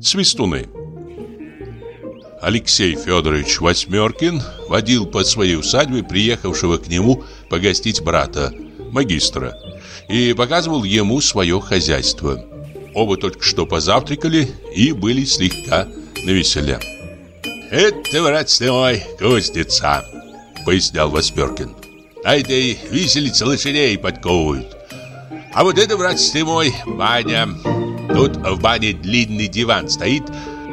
Свистуны Алексей Федорович Восьмеркин водил по своей усадьбе приехавшего к нему погостить брата, магистра, и показывал ему свое хозяйство. Оба только что позавтракали и были слегка навеселе. «Это, брат мой, кузнеца», — пояснял Восьмеркин. «А этой виселицы лошадей подковывают. А вот это, брат ты мой, баня. Тут в бане длинный диван стоит,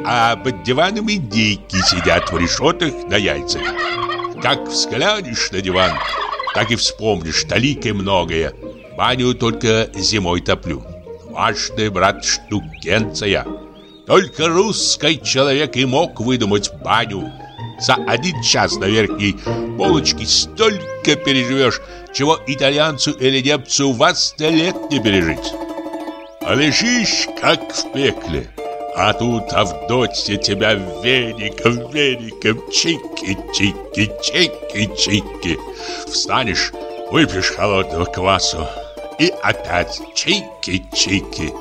а под диваном индейки сидят в решетах на яйцах. Как взглянешь на диван, так и вспомнишь таликой многое. Баню только зимой топлю. Важная, брат, штукенция. Только русский человек и мог выдумать баню. За один час на верхней полочке столько переживешь, чего итальянцу или немцу в сто лет не пережить. А лежишь, как в пекле. А тут Авдотья тебя веником, веником, чики-чики, чики-чики. Встанешь, выпьешь холодного квасу и опять чики-чики.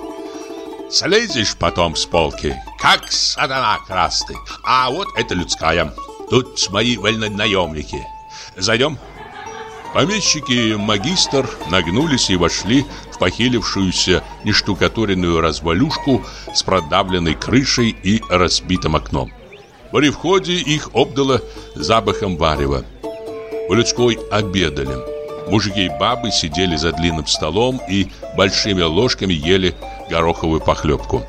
Слезешь потом с полки, как сатана красный. А вот это людская. Тут мои вольнонаемники. Зайдем? Помещики и магистр нагнулись и вошли в похилившуюся нештукатуренную развалюшку с продавленной крышей и разбитым окном. При входе их обдало запахом варева. В людской обедали. Мужики и бабы сидели за длинным столом и большими ложками ели гороховую похлебку.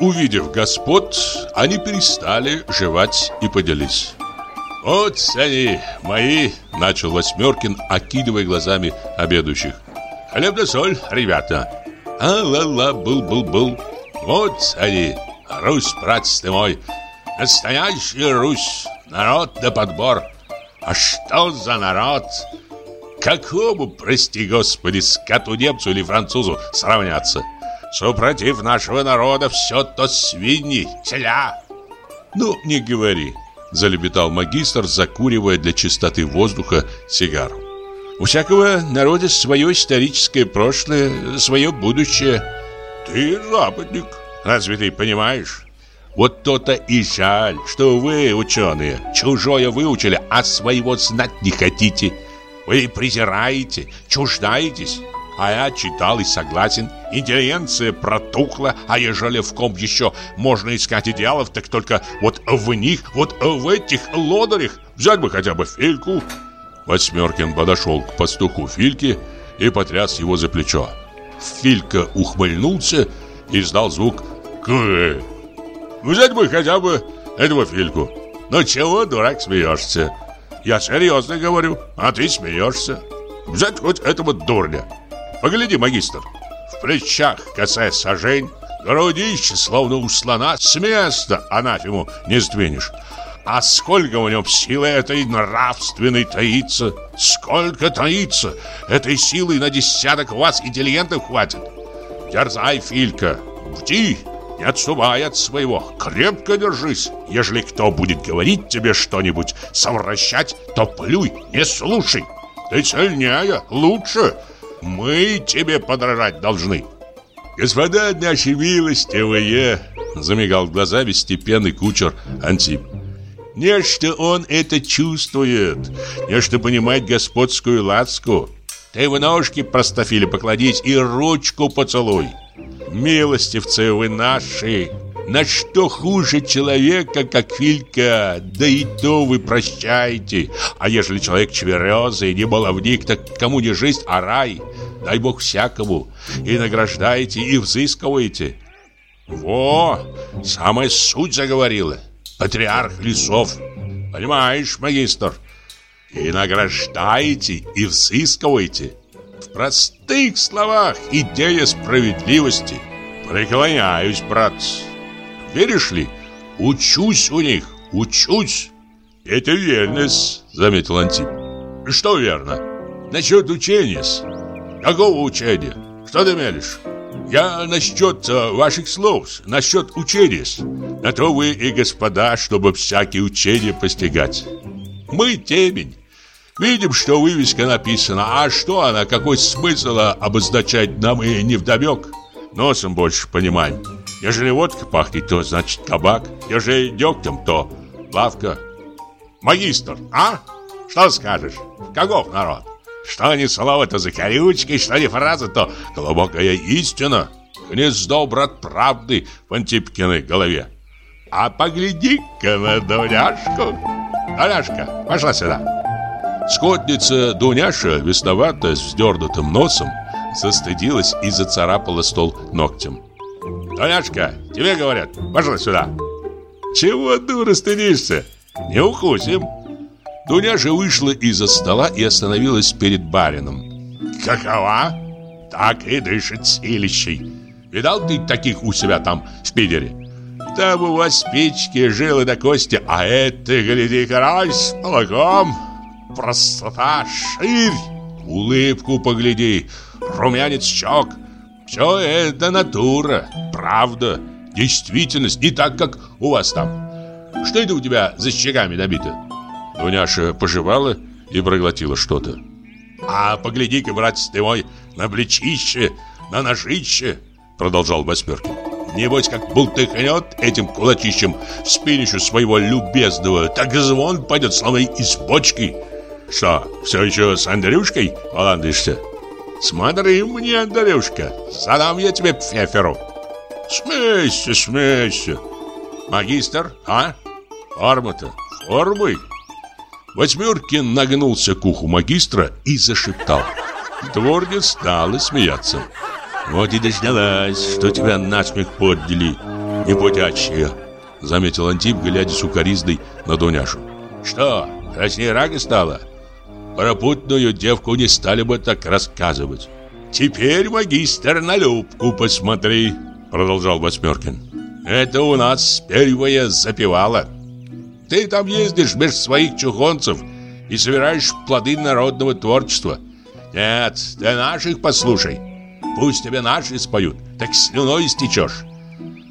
Увидев господ, они перестали жевать и поделись. «Вот они, мои!» – начал Восьмеркин, окидывая глазами обедающих. «Хлеб да соль, ребята!» «А-ла-ла, был-был-был!» «Вот они, Русь, братцы мой! Настоящая Русь! Народ да подбор! А что за народ? Какому, прости господи, скоту немцу или французу сравняться? Супротив нашего народа все то свиньи, теля!» «Ну, не говори!» Залепетал магистр, закуривая для чистоты воздуха сигару. У всякого народа свое историческое прошлое, свое будущее. Ты западник, разве ты понимаешь? Вот то-то и жаль, что вы, ученые, чужое выучили, а своего знать не хотите. Вы презираете, чуждаетесь. А я читал и согласен. Интеллигенция протухла, а ежели в ком еще можно искать идеалов, так только вот в них, вот в этих лодырях. Взять бы хотя бы Фильку. Восьмеркин подошел к пастуху Фильки и потряс его за плечо. Филька ухмыльнулся и издал звук «К». Взять бы хотя бы этого Фильку. Ну чего, дурак, смеешься? Я серьезно говорю, а ты смеешься. Взять хоть этого дурня. Погляди, магистр. В плечах косая сажень, грудище, словно у слона, с места анафему не сдвинешь. А сколько в нем силы этой нравственной таится? Сколько таится? Этой силы на десяток вас интеллигентов хватит. Дерзай, Филька, бди, не отступай от своего, крепко держись. Ежели кто будет говорить тебе что-нибудь, совращать, то плюй, не слушай. Ты сильнее, лучше, мы тебе подражать должны. Господа наши милостивые, замигал глазами степенный кучер Антип. Нечто он это чувствует, нечто понимает господскую ласку. Ты в ножки простофили покладись и ручку поцелуй. Милостивцы вы наши, на что хуже человека, как Филька, да и то вы прощаете. А ежели человек чверезый, не баловник, так кому не жизнь, а рай. Дай бог всякому. И награждаете, и взыскиваете. Во, самая суть заговорила. Патриарх лесов. Понимаешь, магистр? И награждаете, и взыскиваете. В простых словах идея справедливости. Преклоняюсь, брат. Веришь ли? Учусь у них, учусь. Это верность, заметил Антип. Что верно? Насчет учения. Какого учения? Что ты мелешь? Я насчет uh, ваших слов, насчет учения. На то вы и господа, чтобы всякие учения постигать. Мы темень. Видим, что вывеска написана, а что она, какой смысл обозначать нам и невдомек. Носом больше понимаем. Ежели водка пахнет, то значит кабак. Ежели дегтем, то лавка. Магистр, а? Что скажешь? Каков народ? Что ни слово, то закорючки, что ни фраза, то глубокая истина. Гнездо, брат, правды в Антипкиной голове. А погляди-ка на Дуняшку. Дуняшка, пошла сюда. Скотница Дуняша, весноватая, с вздернутым носом, застыдилась и зацарапала стол ногтем. «Дуняшка, тебе говорят, пошла сюда!» «Чего, дура, стыдишься? Не укусим!» Дуняша вышла из-за стола и остановилась перед барином. «Какова?» «Так и дышит силищей. Видал ты таких у себя там в Питере?» «Там у вас печки, жилы до кости, а это, гляди, карась с молоком. Простота, ширь, улыбку погляди, румянец щек. Все это натура, правда, действительность, не так, как у вас там. Что это у тебя за щеками набито?» Дуняша пожевала и проглотила что-то. «А погляди-ка, братец ты мой, на плечище, на ножище!» Продолжал Восьмеркин. Небось, как бултыхнет этим кулачищем в спинищу своего любезного, так звон пойдет сломой из почки. Что, все еще с Андрюшкой баландышься? Смотри мне, Андрюшка, задам я тебе пфеферу. Смейся, смейся. Магистр, а? Форма-то, формы. Восьмеркин нагнулся к уху магистра и зашептал. Дворня стала смеяться. «Вот и дождалась, что тебя насмех подняли, непутячая», Заметил Антип, глядя сукоризной на Дуняшу «Что, краснее рага стала?» Пропутную девку не стали бы так рассказывать. «Теперь, магистр, на Любку посмотри», Продолжал Восьмеркин «Это у нас первая запевала Ты там ездишь меж своих чухонцев И собираешь плоды народного творчества. Нет, ты наших послушай. Пусть тебе наши споют, так слюной истечешь.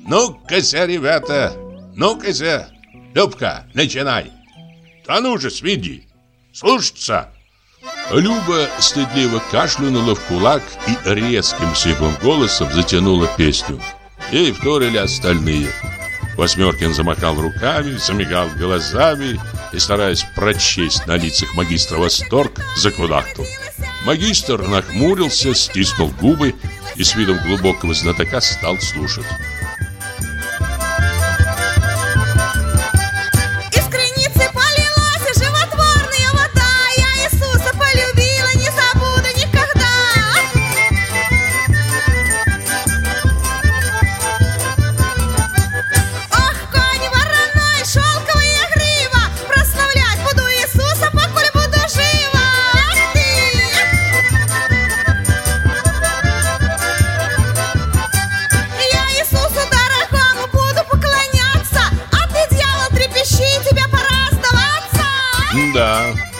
Ну-ка, ребята, ну-ка, Любка, начинай. Да ну же, сведи, слушаться. Люба стыдливо кашлянула в кулак и резким сиплым голосом затянула песню. Ей вторили остальные. Восьмеркин замахал руками, замигал глазами и, стараясь прочесть на лицах магистра восторг, закудахтал. Магистр нахмурился, стиснул губы и с видом глубокого знатока стал слушать.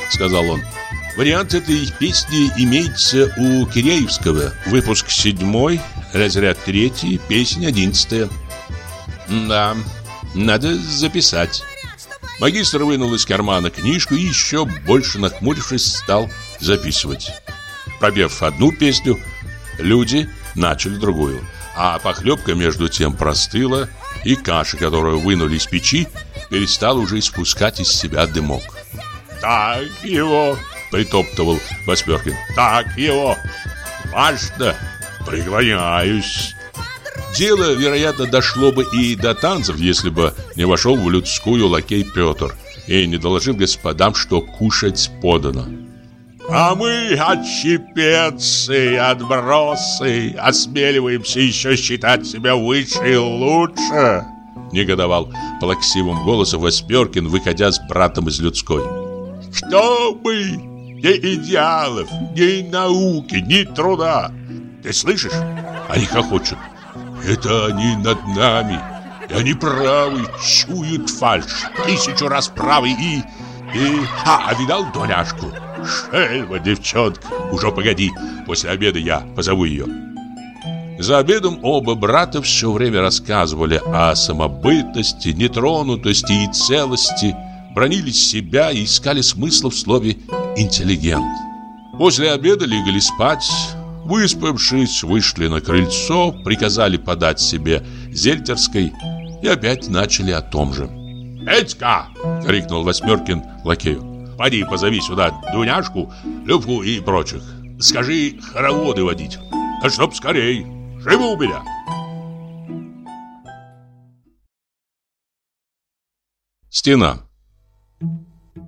Сказал он. Вариант этой песни имеется у Киреевского. Выпуск седьмой, разряд третий, песня одиннадцатая. Да, надо записать. Магистр вынул из кармана книжку и еще больше нахмурившись стал записывать. Пробев одну песню, люди начали другую. А похлебка между тем простыла, и каша, которую вынули из печи, перестала уже испускать из себя дымок. Так его, притоптывал Восьмеркин. Так его. Важно. Преклоняюсь. Дело, вероятно, дошло бы и до танцев, если бы не вошел в людскую лакей Петр и не доложил господам, что кушать подано. А мы, отщепенцы, отбросы, осмеливаемся еще считать себя выше и лучше, негодовал плаксивым голосом Восьмеркин, выходя с братом из людской. Чтобы ни идеалов, ни науки, ни труда. Ты слышишь? Они хохочут. Это они над нами. И они правы, чуют фальшь. Тысячу раз правы и... и... А, а видал Доляшку? Шельма, девчонка. Уже погоди, после обеда я позову ее. За обедом оба брата все время рассказывали о самобытности, нетронутости и целости бронили себя и искали смысла в слове «интеллигент». После обеда легли спать, выспавшись, вышли на крыльцо, приказали подать себе Зельтерской и опять начали о том же. «Этька!» — крикнул Восьмеркин лакею. «Поди, позови сюда Дуняшку, Любку и прочих. Скажи, хороводы водить. А чтоб скорей. Живу у меня!» Стена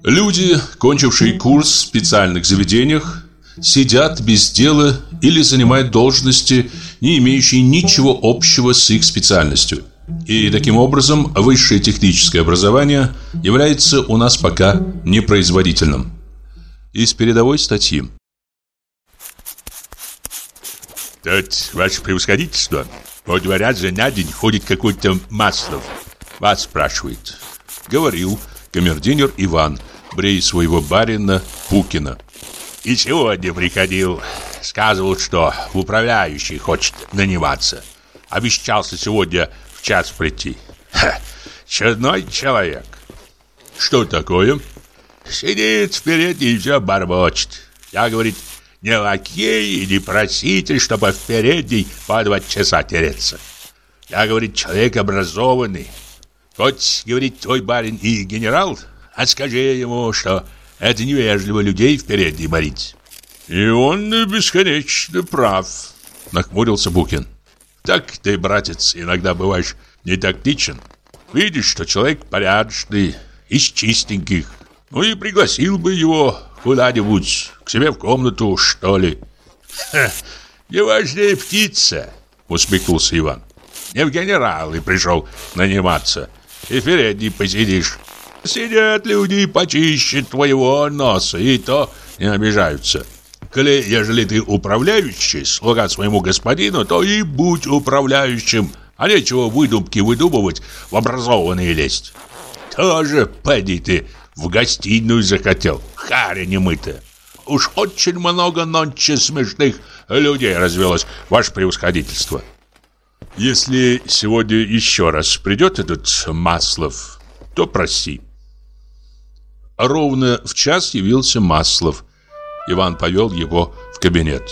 Люди, кончившие курс в специальных заведениях, сидят без дела или занимают должности, не имеющие ничего общего с их специальностью. И таким образом высшее техническое образование является у нас пока непроизводительным. Из передовой статьи. Тут, ваше превосходительство, два раза на день ходит какой-то Маслов. Вас спрашивает. Говорил камердинер Иван, брея своего барина Пукина. И сегодня приходил. Сказывал, что в управляющий хочет наниматься. Обещался сегодня в час прийти. Ха, чудной человек. Что такое? Сидит впереди и все бормочет. Я, говорит, не лакей и не проситель, чтобы в передней по два часа тереться. Я, говорит, человек образованный. Хоть, говорит, твой барин и генерал, а скажи ему, что это невежливо людей в передней морить. И он бесконечно прав, нахмурился Букин. Так ты, братец, иногда бываешь не тактичен. Видишь, что человек порядочный, из чистеньких. Ну и пригласил бы его куда-нибудь, к себе в комнату, что ли. Ха, не важнее птица, усмехнулся Иван. Не в генералы пришел наниматься, и впереди посидишь. Сидят люди почище твоего носа, и то не обижаются. Коли, ежели ты управляющий, слуга своему господину, то и будь управляющим, а нечего выдумки выдумывать, в образованные лезть. Тоже, поди ты, в гостиную захотел, харя немытая. Уж очень много нонче смешных людей развелось, ваше превосходительство. Если сегодня еще раз придет этот Маслов, то проси. Ровно в час явился Маслов. Иван повел его в кабинет.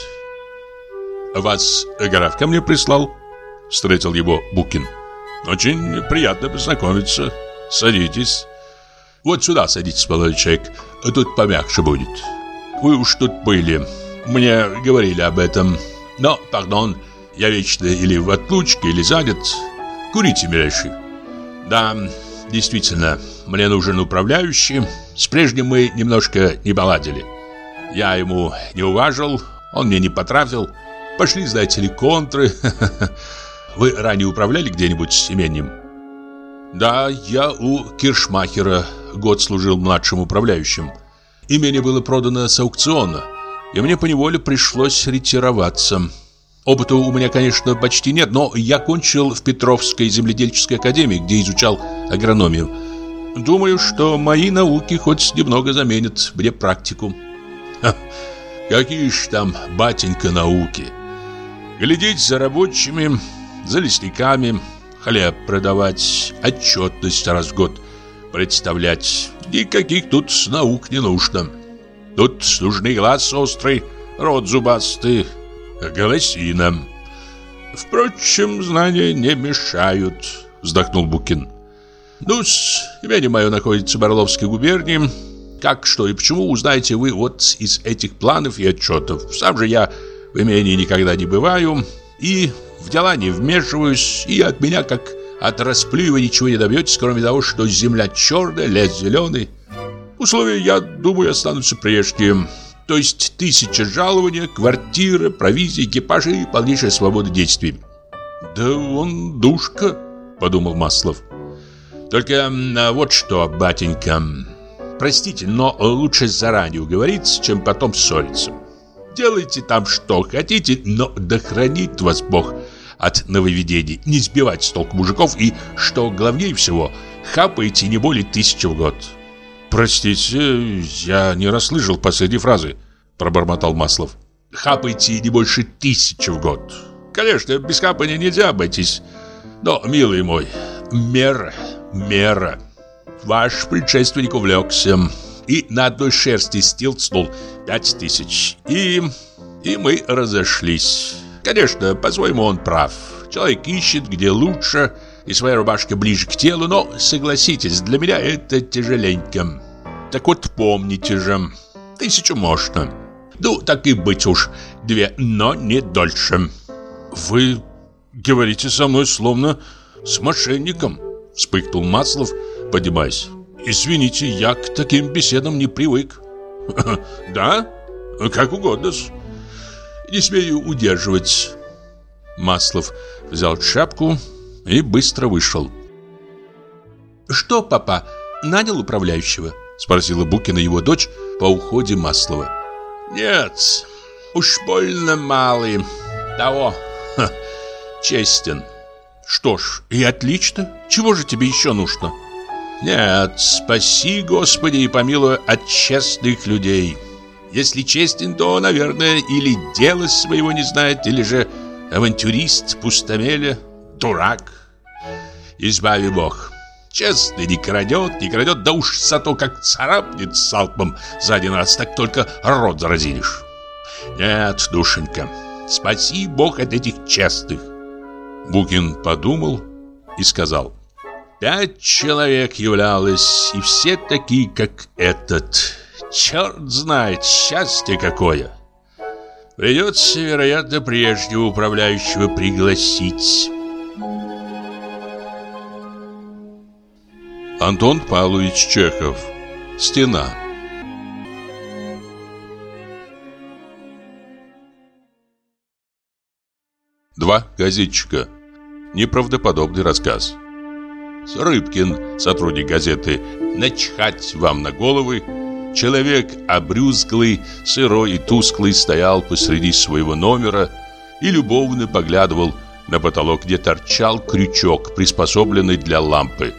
«Вас граф ко мне прислал?» Встретил его Букин. «Очень приятно познакомиться. Садитесь. Вот сюда садитесь, молодой человек. Тут помягче будет. Вы уж тут были. Мне говорили об этом. Но, пардон, я вечно или в отлучке, или занят. Курите, милейший». «Да, действительно, мне нужен управляющий. С прежним мы немножко не поладили. Я ему не уважил, он мне не потрафил. Пошли, знаете ли, контры. Вы ранее управляли где-нибудь имением? Да, я у Киршмахера год служил младшим управляющим. Имение было продано с аукциона, и мне поневоле пришлось ретироваться. Опыта у меня, конечно, почти нет, но я кончил в Петровской земледельческой академии, где изучал агрономию. Думаю, что мои науки хоть немного заменят мне практику. Ха, какие ж там, батенька, науки. Глядеть за рабочими, за лесниками, хлеб продавать, отчетность раз в год представлять. Никаких тут наук не нужно. Тут нужны глаз острый, рот зубастый, голосина. Впрочем, знания не мешают, вздохнул Букин. Ну имение мое находится в Орловской губернии. Как, что и почему, узнаете вы вот из этих планов и отчетов. Сам же я в имении никогда не бываю и в дела не вмешиваюсь, и от меня, как от расплюева, ничего не добьетесь, кроме того, что земля черная, лес зеленый. Условия, я думаю, останутся прежние. То есть тысяча жалования, квартира, провизия, экипажи и полнейшая свобода действий. Да он душка, подумал Маслов. Только вот что, батенька, простите, но лучше заранее уговориться, чем потом ссориться. Делайте там что хотите, но да хранит вас Бог от нововведений. Не сбивать с толку мужиков и, что главнее всего, хапайте не более тысячи в год. «Простите, я не расслышал последней фразы», – пробормотал Маслов. «Хапайте не больше тысячи в год. Конечно, без хапания нельзя обойтись. Но, милый мой, мера, мера. Ваш предшественник увлекся и на одной шерсти стилцнул пять тысяч. И... и мы разошлись. Конечно, по-своему он прав. Человек ищет, где лучше, и своя рубашка ближе к телу, но, согласитесь, для меня это тяжеленько. Так вот помните же, тысячу можно. Ну, так и быть уж, две, но не дольше. Вы говорите со мной словно с мошенником, вспыхнул Маслов, поднимаясь. Извините, я к таким беседам не привык. Да? Как угодно. Не смею удерживать. Маслов взял шапку и быстро вышел. «Что, папа, нанял управляющего?» Спросила Букина его дочь по уходе Маслова. «Нет, уж больно малый. Того, ха, честен». «Что ж, и отлично. Чего же тебе еще нужно?» «Нет, спаси, Господи, и помилуй от честных людей. Если честен, то, наверное, или дело своего не знает, или же авантюрист, пустомеля, дурак. Избави Бог. Честный не крадет, не крадет, да уж зато как царапнет салпом за один раз, так только рот заразилишь. Нет, душенька, спаси Бог от этих честных. Букин подумал и сказал. Пять человек являлось, и все такие, как этот. Черт знает, счастье какое. Придется, вероятно, прежнего управляющего пригласить. Антон Павлович Чехов. Стена. Два газетчика. Неправдоподобный рассказ. Рыбкин, сотрудник газеты «Начхать вам на головы», человек обрюзглый, сырой и тусклый, стоял посреди своего номера и любовно поглядывал на потолок, где торчал крючок, приспособленный для лампы.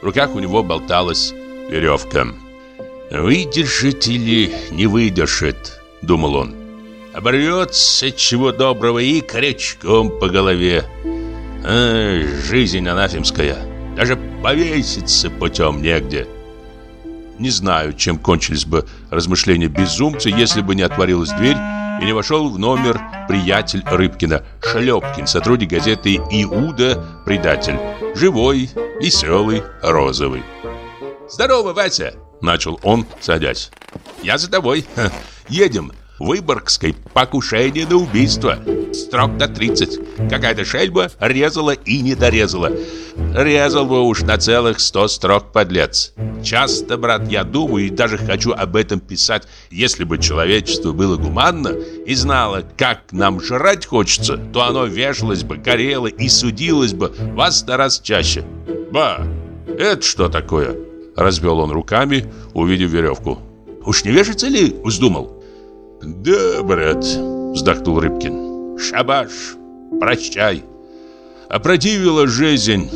В руках у него болталась веревка. «Выдержит или не выдержит?» — думал он. «Оборвется чего доброго и крючком по голове. А, жизнь анафемская. Даже повеситься путем негде». Не знаю, чем кончились бы размышления безумца, если бы не отворилась дверь и не вошел в номер приятель Рыбкина, Шлепкин, сотрудник газеты «Иуда. Предатель». Живой, веселый, розовый. «Здорово, Вася!» – начал он, садясь. «Я за тобой. Едем. Выборгской покушение на убийство. Строк до 30. Какая-то шельба резала и не дорезала. Резал бы уж на целых 100 строк, подлец. Часто, брат, я думаю и даже хочу об этом писать, если бы человечество было гуманно и знало, как нам жрать хочется, то оно вешалось бы, горело и судилось бы во сто раз чаще. Ба, это что такое? Разбил он руками, увидев веревку. Уж не вешаться ли вздумал? «Да, брат», — вздохнул Рыбкин. «Шабаш, прощай. Опротивила жизнь.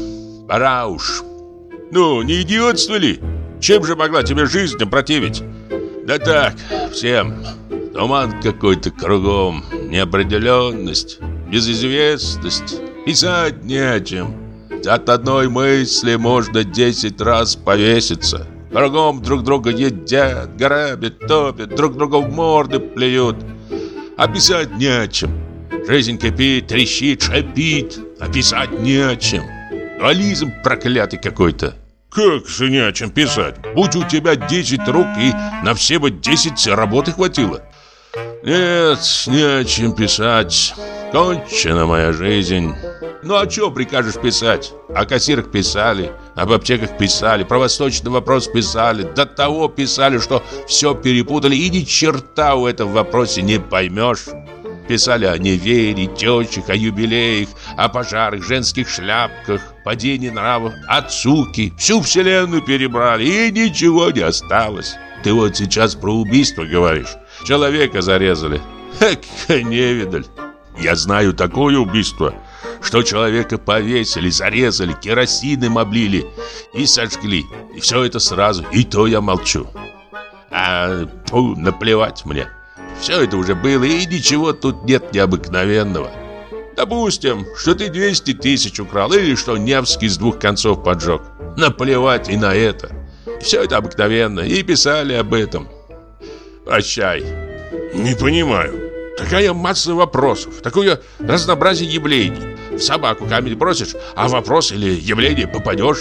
Пора уж». «Ну, не идиотство ли? Чем же могла тебе жизнь опротивить?» «Да так, всем. Туман какой-то кругом, неопределенность, безызвестность. Писать не о чем. От одной мысли можно десять раз повеситься». Кругом друг друга едят, грабят, топят, друг друга в морды плюют. Описать не о чем. Жизнь кипит, трещит, шипит. Описать не о чем. Дуализм проклятый какой-то. Как же не о чем писать? Будь у тебя 10 рук, и на все бы 10 работы хватило. Нет, не о чем писать. Кончена моя жизнь. Ну а что прикажешь писать? О кассирах писали, об аптеках писали, про восточный вопрос писали, до того писали, что все перепутали и ни черта в этом вопросе не поймешь. Писали о неверии, тещах, о юбилеях, о пожарах, женских шляпках, падении нравов, о цуке. Всю вселенную перебрали, и ничего не осталось. Ты вот сейчас про убийство говоришь. Человека зарезали. Эк, невидаль. Я знаю такое убийство, что человека повесили, зарезали, керосином облили и сожгли. И все это сразу, и то я молчу. А, фу, наплевать мне. Все это уже было, и ничего тут нет необыкновенного. Допустим, что ты 200 тысяч украл, или что Невский с двух концов поджег. Наплевать и на это. Все это обыкновенно, и писали об этом. Прощай. Не понимаю. Такая масса вопросов, такое разнообразие явлений. в собаку камень бросишь, а вопрос или явление попадешь.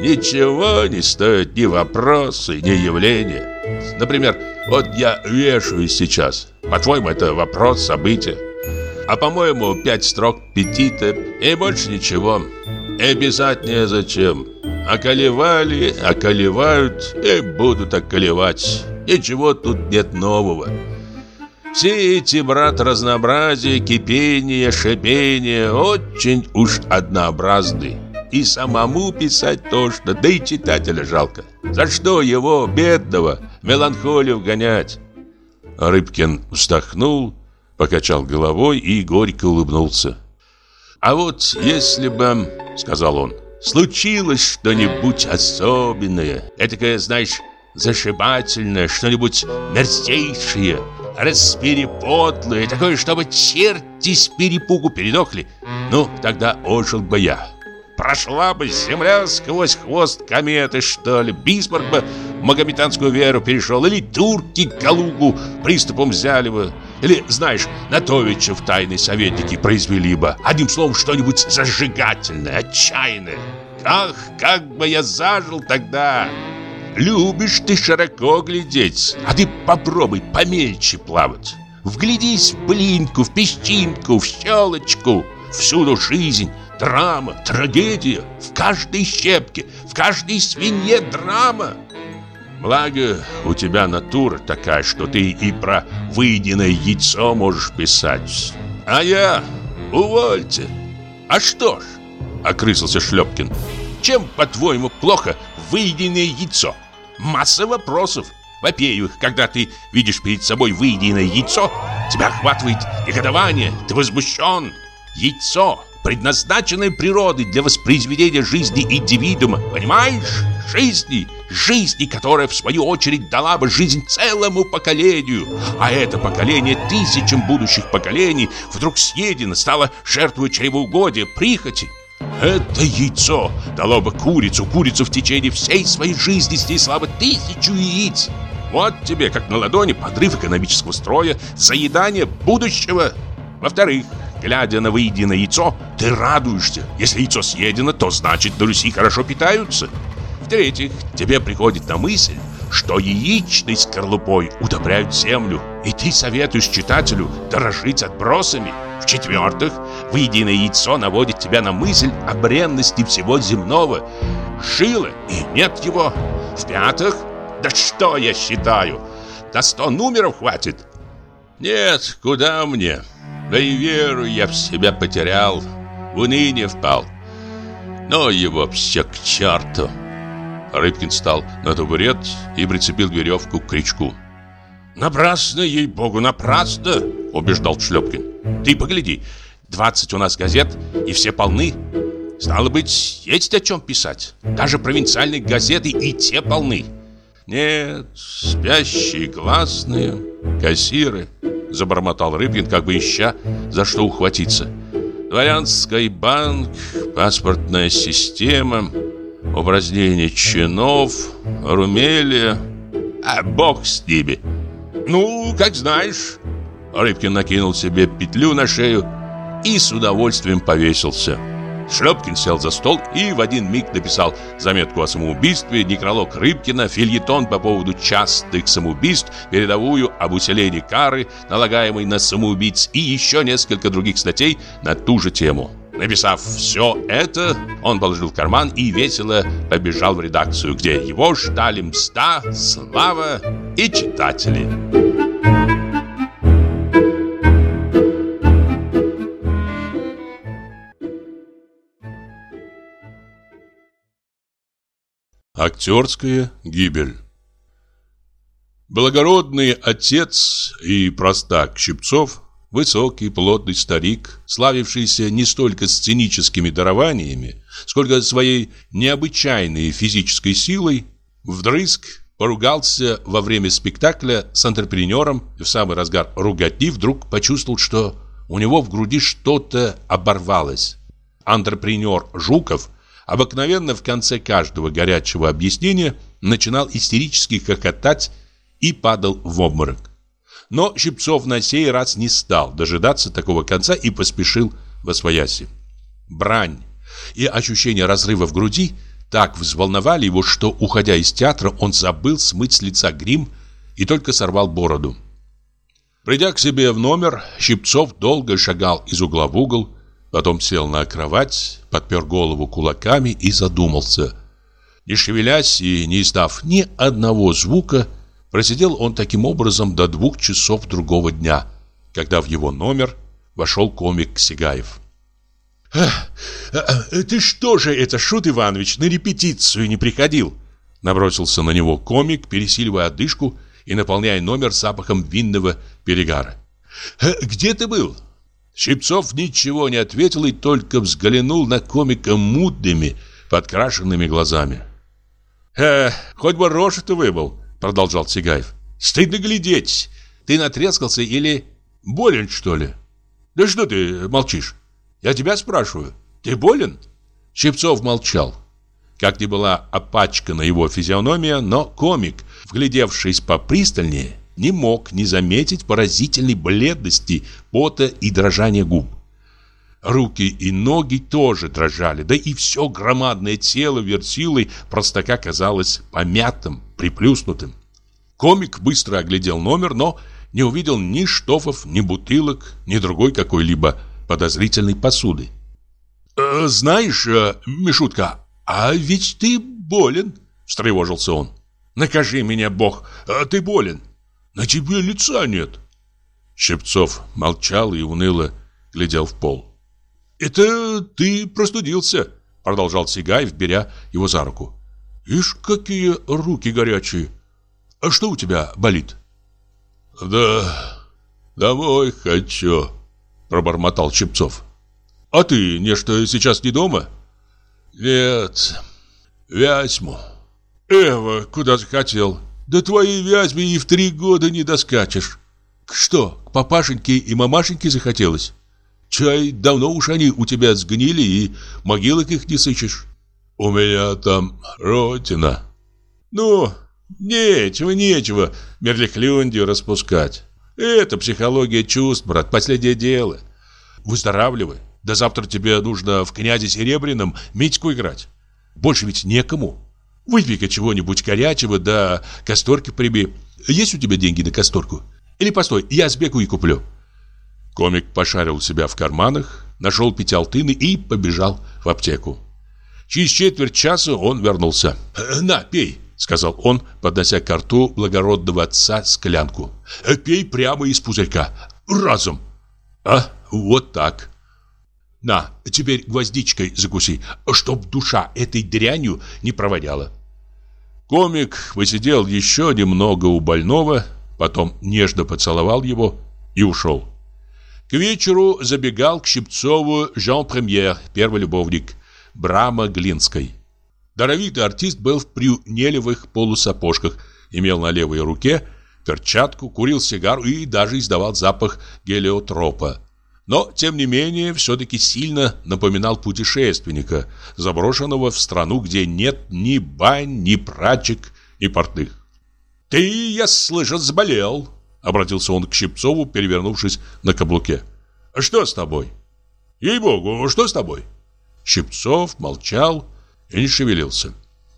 Ничего не стоит ни вопросы, ни явления. Например, вот я вешаюсь сейчас. По-твоему, это вопрос, событие. А по-моему, пять строк петита и больше ничего. И обязательно зачем. Околевали, околевают и будут околевать. Ничего тут нет нового. Все эти, брат, разнообразия, кипения, шипения очень уж однообразны. И самому писать тошно, да и читателя жалко. За что его, бедного, меланхолию гонять? Рыбкин вздохнул, покачал головой и горько улыбнулся. «А вот если бы, — сказал он, — случилось что-нибудь особенное, этакое, знаешь, зашибательное, что-нибудь мерзейшее, расперепотлое, такое, чтобы черти с перепугу передохли, ну, тогда ожил бы я. Прошла бы земля сквозь хвост кометы, что ли, Бисмарк бы магометанскую веру перешел, или турки Калугу приступом взяли бы, или, знаешь, Натовича в тайной советники произвели бы. Одним словом, что-нибудь зажигательное, отчаянное. Ах, как бы я зажил тогда! Любишь ты широко глядеть, а ты попробуй помельче плавать. Вглядись в блинку, в песчинку, в щелочку. Всюду жизнь, драма, трагедия. В каждой щепке, в каждой свинье драма. Благо, у тебя натура такая, что ты и про выеденное яйцо можешь писать. А я... Увольте. А что ж, окрысился Шлепкин. Чем, по-твоему, плохо выеденное яйцо? Масса вопросов. Во-первых, когда ты видишь перед собой выеденное яйцо, тебя охватывает негодование, ты возмущен. Яйцо предназначенное природой для воспроизведения жизни индивидуума, понимаешь? Жизни, жизни, которая в свою очередь дала бы жизнь целому поколению. А это поколение тысячам будущих поколений вдруг съедено, стало жертвой чревоугодия, прихоти. Это яйцо дало бы курицу, курицу в течение всей своей жизни снесла бы тысячу яиц. Вот тебе, как на ладони, подрыв экономического строя, заедание будущего. Во-вторых, глядя на выеденное яйцо, ты радуешься. Если яйцо съедено, то значит на Руси хорошо питаются. В-третьих, тебе приходит на мысль, что яичной скорлупой удобряют землю, и ты советуешь читателю дорожить отбросами. В-четвертых, выеденное яйцо наводит тебя на мысль о бренности всего земного. Жило, и нет его. В-пятых, да что я считаю, до сто номеров хватит. Нет, куда мне? Да и веру я в себя потерял, в уныние впал. Но его все к черту. Рыбкин встал на табурет и прицепил веревку к крючку. «Напрасно, ей-богу, напрасно!» – убеждал Шлепкин. «Ты погляди, 20 у нас газет, и все полны. Стало быть, есть о чем писать. Даже провинциальные газеты и те полны». «Нет, спящие гласные, кассиры», – забормотал Рыбкин, как бы ища, за что ухватиться. «Дворянский банк, паспортная система, упразднение чинов, румелия, а бог с ними». «Ну, как знаешь». Рыбкин накинул себе петлю на шею и с удовольствием повесился. Шлепкин сел за стол и в один миг написал заметку о самоубийстве, некролог Рыбкина, фильетон по поводу частых самоубийств, передовую об усилении кары, налагаемой на самоубийц и еще несколько других статей на ту же тему. Написав все это, он положил в карман и весело побежал в редакцию, где его ждали мста, слава и читатели. Актерская гибель Благородный отец и простак Щипцов, высокий, плотный старик, славившийся не столько сценическими дарованиями, сколько своей необычайной физической силой, вдрызг поругался во время спектакля с антрепренером и в самый разгар ругатни вдруг почувствовал, что у него в груди что-то оборвалось. Антрепренер Жуков – обыкновенно в конце каждого горячего объяснения начинал истерически хохотать и падал в обморок. Но Щипцов на сей раз не стал дожидаться такого конца и поспешил во свояси. брань и ощущение разрыва в груди так взволновали его, что, уходя из театра, он забыл смыть с лица грим и только сорвал бороду. Придя к себе в номер, Щипцов долго шагал из угла в угол, потом сел на кровать, подпер голову кулаками и задумался. Не шевелясь и не издав ни одного звука, просидел он таким образом до двух часов другого дня, когда в его номер вошел комик Сигаев. «Ты что же это, Шут Иванович, на репетицию не приходил?» Набросился на него комик, пересиливая одышку и наполняя номер запахом винного перегара. «Где ты был?» Щипцов ничего не ответил и только взглянул на комика мутными, подкрашенными глазами. «Э, хоть бы рожу ты выбыл», — продолжал Сигаев. «Стыдно глядеть. Ты натрескался или болен, что ли?» «Да что ты молчишь? Я тебя спрашиваю. Ты болен?» Щипцов молчал. Как ни была опачкана его физиономия, но комик, вглядевшись попристальнее, не мог не заметить поразительной бледности, пота и дрожания губ. Руки и ноги тоже дрожали, да и все громадное тело вертилой простака казалось помятым, приплюснутым. Комик быстро оглядел номер, но не увидел ни штофов, ни бутылок, ни другой какой-либо подозрительной посуды. «Э, «Знаешь, э, Мишутка, а ведь ты болен», — встревожился он. «Накажи меня, Бог, а ты болен. На тебе лица нет». Щипцов молчал и уныло глядел в пол. «Это ты простудился», — продолжал Сигаев, беря его за руку. «Ишь, какие руки горячие! А что у тебя болит?» «Да, домой хочу», Пробормотал Чепцов. А ты нечто сейчас не дома? Нет, Вязьму. Эва, куда захотел? Да твои Вязьме и в три года не доскачешь. Что, к папашеньке и мамашеньке захотелось? Чай, давно уж они у тебя сгнили и могилок их не сыщешь. У меня там родина. Ну, нечего, нечего мерляхлюндию распускать. Это психология чувств, брат, последнее дело. Выздоравливай. До завтра тебе нужно в князе Серебряном Митьку играть. Больше ведь некому. Выпей-ка чего-нибудь горячего, да касторки прими. Есть у тебя деньги на касторку? Или постой, я сбегу и куплю. Комик пошарил себя в карманах, нашел пятиалтыны и побежал в аптеку. Через четверть часа он вернулся. «На, пей!» сказал он, поднося к рту благородного отца склянку. «Э, «Пей прямо из пузырька, разом!» «А, вот так!» «На, теперь гвоздичкой закуси, чтоб душа этой дрянью не проводяла!» Комик посидел еще немного у больного, потом нежно поцеловал его и ушел. К вечеру забегал к Щипцову Жан Премьер, первый любовник, Брама Глинской. Даровитый артист был в прюнелевых полусапожках, имел на левой руке перчатку, курил сигару и даже издавал запах гелиотропа. Но, тем не менее, все-таки сильно напоминал путешественника, заброшенного в страну, где нет ни бань, ни прачек, ни портных. «Ты, я слышал, заболел», — обратился он к Щипцову, перевернувшись на каблуке. «Что с тобой?» «Ей-богу, что с тобой?» Щипцов молчал, и не шевелился.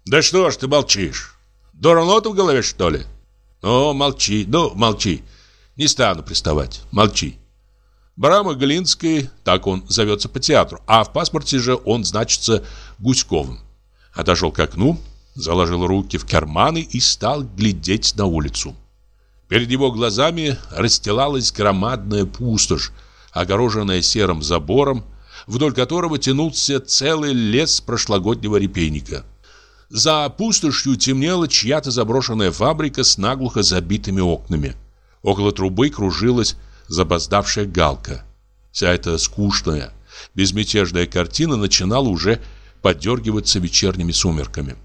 «Да что ж ты молчишь? Дурнота в голове, что ли?» «Ну, молчи, ну, молчи. Не стану приставать. Молчи». Барама Глинский, так он зовется по театру, а в паспорте же он значится Гуськовым. Отошел к окну, заложил руки в карманы и стал глядеть на улицу. Перед его глазами расстилалась громадная пустошь, огороженная серым забором, вдоль которого тянулся целый лес прошлогоднего репейника. За пустошью темнела чья-то заброшенная фабрика с наглухо забитыми окнами. Около трубы кружилась запоздавшая галка. Вся эта скучная, безмятежная картина начинала уже подергиваться вечерними сумерками.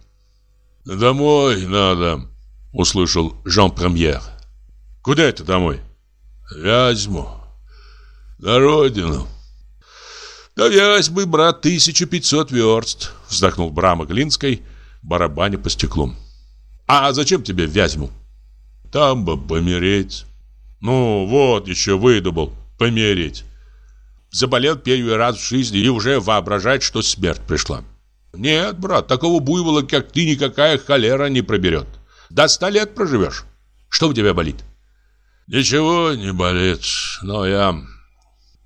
«Домой надо», — услышал Жан Премьер. «Куда это домой?» «Вязьму. На родину». «Да вязь бы, брат, 1500 верст», — вздохнул Брама Глинской, барабаня по стеклу. «А зачем тебе Вязьму?» «Там бы помереть». «Ну, вот еще выдумал, помереть». Заболел первый раз в жизни и уже воображает, что смерть пришла. Нет, брат, такого буйвола, как ты, никакая холера не проберет. До ста лет проживешь. Что у тебя болит? Ничего не болит, но я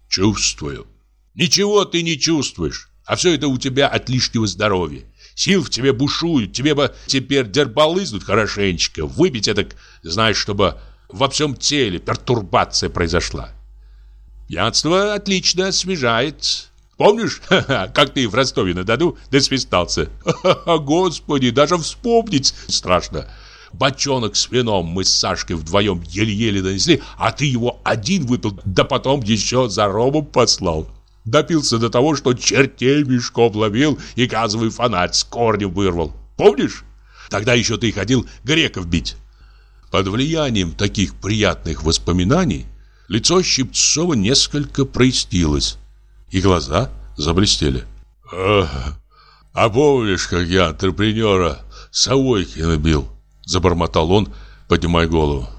чувствую. Ничего ты не чувствуешь, а все это у тебя от лишнего здоровья. Сил в тебе бушуют, тебе бы теперь дербалызнуть хорошенечко, выпить это, знаешь, чтобы во всем теле пертурбация произошла. Пьянство отлично освежает. Помнишь, как ты в Ростове-на-Дону досвистался? Господи, даже вспомнить страшно. Бочонок с вином мы с Сашкой вдвоем еле-еле донесли, а ты его один выпил, да потом еще за ромом послал. Допился до того, что чертей мешком ловил и газовый фонарь с корнем вырвал. Помнишь? Тогда еще ты ходил греков бить. Под влиянием таких приятных воспоминаний лицо Щипцова несколько прояснилось, и глаза заблестели. «А помнишь, как я антрепренера Савойкина бил?» Забормотал он, поднимая голову.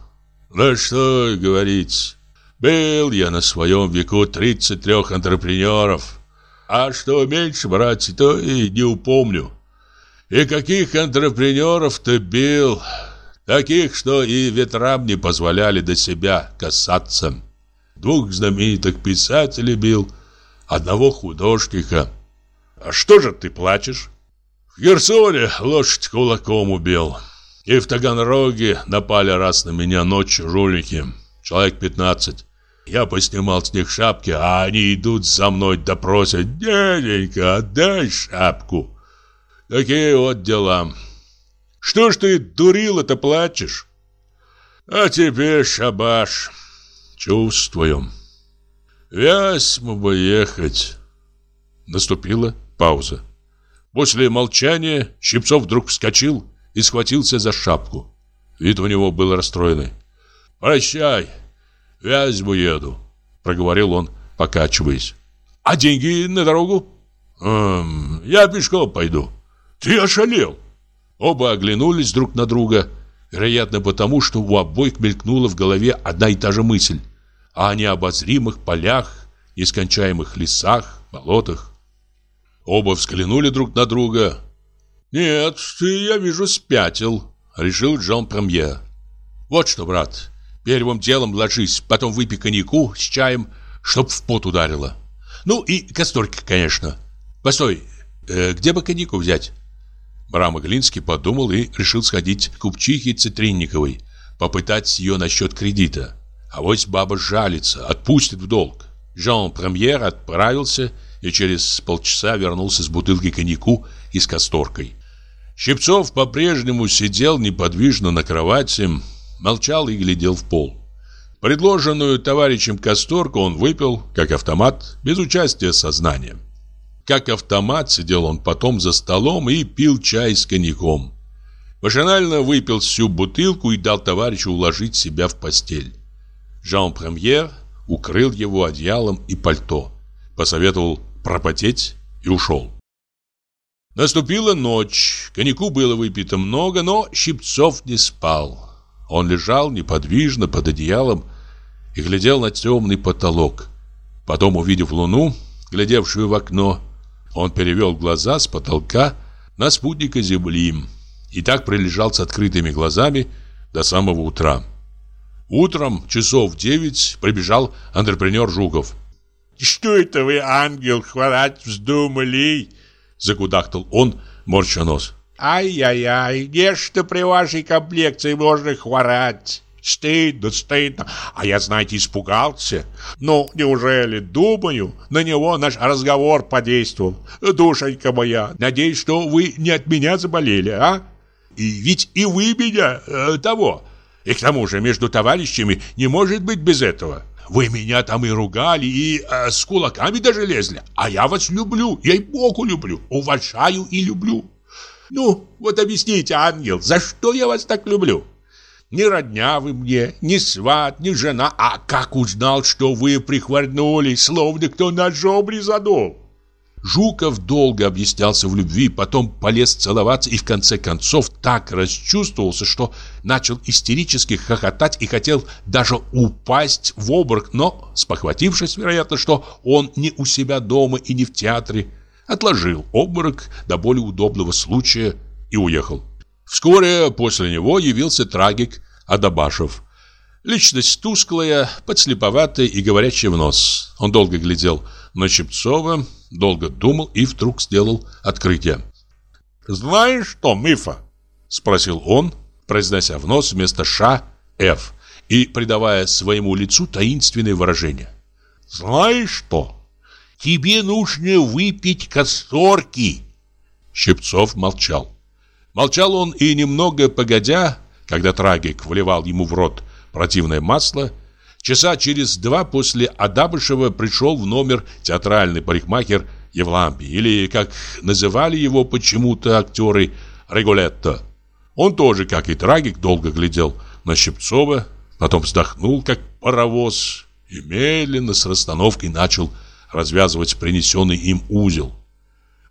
«Да что говорить, был я на своем веку 33 антрепренеров. А что меньше, братья, то и не упомню. И каких антрепренеров ты бил, таких, что и ветрам не позволяли до себя касаться. Двух знаменитых писателей бил, одного художника. А что же ты плачешь? В Херсоне лошадь кулаком убил. И в Таганроге напали раз на меня ночью жулики. Человек 15. Я поснимал с них шапки, а они идут за мной допросят. Дяденька, отдай шапку. Такие вот дела. Что ж ты, дурила-то, плачешь? А теперь шабаш. Чувствую. Вязьму бы ехать. Наступила пауза. После молчания Щипцов вдруг вскочил и схватился за шапку. Вид у него был расстроенный. «Прощай, Вязьму еду», — проговорил он, покачиваясь. «А деньги на дорогу?» «Эм, я пешком пойду». «Ты ошалел?» Оба оглянулись друг на друга, вероятно потому, что у обоих мелькнула в голове одна и та же мысль о необозримых полях, нескончаемых лесах, болотах. Оба взглянули друг на друга, «Нет, ты, я вижу, спятил», — решил Джон Премьер. «Вот что, брат, первым делом ложись, потом выпей коньяку с чаем, чтоб в пот ударило. Ну и касторька, конечно. Постой, э, где бы коньяку взять?» Брам Глинский подумал и решил сходить к купчихе Цитринниковой, попытать ее насчет кредита. А вот баба жалится, отпустит в долг. Жан Премьер отправился и через полчаса вернулся с бутылкой коньяку и с касторкой. Щипцов по-прежнему сидел неподвижно на кровати, молчал и глядел в пол. Предложенную товарищем касторку он выпил, как автомат, без участия сознания. Как автомат сидел он потом за столом и пил чай с коньяком. Машинально выпил всю бутылку и дал товарищу уложить себя в постель. Жан-Премьер укрыл его одеялом и пальто, посоветовал пропотеть и ушел. Наступила ночь. Коньяку было выпито много, но Щипцов не спал. Он лежал неподвижно под одеялом и глядел на темный потолок. Потом, увидев луну, глядевшую в окно, он перевел глаза с потолка на спутника Земли и так пролежал с открытыми глазами до самого утра. Утром, часов девять, прибежал антрепренер Жуков. «Что это вы, ангел, хворать вздумали?» Загудахтал он, морща нос. Ай-яй-яй, не что при вашей комплекции можно хворать. Стыдно, стыдно. А я, знаете, испугался. Ну, неужели, думаю, на него наш разговор подействовал. Душенька моя, надеюсь, что вы не от меня заболели, а? И ведь и вы меня э, того. И к тому же между товарищами не может быть без этого. Вы меня там и ругали, и э, с кулаками даже лезли. А я вас люблю, ей-богу люблю, уважаю и люблю. Ну, вот объясните, ангел, за что я вас так люблю? Не родня вы мне, не сват, не жена, а как узнал, что вы прихворнули, словно кто ножом резанул? Жуков долго объяснялся в любви, потом полез целоваться и в конце концов так расчувствовался, что начал истерически хохотать и хотел даже упасть в обморок, но, спохватившись, вероятно, что он не у себя дома и не в театре, отложил обморок до более удобного случая и уехал. Вскоре после него явился трагик Адабашев. Личность тусклая, подслеповатая и говорящая в нос. Он долго глядел на Чепцова, долго думал и вдруг сделал открытие. «Знаешь что, Мифа?» – спросил он, произнося в нос вместо «ша» «ф» и придавая своему лицу таинственное выражение. «Знаешь что? Тебе нужно выпить касторки!» Щипцов молчал. Молчал он и немного погодя, когда трагик вливал ему в рот противное масло, Часа через два после Адабышева пришел в номер театральный парикмахер Евлампий, или, как называли его почему-то актеры, Регулетто. Он тоже, как и трагик, долго глядел на Щипцова, потом вздохнул, как паровоз, и медленно с расстановкой начал развязывать принесенный им узел.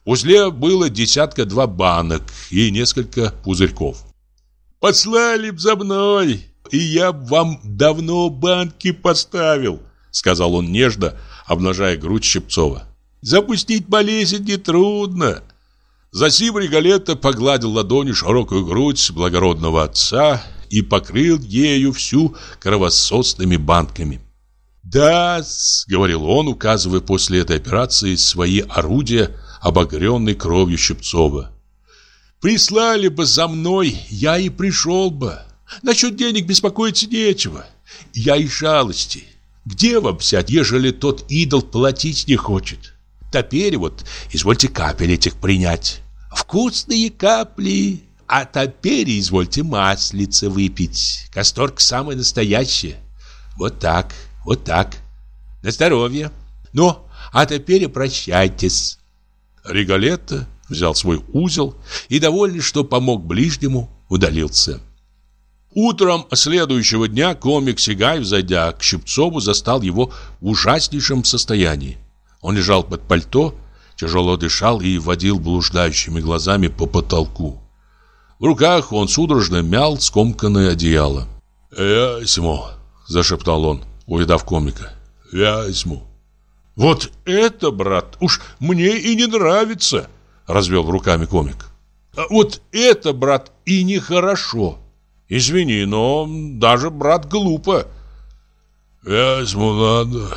В узле было десятка-два банок и несколько пузырьков. «Послали б за мной!» И я вам давно банки поставил», сказал он нежно, обнажая грудь Щипцова. «Запустить болезнь нетрудно». Засим Регалетто погладил ладонью широкую грудь благородного отца и покрыл ею всю кровососными банками. да говорил он, указывая после этой операции свои орудия, обогренные кровью Щипцова. «Прислали бы за мной, я и пришел бы. Насчет денег беспокоиться нечего. Я из жалости. Где вам взять, ежели тот идол платить не хочет? Теперь вот извольте капель этих принять. Вкусные капли. А теперь извольте маслица выпить. Касторка самая настоящая. Вот так, вот так. На здоровье. Ну, а теперь прощайтесь. Регалетто взял свой узел и, довольный, что помог ближнему, удалился. Утром следующего дня комик Сигай, зайдя к Щипцову, застал его в ужаснейшем состоянии. Он лежал под пальто, тяжело дышал и водил блуждающими глазами по потолку. В руках он судорожно мял скомканное одеяло. «Вязьму», — зашептал он, увидав комика. «Вязьму». «Вот это, брат, уж мне и не нравится», — развел руками комик. «А вот это, брат, и нехорошо». Извини, но даже, брат, глупо. Вязьму надо.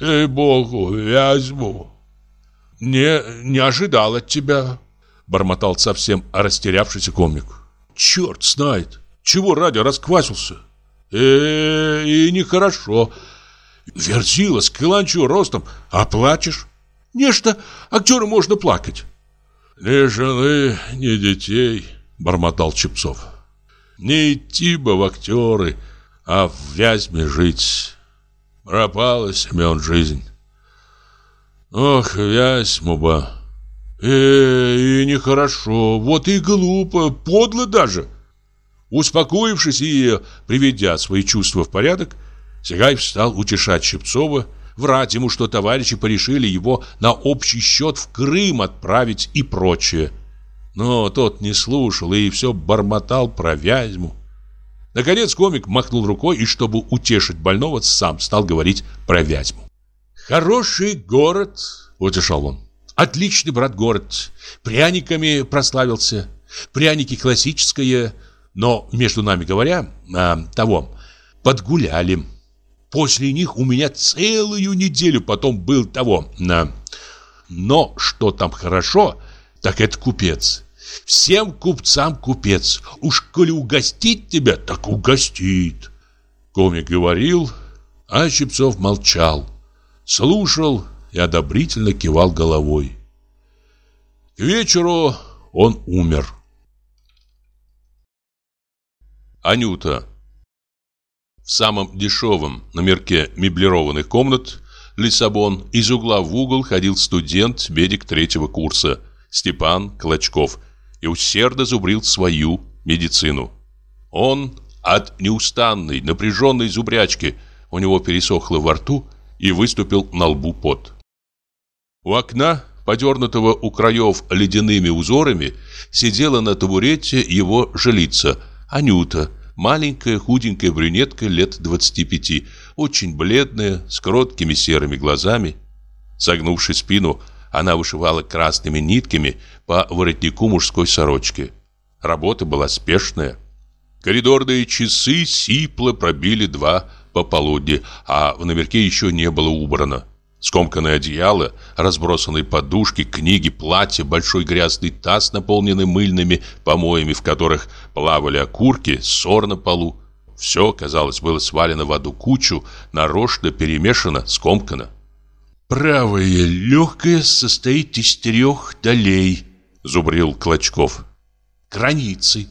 Ей-богу, вязьму. Не, не ожидал от тебя, бормотал совсем растерявшийся комик. Черт знает, чего ради расквасился. Э, -э и нехорошо. Верзила с каланчу ростом, а плачешь? Нечто актеру можно плакать. Ни жены, ни детей, бормотал Чепцов. Не идти бы в актеры, а в Вязьме жить. Пропала, Семен, жизнь. Ох, Вязьму бы. Э, и нехорошо, вот и глупо, подло даже. Успокоившись и приведя свои чувства в порядок, Сигаев стал утешать Щипцова, врать ему, что товарищи порешили его на общий счет в Крым отправить и прочее. Но тот не слушал и все бормотал про Вязьму. Наконец комик махнул рукой и, чтобы утешить больного, сам стал говорить про Вязьму. «Хороший город», — утешал он. «Отличный, брат, город. Пряниками прославился. Пряники классическое, но, между нами говоря, а, того, подгуляли. После них у меня целую неделю потом был того. А, но что там хорошо, так это купец. Всем купцам купец. Уж коли угостить тебя, так угостит. Комик говорил, а Щипцов молчал. Слушал и одобрительно кивал головой. К вечеру он умер. Анюта В самом дешевом номерке меблированных комнат Лиссабон из угла в угол ходил студент-медик третьего курса Степан Клочков – и усердно зубрил свою медицину. Он от неустанной, напряженной зубрячки у него пересохло во рту и выступил на лбу пот. У окна, подернутого у краев ледяными узорами, сидела на табурете его жилица, Анюта, маленькая худенькая брюнетка лет 25, очень бледная, с кроткими серыми глазами. Согнувши спину, она вышивала красными нитками по воротнику мужской сорочки. Работа была спешная. Коридорные часы сипло пробили два пополудни, а в номерке еще не было убрано. Скомканное одеяло, разбросанные подушки, книги, платья, большой грязный таз, наполненный мыльными помоями, в которых плавали окурки, ссор на полу. Все, казалось, было свалено в одну кучу, нарочно перемешано, скомкано. «Правое легкое состоит из трех долей», — зубрил Клочков. «Границы.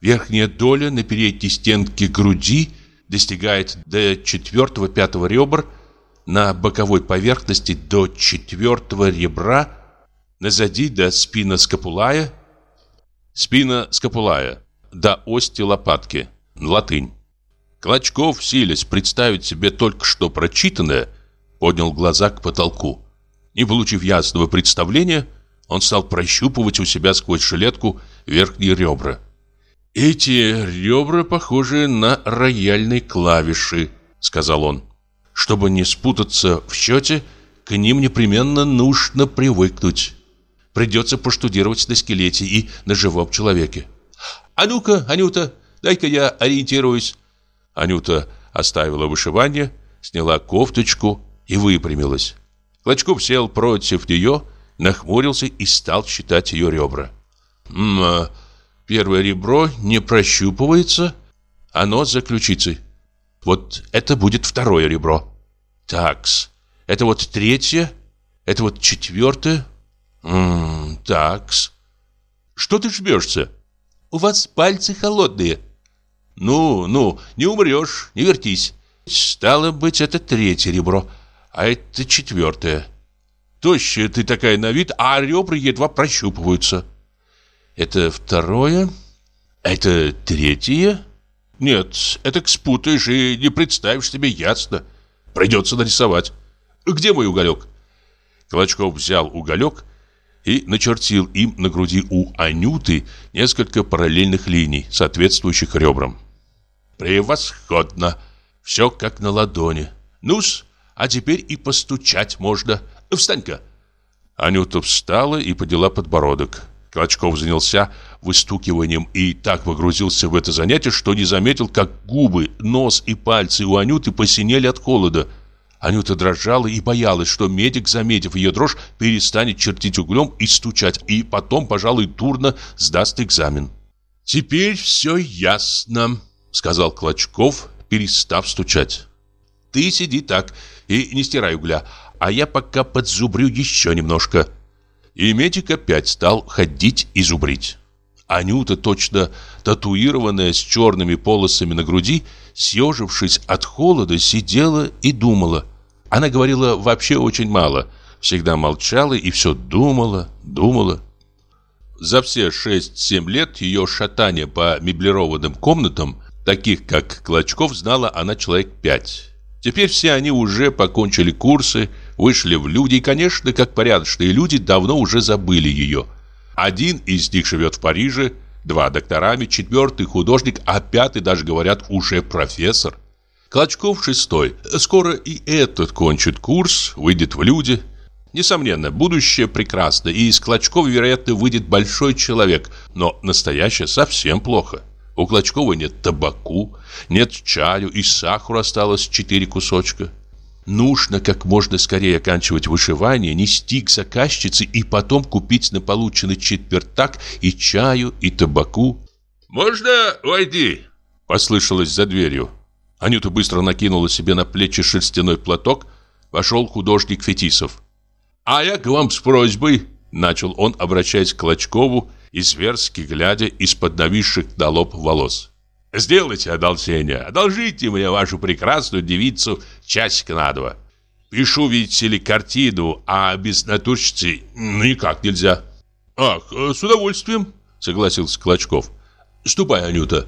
Верхняя доля на передней стенке груди достигает до четвертого-пятого ребр, на боковой поверхности до четвертого ребра, назади до спина скапулая, спина скапулая, до ости лопатки, латынь. Клочков, силясь представить себе только что прочитанное, поднял глаза к потолку. Не получив ясного представления, он стал прощупывать у себя сквозь жилетку верхние ребра. «Эти ребра похожи на рояльные клавиши», — сказал он. Чтобы не спутаться в счете, к ним непременно нужно привыкнуть. Придется поштудировать на скелете и на живом человеке. «А ну-ка, Анюта, дай-ка я ориентируюсь». Анюта оставила вышивание, сняла кофточку и выпрямилась. Клочков сел против нее, нахмурился и стал считать ее ребра. «М -м, первое ребро не прощупывается, оно за ключицей. Вот это будет второе ребро. Такс. Это вот третье. Это вот четвертое. Ммм, такс. Что ты жмешься? У вас пальцы холодные. Ну, ну, не умрешь, не вертись. Стало быть, это третье ребро, а это четвертое. Тощая ты такая на вид, а ребра едва прощупываются. Это второе, это третье. Нет, это спутаешь и не представишь себе ясно. Придется нарисовать. Где мой уголек? Клочков взял уголек и начертил им на груди у Анюты несколько параллельных линий, соответствующих ребрам. Превосходно! Все как на ладони. Ну-с, а теперь и постучать можно. Встань-ка. Анюта встала и подняла подбородок. Клочков занялся выстукиванием и так погрузился в это занятие, что не заметил, как губы, нос и пальцы у Анюты посинели от холода. Анюта дрожала и боялась, что медик, заметив ее дрожь, перестанет чертить углем и стучать, и потом, пожалуй, турно сдаст экзамен. «Теперь все ясно», — сказал Клочков, перестав стучать. «Ты сиди так и не стирай угля, а я пока подзубрю еще немножко». И медик опять стал ходить и зубрить. Анюта, точно татуированная с черными полосами на груди, съежившись от холода, сидела и думала. Она говорила вообще очень мало, всегда молчала и все думала, думала. За все 6-7 лет ее шатания по меблированным комнатам, таких как Клочков, знала она человек пять. Теперь все они уже покончили курсы, вышли в люди и, конечно, как порядочные люди, давно уже забыли ее – один из них живет в Париже, два докторами, четвертый художник, а пятый, даже говорят, уже профессор. Клочков шестой. Скоро и этот кончит курс, выйдет в люди. Несомненно, будущее прекрасно, и из Клочкова, вероятно, выйдет большой человек, но настоящее совсем плохо. У Клочкова нет табаку, нет чаю, и сахара осталось четыре кусочка. Нужно как можно скорее оканчивать вышивание, нести к заказчице и потом купить на полученный четвертак и чаю, и табаку. «Можно войти?» – послышалось за дверью. Анюта быстро накинула себе на плечи шерстяной платок. Вошел художник Фетисов. «А я к вам с просьбой», – начал он, обращаясь к Клочкову и зверски глядя из-под нависших на лоб волос. Сделайте одолжение, одолжите мне вашу прекрасную девицу часик на два. Пишу, видите ли, картину, а без натурщицы никак нельзя. Ах, с удовольствием, согласился Клочков. Ступай, Анюта.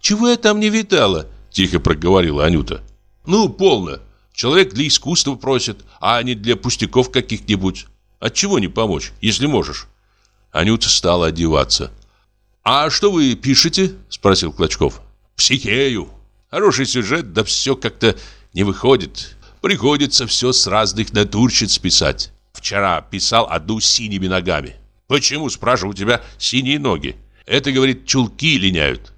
Чего я там не видала? Тихо проговорила Анюта. Ну, полно. Человек для искусства просит, а не для пустяков каких-нибудь. Отчего не помочь, если можешь? Анюта стала одеваться. «А что вы пишете?» – спросил Клочков. «Психею. Хороший сюжет, да все как-то не выходит. Приходится все с разных натурщиц писать. Вчера писал одну с синими ногами. Почему, спрашиваю, у тебя синие ноги? Это, говорит, чулки линяют.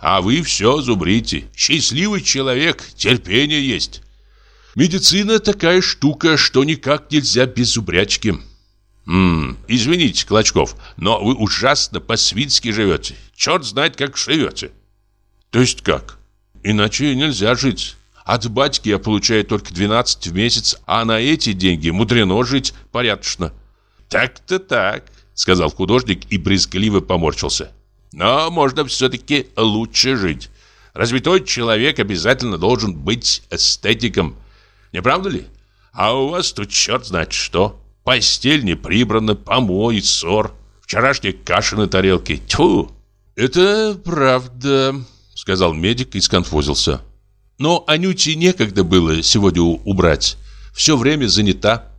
А вы все зубрите. Счастливый человек, терпение есть. Медицина такая штука, что никак нельзя без зубрячки. М извините, Клочков, но вы ужасно по-свински живете. Черт знает, как живете. То есть как? Иначе нельзя жить. От батьки я получаю только 12 в месяц, а на эти деньги мудрено жить порядочно. Так-то так, сказал художник и брезгливо поморщился. Но можно все-таки лучше жить. Развитой человек обязательно должен быть эстетиком. Не правда ли? А у вас тут черт знает что. Постель не прибрана, помой, ссор. Вчерашняя каша на тарелке. Тьфу! Это правда, сказал медик и сконфузился. Но Анюте некогда было сегодня убрать. Все время занята.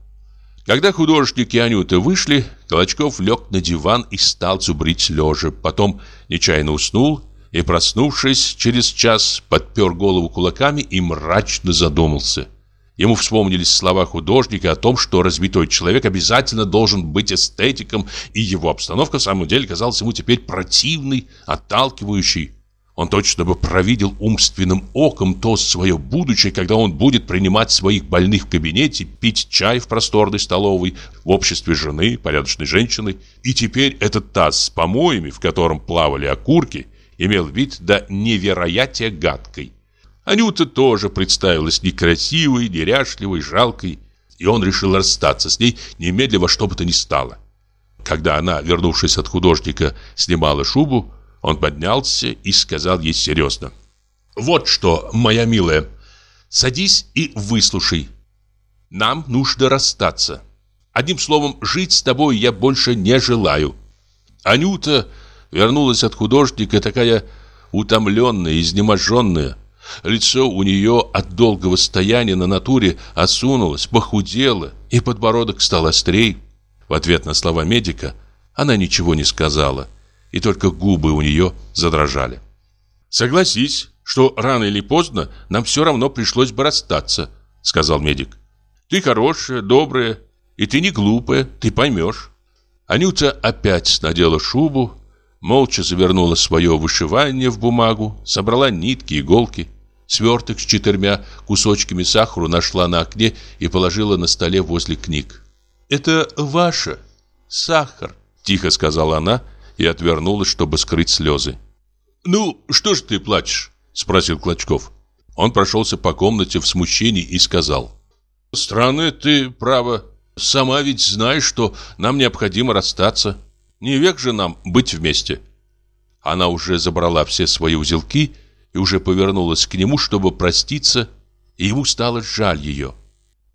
Когда художники Анюты вышли, Колочков лег на диван и стал зубрить лежа. Потом нечаянно уснул и, проснувшись через час, подпер голову кулаками и мрачно задумался. Ему вспомнились слова художника о том, что разбитой человек обязательно должен быть эстетиком, и его обстановка в самом деле казалась ему теперь противной, отталкивающей. Он точно бы провидел умственным оком то свое будущее, когда он будет принимать своих больных в кабинете, пить чай в просторной столовой, в обществе жены, порядочной женщины. И теперь этот таз с помоями, в котором плавали окурки, имел вид до невероятия гадкой. Анюта тоже представилась некрасивой, неряшливой, жалкой, и он решил расстаться с ней немедленно во что бы то ни стало. Когда она, вернувшись от художника, снимала шубу, он поднялся и сказал ей серьезно. «Вот что, моя милая, садись и выслушай. Нам нужно расстаться. Одним словом, жить с тобой я больше не желаю». Анюта вернулась от художника такая утомленная, изнеможенная. Лицо у нее от долгого стояния на натуре осунулось, похудело, и подбородок стал острей. В ответ на слова медика она ничего не сказала – и только губы у нее задрожали. «Согласись, что рано или поздно нам все равно пришлось бы расстаться», — сказал медик. «Ты хорошая, добрая, и ты не глупая, ты поймешь». Анюта опять надела шубу, молча завернула свое вышивание в бумагу, собрала нитки, иголки. Сверток с четырьмя кусочками сахара нашла на окне и положила на столе возле книг. «Это ваше, сахар», — тихо сказала она, — и отвернулась, чтобы скрыть слезы. «Ну, что ж ты плачешь?» – спросил Клочков. Он прошелся по комнате в смущении и сказал. «Странно ты, право. Сама ведь знаешь, что нам необходимо расстаться. Не век же нам быть вместе». Она уже забрала все свои узелки и уже повернулась к нему, чтобы проститься, и ему стало жаль ее.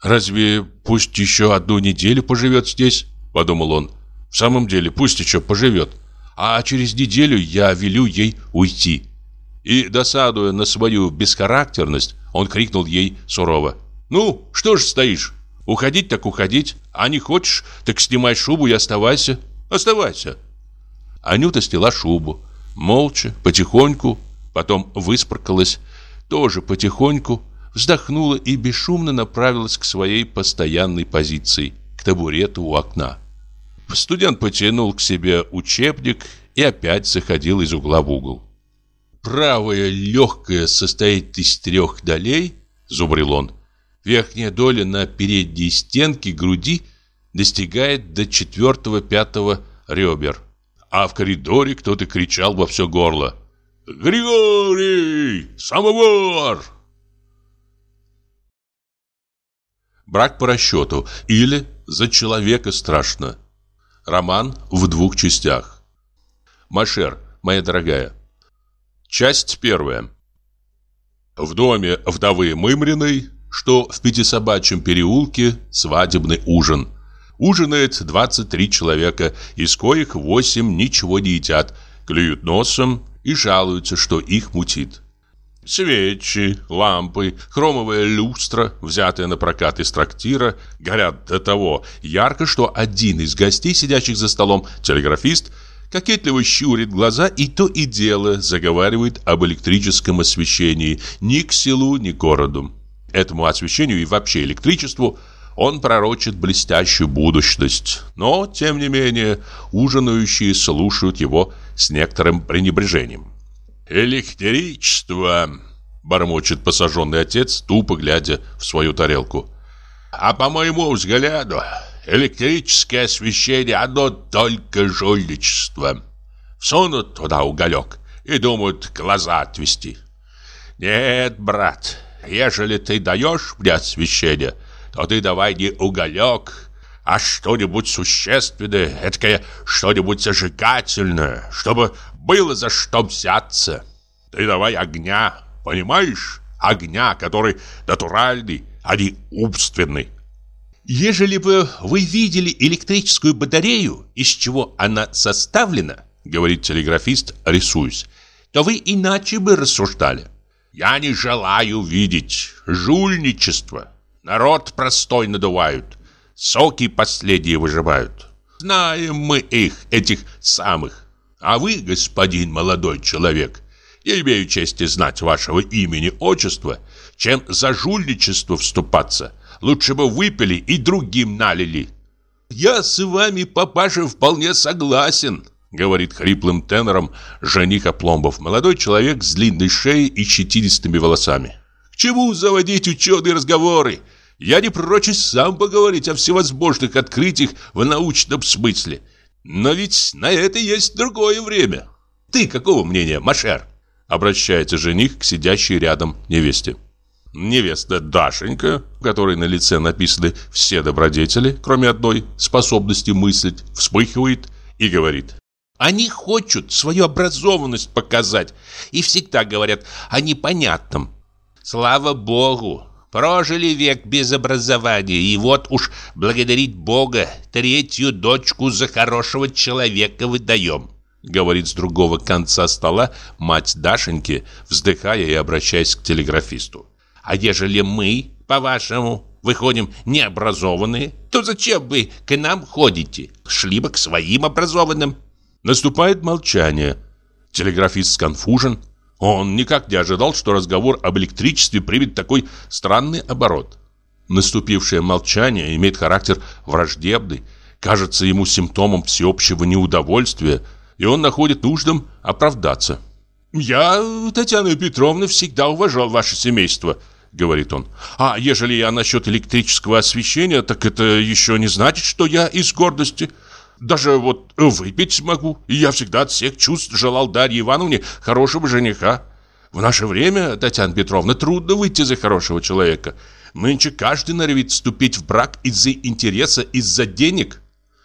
«Разве пусть еще одну неделю поживет здесь?» – подумал он. «В самом деле, пусть еще поживет а через неделю я велю ей уйти. И, досадуя на свою бесхарактерность, он крикнул ей сурово. «Ну, что ж стоишь? Уходить так уходить, а не хочешь, так снимай шубу и оставайся. Оставайся». Анюта сняла шубу, молча, потихоньку, потом выспаркалась, тоже потихоньку, вздохнула и бесшумно направилась к своей постоянной позиции, к табурету у окна. Студент потянул к себе учебник и опять заходил из угла в угол. «Правая легкая состоит из трех долей», — зубрил он. «Верхняя доля на передней стенке груди достигает до четвертого-пятого ребер. А в коридоре кто-то кричал во все горло. «Григорий! Самовар!» Брак по расчету или «За человека страшно» Роман в двух частях. Машер, моя дорогая. Часть первая. В доме вдовы Мымриной, что в Пятисобачьем переулке, свадебный ужин. Ужинает 23 человека, из коих 8 ничего не едят, клюют носом и жалуются, что их мутит. Свечи, лампы, хромовая люстра, взятая на прокат из трактира, горят до того ярко, что один из гостей, сидящих за столом, телеграфист, кокетливо щурит глаза и то и дело заговаривает об электрическом освещении ни к селу, ни к городу. Этому освещению и вообще электричеству он пророчит блестящую будущность, но, тем не менее, ужинающие слушают его с некоторым пренебрежением. «Электричество!» – бормочет посаженный отец, тупо глядя в свою тарелку. «А по моему взгляду, электрическое освещение – одно только жульничество. Всунут туда уголек и думают глаза отвести. Нет, брат, ежели ты даешь мне освещение, то ты давай не уголек, а что-нибудь существенное, эткое что-нибудь зажигательное, чтобы было за что взяться. Ты давай огня, понимаешь? Огня, который натуральный, а не умственный. Ежели бы вы видели электрическую батарею, из чего она составлена, говорит телеграфист, рисуясь, то вы иначе бы рассуждали. Я не желаю видеть жульничество. Народ простой надувают, соки последние выживают. Знаем мы их, этих самых. А вы, господин молодой человек, я имею честь знать вашего имени, отчества, чем за жульничество вступаться. Лучше бы выпили и другим налили. Я с вами, папаша, вполне согласен, говорит хриплым тенором жених Опломбов, молодой человек с длинной шеей и щетинистыми волосами. К чему заводить ученые разговоры? Я не прочь сам поговорить о всевозможных открытиях в научном смысле. Но ведь на это есть другое время. Ты какого мнения, Машер? Обращается жених к сидящей рядом невесте. Невеста Дашенька, в которой на лице написаны все добродетели, кроме одной, способности мыслить, вспыхивает и говорит. Они хотят свою образованность показать и всегда говорят о непонятном. Слава Богу, Прожили век без образования, и вот уж благодарить Бога третью дочку за хорошего человека выдаем. Говорит с другого конца стола мать Дашеньки, вздыхая и обращаясь к телеграфисту. А ежели мы, по-вашему, выходим необразованные, то зачем вы к нам ходите? Шли бы к своим образованным. Наступает молчание. Телеграфист сконфужен, он никак не ожидал, что разговор об электричестве примет такой странный оборот. Наступившее молчание имеет характер враждебный, кажется ему симптомом всеобщего неудовольствия, и он находит нужным оправдаться. «Я, Татьяна Петровна, всегда уважал ваше семейство», — говорит он. «А ежели я насчет электрического освещения, так это еще не значит, что я из гордости». Даже вот выпить могу. И я всегда от всех чувств желал Дарье Ивановне хорошего жениха. В наше время, Татьяна Петровна, трудно выйти за хорошего человека. Нынче каждый норовит вступить в брак из-за интереса, из-за денег.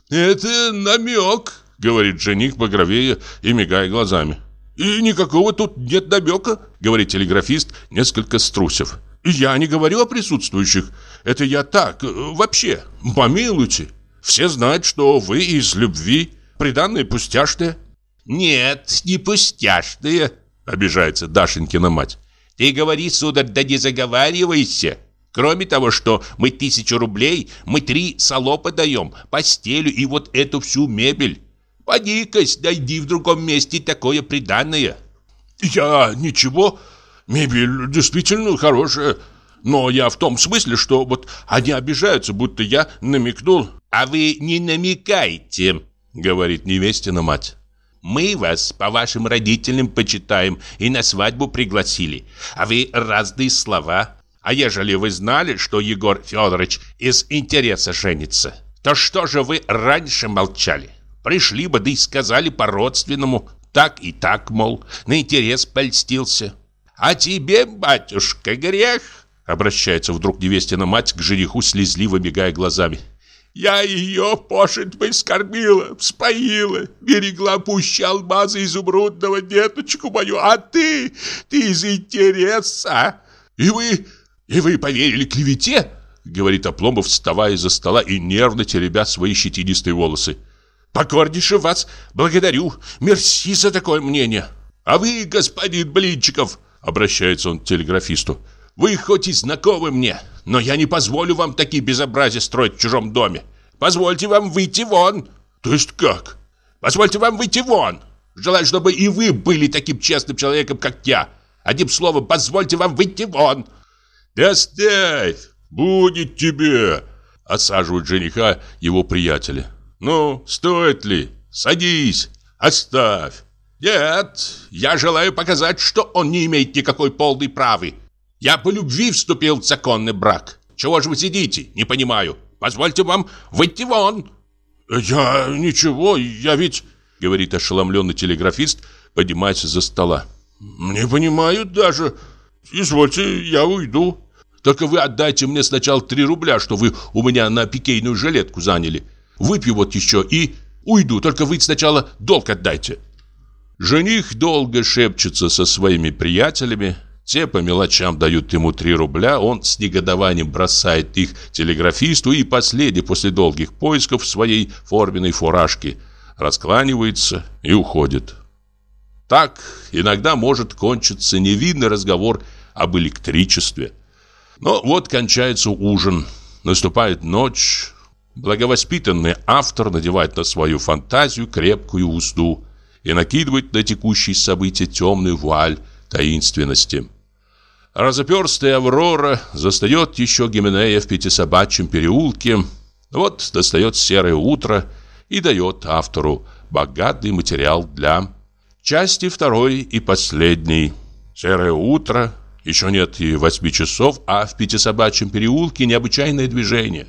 Это намек, говорит жених багровее и мигая глазами. И никакого тут нет намека, говорит телеграфист, несколько струсив. Я не говорю о присутствующих. Это я так, вообще. Помилуйте. Все знают, что вы из любви, приданные пустяшные. Нет, не пустяшные, обижается Дашенькина мать. Ты говори, сударь, да не заговаривайся. Кроме того, что мы тысячу рублей, мы три салопа даем, постелю и вот эту всю мебель. Поди-кась, найди в другом месте такое приданное. Я ничего, мебель действительно хорошая, но я в том смысле, что вот они обижаются, будто я намекнул. А вы не намекайте, говорит невестина мать. Мы вас по вашим родителям почитаем и на свадьбу пригласили, а вы разные слова. А ежели вы знали, что Егор Федорович из интереса женится, то что же вы раньше молчали? Пришли бы, да и сказали по-родственному, так и так, мол, на интерес польстился. А тебе, батюшка, грех Обращается вдруг невестина мать к жениху, слезливо бегая глазами. Я ее, пошить бы, скормила, вспоила, берегла пуще алмаза изумрудного деточку мою, а ты, ты из интереса. И вы, и вы поверили клевете? Говорит Опломбов, вставая из-за стола и нервно теребя свои щетинистые волосы. Покорнейше вас благодарю, мерси за такое мнение. А вы, господин Блинчиков, обращается он к телеграфисту. Вы хоть и знакомы мне, но я не позволю вам такие безобразия строить в чужом доме. Позвольте вам выйти вон. То есть как? Позвольте вам выйти вон. Желаю, чтобы и вы были таким честным человеком, как я. Одним словом, позвольте вам выйти вон. Да оставь, будет тебе, осаживают жениха его приятели. Ну, стоит ли? Садись, оставь. Нет, я желаю показать, что он не имеет никакой полной правы. Я по любви вступил в законный брак. Чего же вы сидите? Не понимаю. Позвольте вам выйти вон. Я ничего, я ведь, говорит ошеломленный телеграфист, поднимаясь за стола. Не понимаю даже. Извольте, я уйду. Только вы отдайте мне сначала 3 рубля, что вы у меня на пикейную жилетку заняли. Выпью вот еще и уйду. Только вы сначала долг отдайте. Жених долго шепчется со своими приятелями. Те по мелочам дают ему 3 рубля. Он с негодованием бросает их телеграфисту и последний после долгих поисков своей форменной фуражке раскланивается и уходит. Так иногда может кончиться невинный разговор об электричестве. Но вот кончается ужин, наступает ночь. Благовоспитанный автор надевает на свою фантазию крепкую узду и накидывает на текущие события темную вуаль таинственности. Разоперстая Аврора застает еще Гименея в Пятисобачьем переулке. Вот достает серое утро и дает автору богатый материал для Части второй и последней. Серое утро, еще нет и восьми часов, а в Пятисобачьем переулке необычайное движение.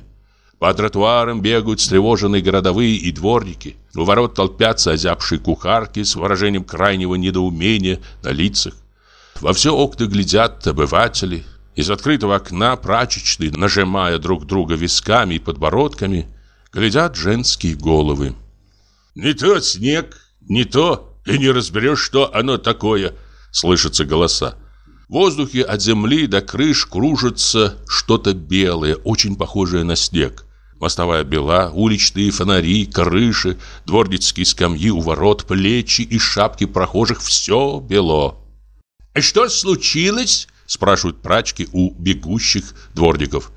По тротуарам бегают встревоженные городовые и дворники. У ворот толпятся озябшие кухарки с выражением крайнего недоумения на лицах. Во все окна глядят обыватели. Из открытого окна прачечные, нажимая друг друга висками и подбородками, глядят женские головы. «Не то снег, не то и не разберешь, что оно такое», — слышатся голоса. В воздухе от земли до крыш кружится что-то белое, очень похожее на снег. Мостовая бела, уличные фонари, крыши, дворницкие скамьи у ворот, плечи и шапки прохожих — все бело. «Что случилось?» — спрашивают прачки у бегущих дворников.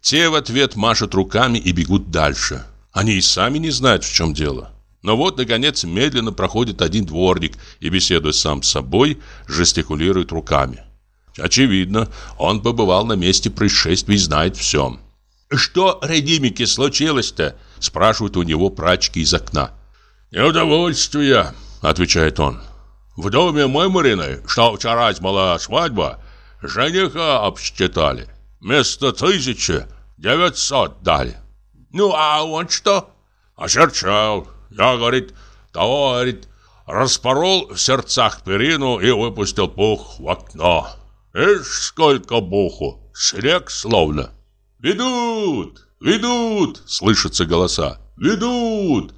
Те в ответ машут руками и бегут дальше. Они и сами не знают, в чем дело. Но вот, наконец, медленно проходит один дворник и, беседуя сам с собой, жестикулирует руками. Очевидно, он побывал на месте происшествия и знает все. «Что, Редимике, случилось-то?» – спрашивают у него прачки из окна. «Неудовольствие», – отвечает он. «В доме Мымариной, что вчера была свадьба, жениха обсчитали. Вместо тысячи девятьсот дали». «Ну, а он что?» «Осерчал, я, говорит, того, говорит, распорол в сердцах перину и выпустил пух в окно. Ишь, сколько буху, снег словно. «Ведут! Ведут!» — слышатся голоса. «Ведут!»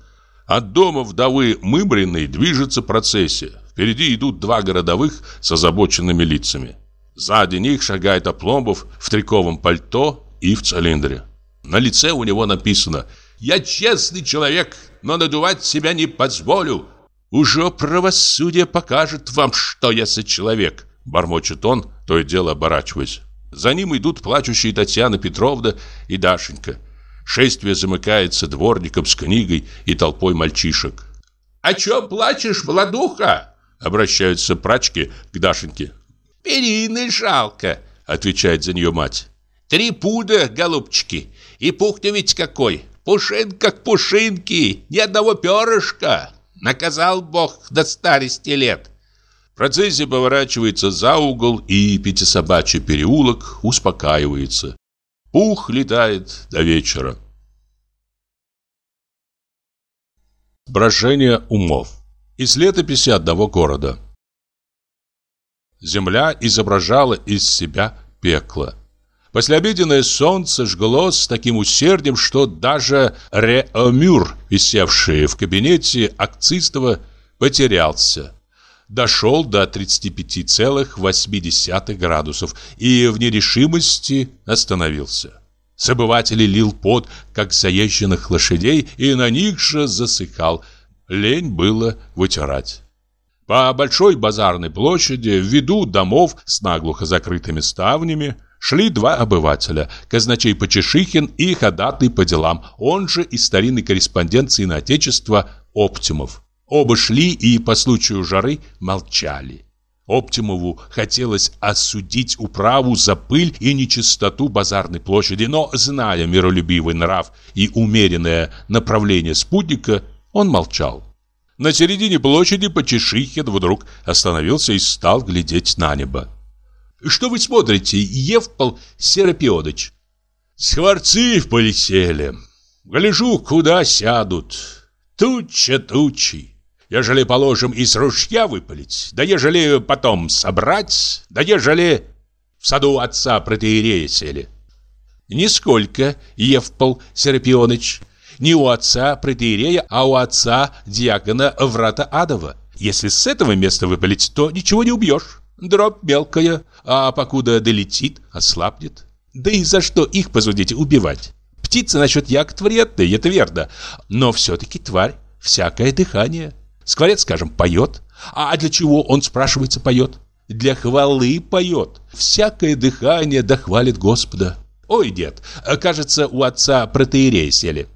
От дома вдовы Мыбриной движется процессия. Впереди идут два городовых с озабоченными лицами. Сзади них шагает Опломбов в триковом пальто и в цилиндре. На лице у него написано «Я честный человек, но надувать себя не позволю. Уже правосудие покажет вам, что я за человек, бормочет он, то и дело оборачиваясь. За ним идут плачущие Татьяна Петровна и Дашенька. Шествие замыкается дворником с книгой и толпой мальчишек. «О чем плачешь, Владуха?» Обращаются прачки к Дашеньке. «Перины жалко», — отвечает за нее мать. «Три пуда, голубчики, и пух-то ведь какой! Пушинка к пушинке, ни одного перышка. Наказал Бог до старости лет. Процессия поворачивается за угол, и пятисобачий переулок успокаивается. Пух летает до вечера. Брожение умов. Из летописи одного города. Земля изображала из себя пекло. Послеобеденное солнце жгло с таким усердием, что даже Реомюр, висевший в кабинете Акцистова, потерялся. Дошел до 35,8 градусов и в нерешимости остановился. С обывателей лил пот, как заезженных лошадей, и на них же засыхал. Лень было вытирать. По большой базарной площади, в виду домов с наглухо закрытыми ставнями, шли два обывателя, казначей Почешихин и ходатай по делам, он же и старинный корреспондент Сына Отечества Оптимов. Оба шли и по случаю жары молчали. Оптимову хотелось осудить управу за пыль и нечистоту базарной площади, но, зная миролюбивый нрав и умеренное направление спутника, он молчал. На середине площади Почешихин вдруг остановился и стал глядеть на небо. «Что вы смотрите, Евпол Серапиодыч?» «Скворцы полетели. Гляжу, куда сядут. Туча тучи. Ежели, положим, из ружья выпалить, да ежели потом собрать, да ежели в саду отца протеерея сели». «Нисколько, Евпол Серапионыч». Не у отца протеерея, а у отца диакона Врата Адова. Если с этого места выпалить, то ничего не убьешь. Дробь мелкая, а покуда долетит, ослабнет. Да и за что их, посудите, убивать? Птица насчет ягод вредная, это верно. Но все-таки тварь, всякое дыхание. Скворец, скажем, поет. А для чего он, спрашивается, поет? Для хвалы поет. Всякое дыхание дохвалит Господа. Ой, дед, кажется, у отца протеерея сели.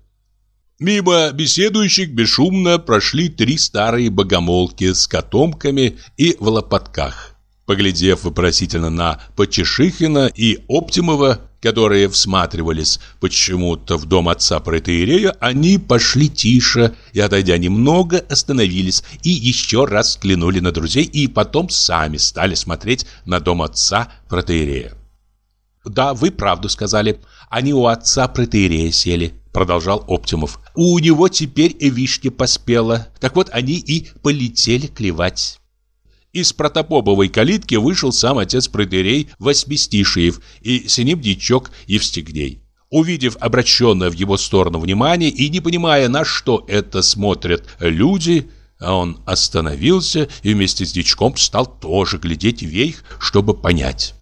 Мимо беседующих бесшумно прошли три старые богомолки с котомками и в лопатках. Поглядев вопросительно на Почешихина и Оптимова, которые всматривались почему-то в дом отца протеерея, они пошли тише и, отойдя немного, остановились и еще раз взглянули на друзей и потом сами стали смотреть на дом отца протеерея. «Да, вы правду сказали. Они у отца протеерея сели продолжал Оптимов. У него теперь вишня поспела. Так вот они и полетели клевать. Из протопоповой калитки вышел сам отец протеерей Восьмистишиев и с ним дичок Евстигней. Увидев обращенное в его сторону внимание и не понимая, на что это смотрят люди, он остановился и вместе с дичком стал тоже глядеть вверх, чтобы понять.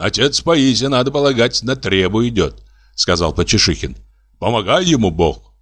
«Отец Паизия, надо полагать, на требу идет», — сказал Почешихин. Помогай ему Бог.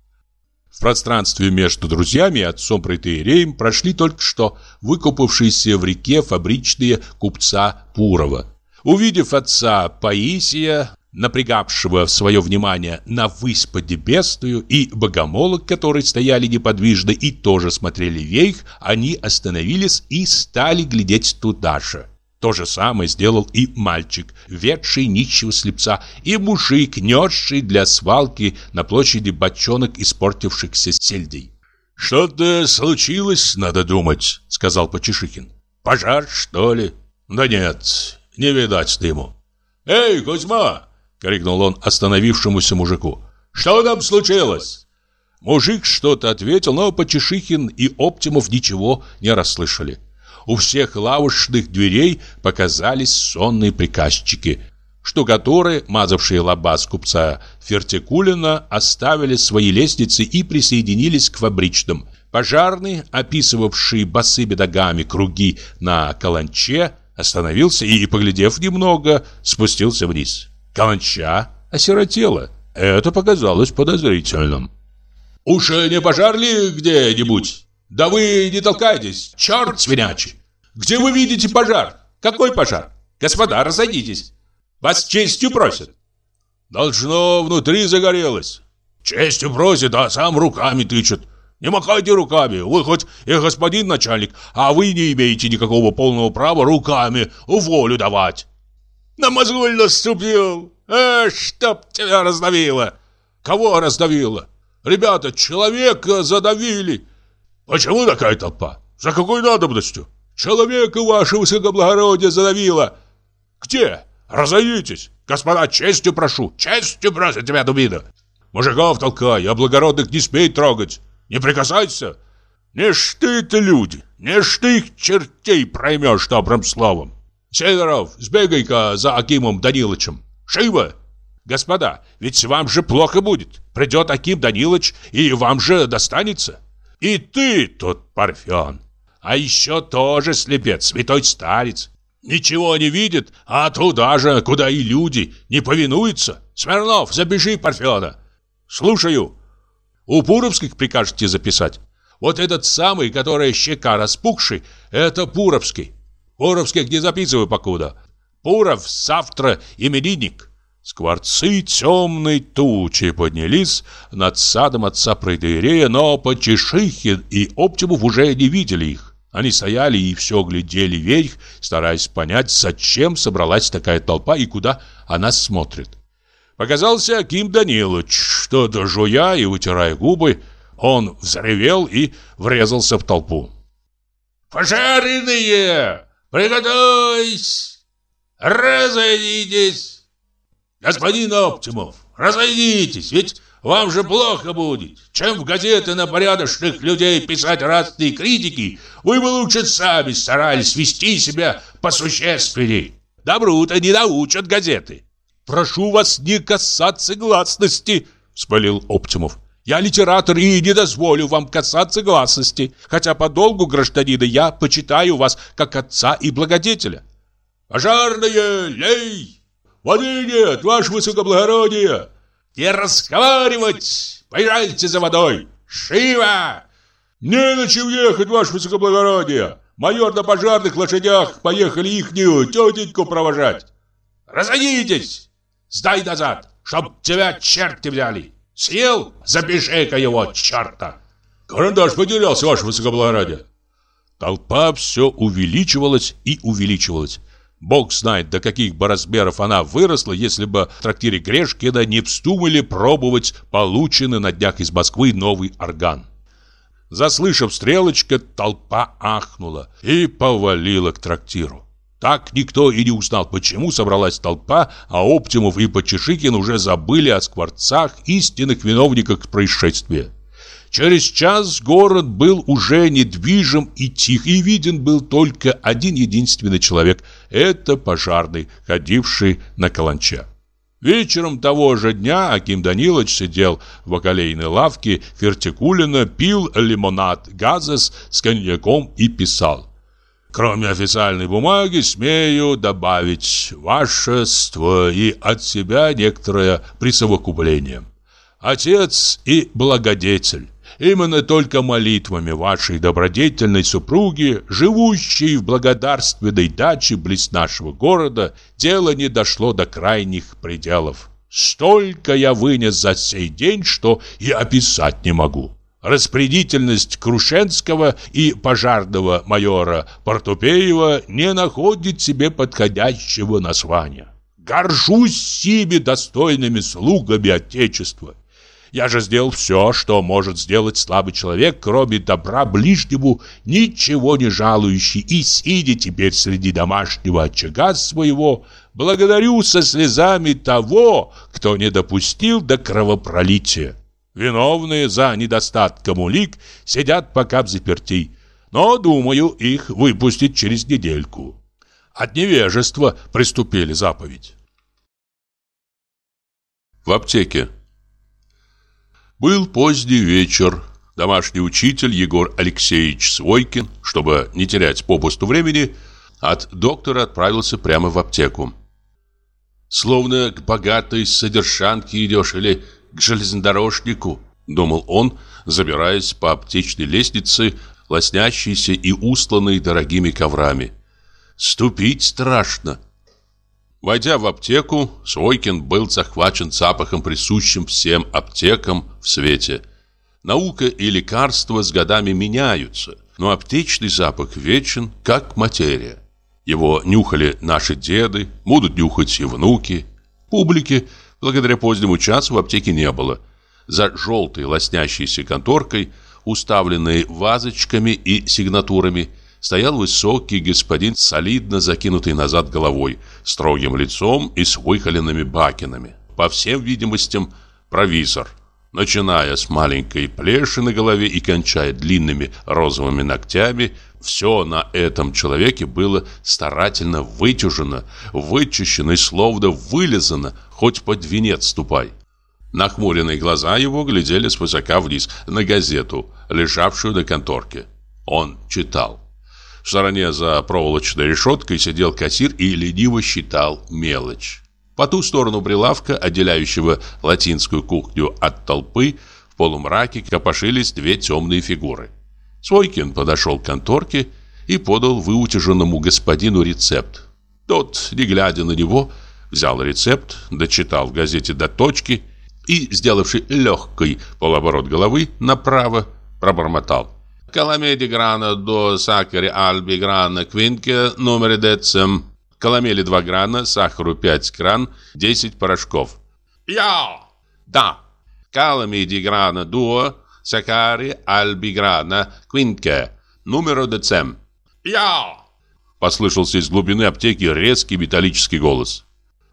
В пространстве между друзьями и отцом протеереем прошли только что выкупавшиеся в реке фабричные купца Пурова. Увидев отца Паисия, напрягавшего свое внимание на высь поднебесную, и богомолок, которые стояли неподвижно и тоже смотрели вверх, они остановились и стали глядеть туда же. То же самое сделал и мальчик, ведший нищего слепца, и мужик, несший для свалки на площади бочонок испортившихся сельдей. «Что-то случилось, надо думать», — сказал Почешихин. «Пожар, что ли?» «Да нет, не видать ему». «Эй, Кузьма!» — крикнул он остановившемуся мужику. «Что там случилось?» Мужик что-то ответил, но Почешихин и Оптимов ничего не расслышали у всех лавочных дверей показались сонные приказчики. Штукатуры, мазавшие лоба с купца Фертикулина, оставили свои лестницы и присоединились к фабричным. Пожарный, описывавший босыми ногами круги на каланче, остановился и, поглядев немного, спустился вниз. Каланча осиротела. Это показалось подозрительным. «Уж не пожар ли где-нибудь?» «Да вы не толкайтесь, черт свинячий! Где вы видите пожар? Какой пожар? Господа, разойдитесь! Вас честью просят!» «Должно, внутри загорелось!» «Честью просит, а сам руками тычет!» «Не махайте руками, вы хоть и господин начальник, а вы не имеете никакого полного права руками волю давать!» «На мозголь наступил! Э, чтоб тебя раздавило!» «Кого раздавило?» «Ребята, человека задавили!» Почему такая толпа? За какой надобностью? Человека ваше высокоблагородие задавило. Где? Разойдитесь. Господа, честью прошу. Честью прошу тебя, дубина. Мужиков толкай, а благородных не смей трогать. Не прикасайся. Не ж ты-то люди, не ж ты их чертей проймешь добрым словом. Сидоров, сбегай-ка за Акимом Данилычем. Живо! Господа, ведь вам же плохо будет. Придет Аким Данилыч, и вам же достанется. И ты тут, Парфен. А еще тоже слепец, святой старец. Ничего не видит, а туда же, куда и люди, не повинуются. Смирнов, запиши Парфена. Слушаю. У Пуровских прикажете записать? Вот этот самый, который щека распухший, это Пуровский. Пуровских не записывай покуда. Пуров завтра именинник. Скворцы темной тучи поднялись над садом отца Пройдерея, но Почешихин и Оптимов уже не видели их. Они стояли и все глядели вверх, стараясь понять, зачем собралась такая толпа и куда она смотрит. Показался Аким Данилович, что-то жуя и вытирая губы, он взревел и врезался в толпу. «Пожаренные! Приготовьтесь! Разойдитесь! Господин Оптимов, разойдитесь, ведь вам же плохо будет. Чем в газеты на порядочных людей писать разные критики, вы бы лучше сами старались вести себя посущественней. Добру-то не научат газеты. Прошу вас не касаться гласности, спалил Оптимов. Я литератор и не дозволю вам касаться гласности, хотя по долгу гражданина я почитаю вас как отца и благодетеля. Пожарные, лей! Воды нет, ваше высокоблагородие! Не разговаривать! Поезжайте за водой! Живо! Не на чем ехать, ваше высокоблагородие! Майор на пожарных лошадях поехали ихнюю тетеньку провожать. Разойдитесь! Сдай назад, чтоб тебя черти взяли! Съел? Запиши-ка его, черта!» «Карандаш потерялся, ваше высокоблагородие!» Толпа все увеличивалась и увеличивалась. Бог знает, до каких бы размеров она выросла, если бы в трактире Грешкина не вздумали пробовать полученный на днях из Москвы новый орган. Заслышав стрелочка, толпа ахнула и повалила к трактиру. Так никто и не узнал, почему собралась толпа, а Оптимов и Почешикин уже забыли о скворцах, истинных виновниках происшествия. Через час город был уже недвижим и тих, и виден был только один единственный человек – это пожарный, ходивший на каланча. Вечером того же дня Аким Данилович сидел в околейной лавке Фертикулина, пил лимонад газес с коньяком и писал. Кроме официальной бумаги, смею добавить вашество и от себя некоторое присовокупление. Отец и благодетель. Именно только молитвами вашей добродетельной супруги, живущей в благодарственной даче близ нашего города, дело не дошло до крайних пределов. Столько я вынес за сей день, что и описать не могу. Распорядительность Крушенского и пожарного майора Портупеева не находит себе подходящего названия. Горжусь сими достойными слугами Отечества. Я же сделал все, что может сделать слабый человек, кроме добра ближнему, ничего не жалующий, и, сидя теперь среди домашнего очага своего, благодарю со слезами того, кто не допустил до кровопролития. Виновные за недостатком улик сидят пока в заперти, но, думаю, их выпустить через недельку. От невежества приступили заповедь. В аптеке. Был поздний вечер. Домашний учитель Егор Алексеевич Свойкин, чтобы не терять попусту времени, от доктора отправился прямо в аптеку. Словно к богатой содержанке идешь или к железнодорожнику, думал он, забираясь по аптечной лестнице, лоснящейся и устланной дорогими коврами. Ступить страшно. Войдя в аптеку, Свойкин был захвачен запахом, присущим всем аптекам в свете. Наука и лекарства с годами меняются, но аптечный запах вечен, как материя. Его нюхали наши деды, будут нюхать и внуки. Публики Благодаря позднему часу в аптеке не было. За желтой лоснящейся конторкой, уставленной вазочками и сигнатурами, стоял высокий господин, солидно закинутый назад головой, строгим лицом и с выхоленными бакинами. По всем видимостям, провизор. Начиная с маленькой плеши на голове и кончая длинными розовыми ногтями, все на этом человеке было старательно вытяжено, вычищено и словно вылезано, хоть под венец ступай. Нахмуренные глаза его глядели свысока вниз на газету, лежавшую на конторке. Он читал. В стороне за проволочной решеткой сидел кассир и лениво считал мелочь. По ту сторону прилавка, отделяющего латинскую кухню от толпы, в полумраке копошились две темные фигуры. Свойкин подошел к конторке и подал выутяженному господину рецепт. Тот, не глядя на него, взял рецепт, дочитал в газете до точки и, сделавший легкий полоборот головы направо, пробормотал. «Каламеди грана до сакари альби грана квинке номер децем». Коломели 2 грана, сахару 5 гран, 10 порошков. «Я!» «Да!» «Каламеди грана дуо, сакари альби грана квинке, номер децем». «Я!» Послышался из глубины аптеки резкий металлический голос.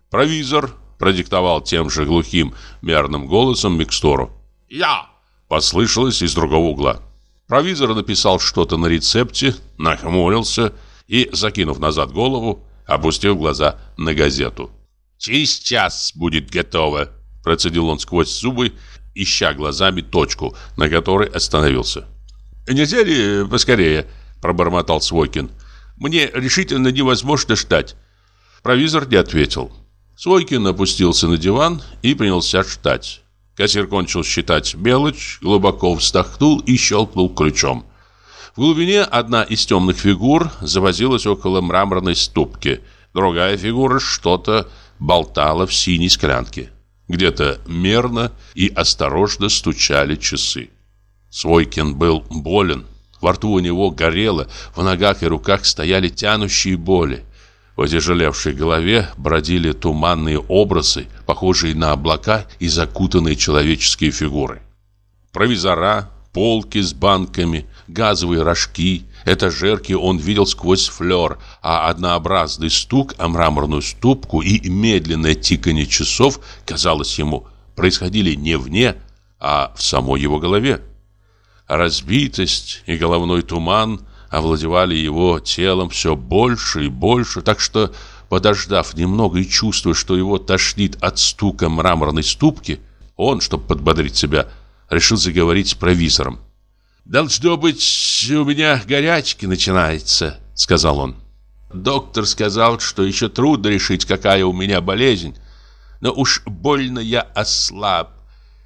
Провизор продиктовал тем же глухим мерным голосом микстуру. «Я!» Послышалось из другого угла. Провизор написал что-то на рецепте, нахмурился и, закинув назад голову, опустил глаза на газету. «Через час будет готово», – процедил он сквозь зубы, ища глазами точку, на которой остановился. «Нельзя ли поскорее?» – пробормотал Свойкин. «Мне решительно невозможно ждать». Провизор не ответил. Свойкин опустился на диван и принялся ждать. Кассир кончил считать мелочь, глубоко вздохнул и щелкнул ключом. В глубине одна из темных фигур завозилась около мраморной ступки. Другая фигура что-то болтала в синей склянке. Где-то мерно и осторожно стучали часы. Свойкин был болен. Во рту у него горело, в ногах и руках стояли тянущие боли. В отяжелевшей голове бродили туманные образы, похожие на облака и закутанные человеческие фигуры. Провизора, полки с банками, газовые рожки, этажерки он видел сквозь флер, а однообразный стук о мраморную ступку и медленное тиканье часов, казалось ему, происходили не вне, а в самой его голове. Разбитость и головной туман – овладевали его телом все больше и больше, так что, подождав немного и чувствуя, что его тошнит от стука мраморной ступки, он, чтобы подбодрить себя, решил заговорить с провизором. «Должно быть, у меня горячки начинается», — сказал он. «Доктор сказал, что еще трудно решить, какая у меня болезнь, но уж больно я ослаб.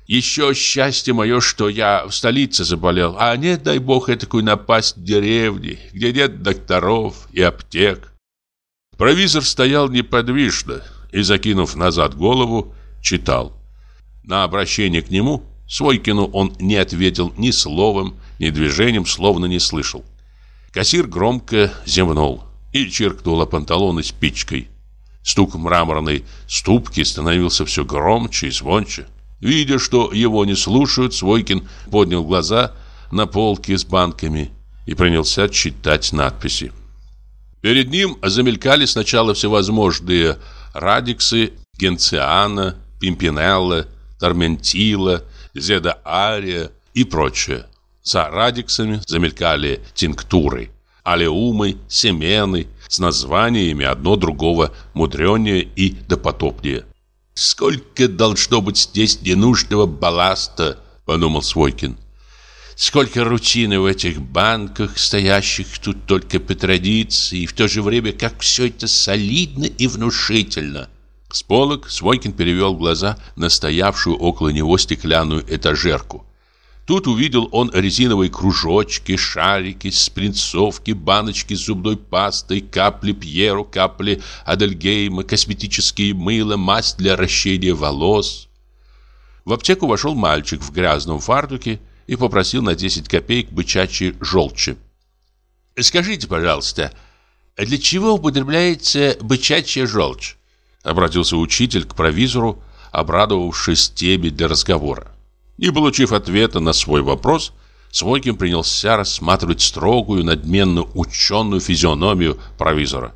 Еще счастье мое, что я в столице заболел, а нет, дай бог, этакую напасть в деревне, где нет докторов и аптек. Провизор стоял неподвижно и, закинув назад голову, читал. На обращение к нему, Свойкину, он не ответил ни словом, ни движением, словно не слышал. Кассир громко зевнул и чиркнул панталоны спичкой. Стук мраморной ступки становился все громче и звонче. Видя, что его не слушают, Свойкин поднял глаза на полки с банками и принялся читать надписи. Перед ним замелькали сначала всевозможные радиксы, генциана, пимпинелла, торментила, зеда-ария и прочее. За радиксами замелькали тинктуры, алеумы, семены с названиями одно другого мудренее и допотопнее. «Сколько должно быть здесь ненужного балласта!» — подумал Свойкин. «Сколько рутины в этих банках, стоящих тут только по традиции, и в то же время как все это солидно и внушительно!» С полок Свойкин перевел глаза на стоявшую около него стеклянную этажерку. Тут увидел он резиновые кружочки, шарики, спринцовки, баночки с зубной пастой, капли Пьеру, капли Адельгейма, косметические мыло, мазь для ращения волос. В аптеку вошел мальчик в грязном фартуке и попросил на 10 копеек бычачьей желчи. «Скажите, пожалуйста, для чего употребляется бычачья желчь?» Обратился учитель к провизору, обрадовавшись теме для разговора. Не получив ответа на свой вопрос, Свойкин принялся рассматривать строгую, надменно ученую физиономию провизора.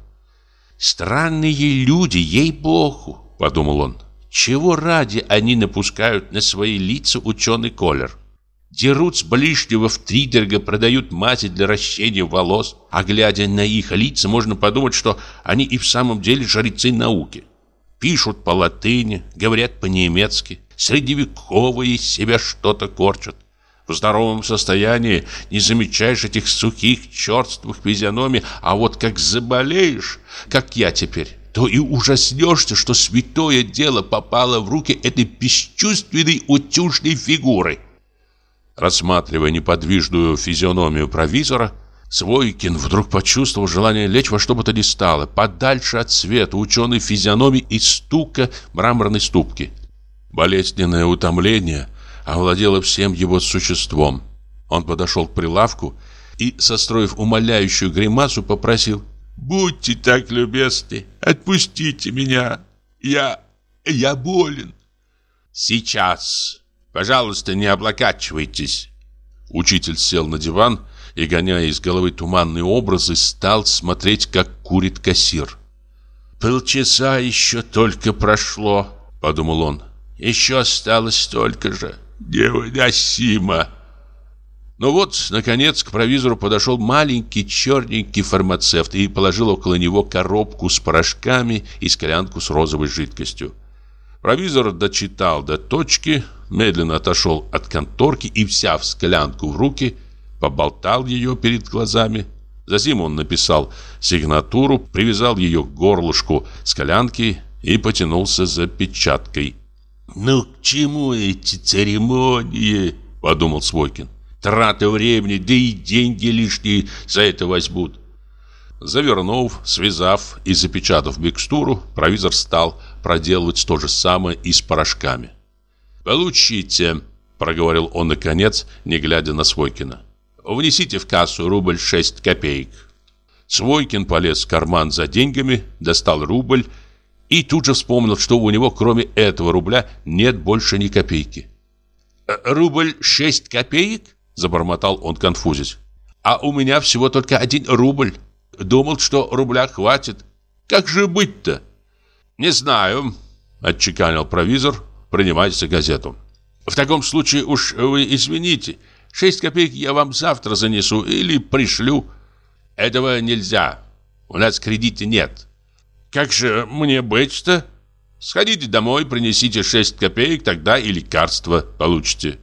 «Странные люди, ей-богу!» — подумал он. «Чего ради они напускают на свои лица ученый колер? Дерут с ближнего в тридерга, продают мазь для ращения волос, а глядя на их лица, можно подумать, что они и в самом деле жрецы науки. Пишут по латыни, говорят по-немецки, средневековые себя что-то корчат. В здоровом состоянии не замечаешь этих сухих, черствых физиономий, а вот как заболеешь, как я теперь, то и ужаснешься, что святое дело попало в руки этой бесчувственной утюжной фигуры. Рассматривая неподвижную физиономию провизора, Свойкин вдруг почувствовал желание лечь во что бы то ни стало, подальше от света ученой физиономии и стука мраморной ступки. Болезненное утомление овладело всем его существом. Он подошел к прилавку и, состроив умоляющую гримасу, попросил «Будьте так любезны, отпустите меня, я... я болен». «Сейчас, пожалуйста, не облокачивайтесь». Учитель сел на диван и, гоняя из головы туманные образы, стал смотреть, как курит кассир. «Полчаса еще только прошло», — подумал он. «Еще осталось столько же. Невыносимо!» Ну вот, наконец, к провизору подошел маленький черненький фармацевт и положил около него коробку с порошками и склянку с розовой жидкостью. Провизор дочитал до точки, медленно отошел от конторки и, взяв склянку в руки, поболтал ее перед глазами. Затем он написал сигнатуру, привязал ее к горлышку склянки и потянулся за печаткой. «Ну к чему эти церемонии?» – подумал Свойкин. «Трата времени, да и деньги лишние за это возьмут». Завернув, связав и запечатав микстуру, провизор стал проделывать то же самое и с порошками. «Получите», – проговорил он наконец, не глядя на Свойкина. Внесите в кассу рубль 6 копеек. Свойкин полез в карман за деньгами, достал рубль и тут же вспомнил, что у него кроме этого рубля нет больше ни копейки. «Э, «Рубль 6 копеек?» – забормотал он конфузясь. «А у меня всего только один рубль. Думал, что рубля хватит. Как же быть-то?» «Не знаю», – отчеканил провизор, принимаясь за газету. «В таком случае уж вы извините». Шесть копеек я вам завтра занесу или пришлю. Этого нельзя. У нас кредита нет. Как же мне быть-то? Сходите домой, принесите шесть копеек, тогда и лекарство получите.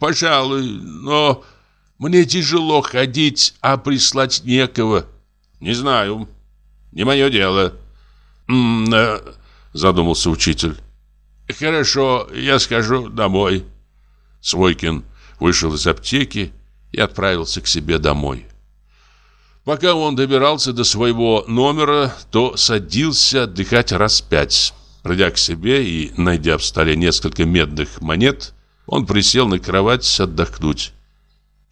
Пожалуй, но мне тяжело ходить, а прислать некого. Не знаю. Не мое дело. М -м -э, задумался учитель. Хорошо, я скажу домой. Свойкин вышел из аптеки и отправился к себе домой. Пока он добирался до своего номера, то садился отдыхать раз пять. Придя к себе и найдя в столе несколько медных монет, он присел на кровать отдохнуть.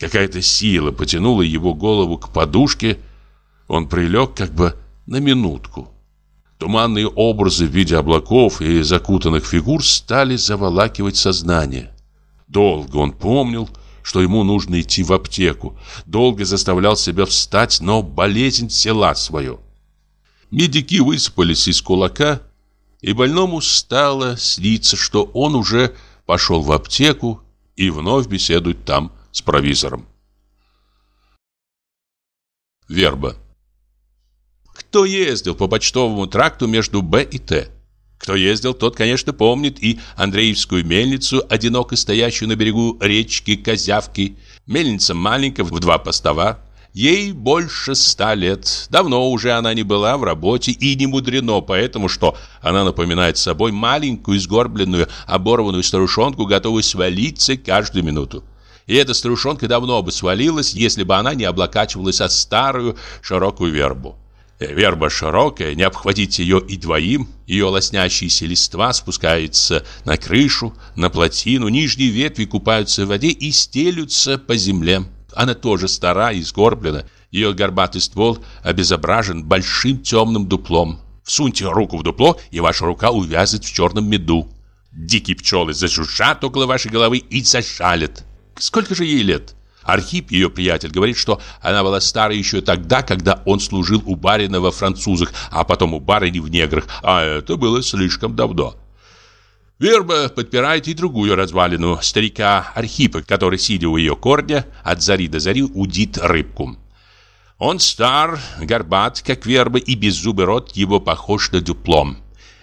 Какая-то сила потянула его голову к подушке. Он прилег как бы на минутку. Туманные образы в виде облаков и закутанных фигур стали заволакивать сознание. Долго он помнил, что ему нужно идти в аптеку. Долго заставлял себя встать, но болезнь села свое. Медики высыпались из кулака, и больному стало сниться, что он уже пошел в аптеку и вновь беседует там с провизором. Верба. Кто ездил по почтовому тракту между Б и Т? Кто ездил, тот, конечно, помнит и Андреевскую мельницу, одиноко стоящую на берегу речки Козявки. Мельница маленькая, в два постова. Ей больше ста лет. Давно уже она не была в работе и не мудрено, поэтому что она напоминает собой маленькую, сгорбленную, оборванную старушонку, готовую свалиться каждую минуту. И эта старушонка давно бы свалилась, если бы она не облокачивалась о старую широкую вербу. Верба широкая, не обхватить ее и двоим. Ее лоснящиеся листва спускаются на крышу, на плотину. Нижние ветви купаются в воде и стелются по земле. Она тоже стара и сгорблена. Ее горбатый ствол обезображен большим темным дуплом. Всуньте руку в дупло, и ваша рука увязнет в черном меду. Дикие пчелы зажужжат около вашей головы и зашалят. Сколько же ей лет? Архип, ее приятель, говорит, что она была старой еще тогда, когда он служил у барина во французах, а потом у барыни в неграх, а это было слишком давно. Верба подпирает и другую развалину старика Архипа, который, сидя у ее корня, от зари до зари удит рыбку. Он стар, горбат, как верба, и беззубый рот его похож на дуплом.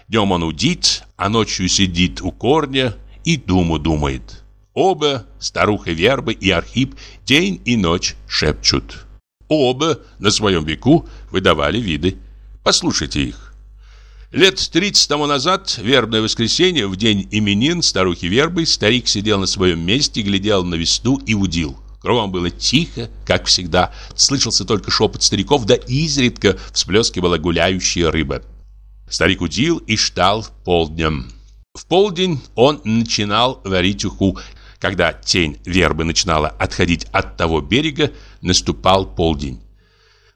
Днем он удит, а ночью сидит у корня и думу думает. Оба, старуха Верба и Архип, день и ночь шепчут. Оба на своем веку выдавали виды. Послушайте их. Лет 30 тому назад, вербное воскресенье, в день именин старухи Вербы, старик сидел на своем месте, глядел на весну и удил. Кругом было тихо, как всегда. Слышался только шепот стариков, да изредка всплескивала гуляющая рыба. Старик удил и ждал полднем. В полдень он начинал варить уху. Когда тень вербы начинала отходить от того берега, наступал полдень.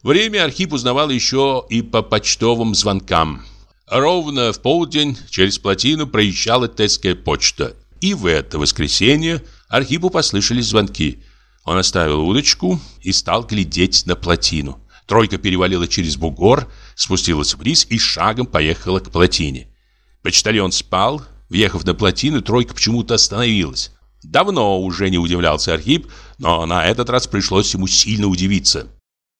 Время Архип узнавал еще и по почтовым звонкам. Ровно в полдень через плотину проезжала Тесская почта. И в это воскресенье Архипу послышались звонки. Он оставил удочку и стал глядеть на плотину. Тройка перевалила через бугор, спустилась вниз и шагом поехала к плотине. Почтальон спал. Въехав на плотину, тройка почему-то остановилась. Давно уже не удивлялся Архип, но на этот раз пришлось ему сильно удивиться.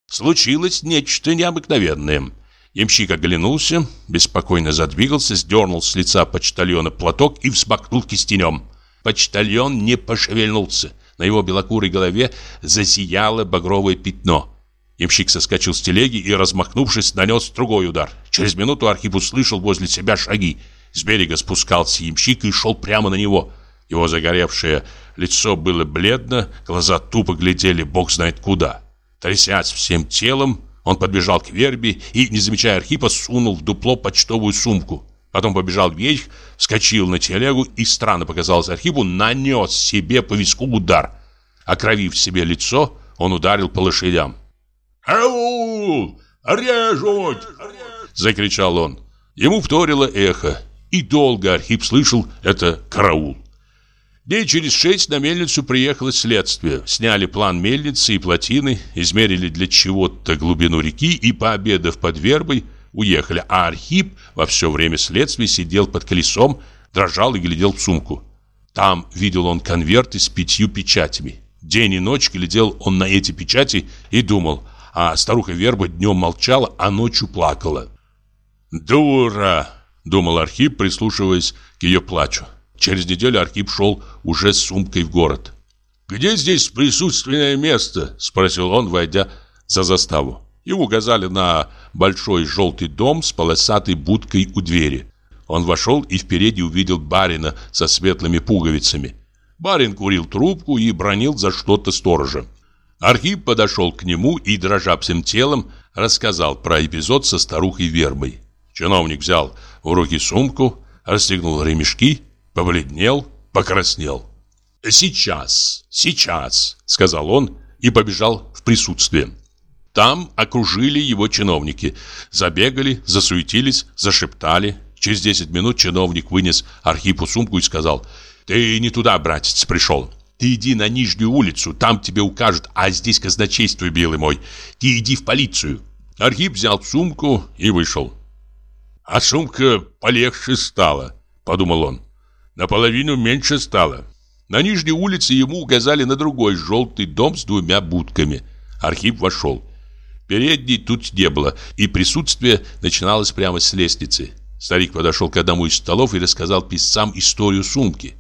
Случилось нечто необыкновенное – Ямщик оглянулся, беспокойно задвигался, сдернул с лица почтальона платок и взмахнул кистенем. Почтальон не пошевельнулся. На его белокурой голове засияло багровое пятно. Ямщик соскочил с телеги и, размахнувшись, нанес другой удар. Через минуту Архип услышал возле себя шаги. С берега спускался ямщик и шел прямо на него. Его загоревшее лицо было бледно, глаза тупо глядели бог знает куда. Трясясь всем телом, он подбежал к вербе и, не замечая Архипа, сунул в дупло почтовую сумку. Потом побежал вверх, вскочил на телегу и, странно показалось Архипу, нанес себе по виску удар. Окровив себе лицо, он ударил по лошадям. «Аул! Режут!» — закричал он. Ему вторило эхо, и долго Архип слышал это караул. Дней через шесть на мельницу приехало следствие. Сняли план мельницы и плотины, измерили для чего-то глубину реки и, пообедав под вербой, уехали. А Архип во все время следствия сидел под колесом, дрожал и глядел в сумку. Там видел он конверты с пятью печатями. День и ночь глядел он на эти печати и думал, а старуха Верба днем молчала, а ночью плакала. «Дура!» — думал Архип, прислушиваясь к ее плачу. Через неделю Архип шел уже с сумкой в город. «Где здесь присутственное место?» – спросил он, войдя за заставу. Его указали на большой желтый дом с полосатой будкой у двери. Он вошел и впереди увидел барина со светлыми пуговицами. Барин курил трубку и бронил за что-то сторожа. Архип подошел к нему и, дрожа всем телом, рассказал про эпизод со старухой Вербой. Чиновник взял в руки сумку, расстегнул ремешки Побледнел, покраснел. «Сейчас, сейчас», — сказал он и побежал в присутствие. Там окружили его чиновники. Забегали, засуетились, зашептали. Через 10 минут чиновник вынес Архипу сумку и сказал, «Ты не туда, братец, пришел. Ты иди на Нижнюю улицу, там тебе укажут, а здесь казначейство, белый мой. Ты иди в полицию». Архип взял сумку и вышел. «А сумка полегче стала», — подумал он. Наполовину меньше стало. На нижней улице ему указали на другой желтый дом с двумя будками. Архип вошел. Передней тут не было, и присутствие начиналось прямо с лестницы. Старик подошел к одному из столов и рассказал писцам историю сумки.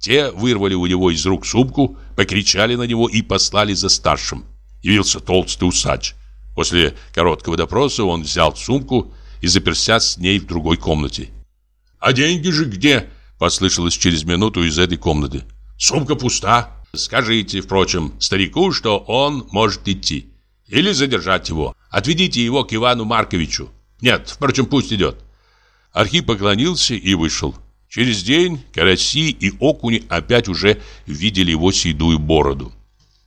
Те вырвали у него из рук сумку, покричали на него и послали за старшим. Явился толстый усач. После короткого допроса он взял сумку и заперся с ней в другой комнате. «А деньги же где?» Послышалось через минуту из этой комнаты. «Сумка пуста. Скажите, впрочем, старику, что он может идти. Или задержать его. Отведите его к Ивану Марковичу. Нет, впрочем, пусть идет». Архип поклонился и вышел. Через день караси и окуни опять уже видели его седую бороду.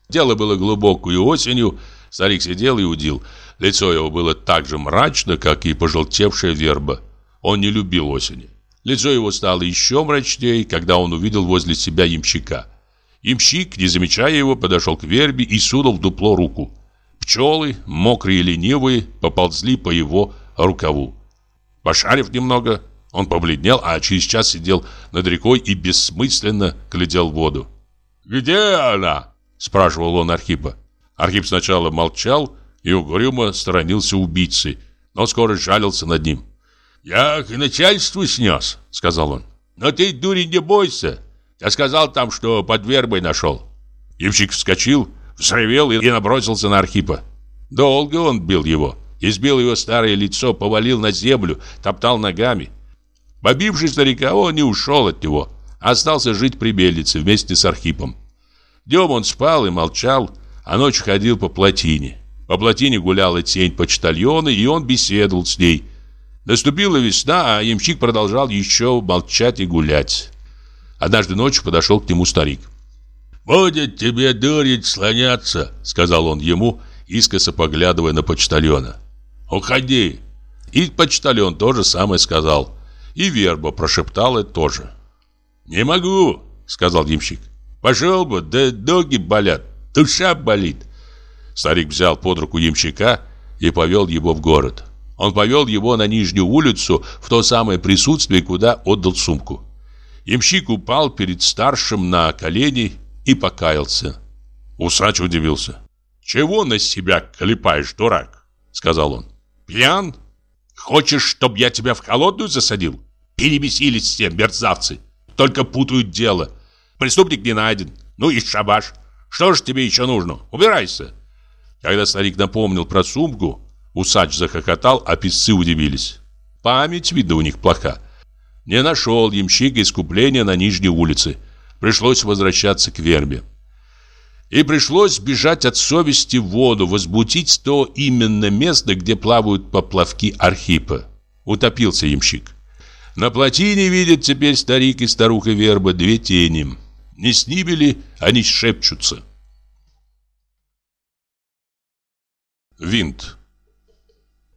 Дело было глубокую осенью, старик сидел и удил. Лицо его было так же мрачно, как и пожелтевшая верба. Он не любил осени. Лицо его стало еще мрачнее, когда он увидел возле себя ямщика. Ямщик, не замечая его, подошел к вербе и сунул в дупло руку. Пчелы, мокрые и ленивые, поползли по его рукаву. Пошарив немного, он побледнел, а через час сидел над рекой и бессмысленно глядел в воду. «Где она?» – спрашивал он Архипа. Архип сначала молчал и угрюмо сторонился убийцы, но скоро жалился над ним. «Я к начальству снес», — сказал он. «Но ты, дури, не бойся. Я сказал там, что под вербой нашел». Ивчик вскочил, взревел и набросился на Архипа. Долго он бил его. избил его старое лицо, повалил на землю, топтал ногами. Побивший старика, он не ушел от него, а остался жить при мельнице вместе с Архипом. Днем он спал и молчал, а ночью ходил по плотине. По плотине гуляла тень почтальона, и он беседовал с ней. Наступила весна, а ямщик продолжал еще молчать и гулять. Однажды ночью подошел к нему старик. «Будет тебе дурить слоняться», — сказал он ему, искоса поглядывая на почтальона. «Уходи!» И почтальон тоже самое сказал. И верба прошептала тоже. «Не могу», — сказал ямщик. «Пошел бы, да ноги болят, душа болит». Старик взял под руку ямщика и повел его в город. Он повел его на Нижнюю улицу в то самое присутствие, куда отдал сумку. Ямщик упал перед старшим на колени и покаялся. Усач удивился. «Чего на себя клепаешь, дурак?» Сказал он. «Пьян? Хочешь, чтоб я тебя в холодную засадил? Перебесились все мерзавцы. Только путают дело. Преступник не найден. Ну и шабаш. Что же тебе еще нужно? Убирайся!» Когда старик напомнил про сумку, усач захохотал, а писцы удивились. Память, видно, у них плоха. Не нашел ямщик искупления на Нижней улице. Пришлось возвращаться к вербе. И пришлось бежать от совести в воду, возбудить то именно место, где плавают поплавки Архипа. Утопился ямщик. На плотине видят теперь старик и старуха верба две тени. Не с ними ли они шепчутся? Винт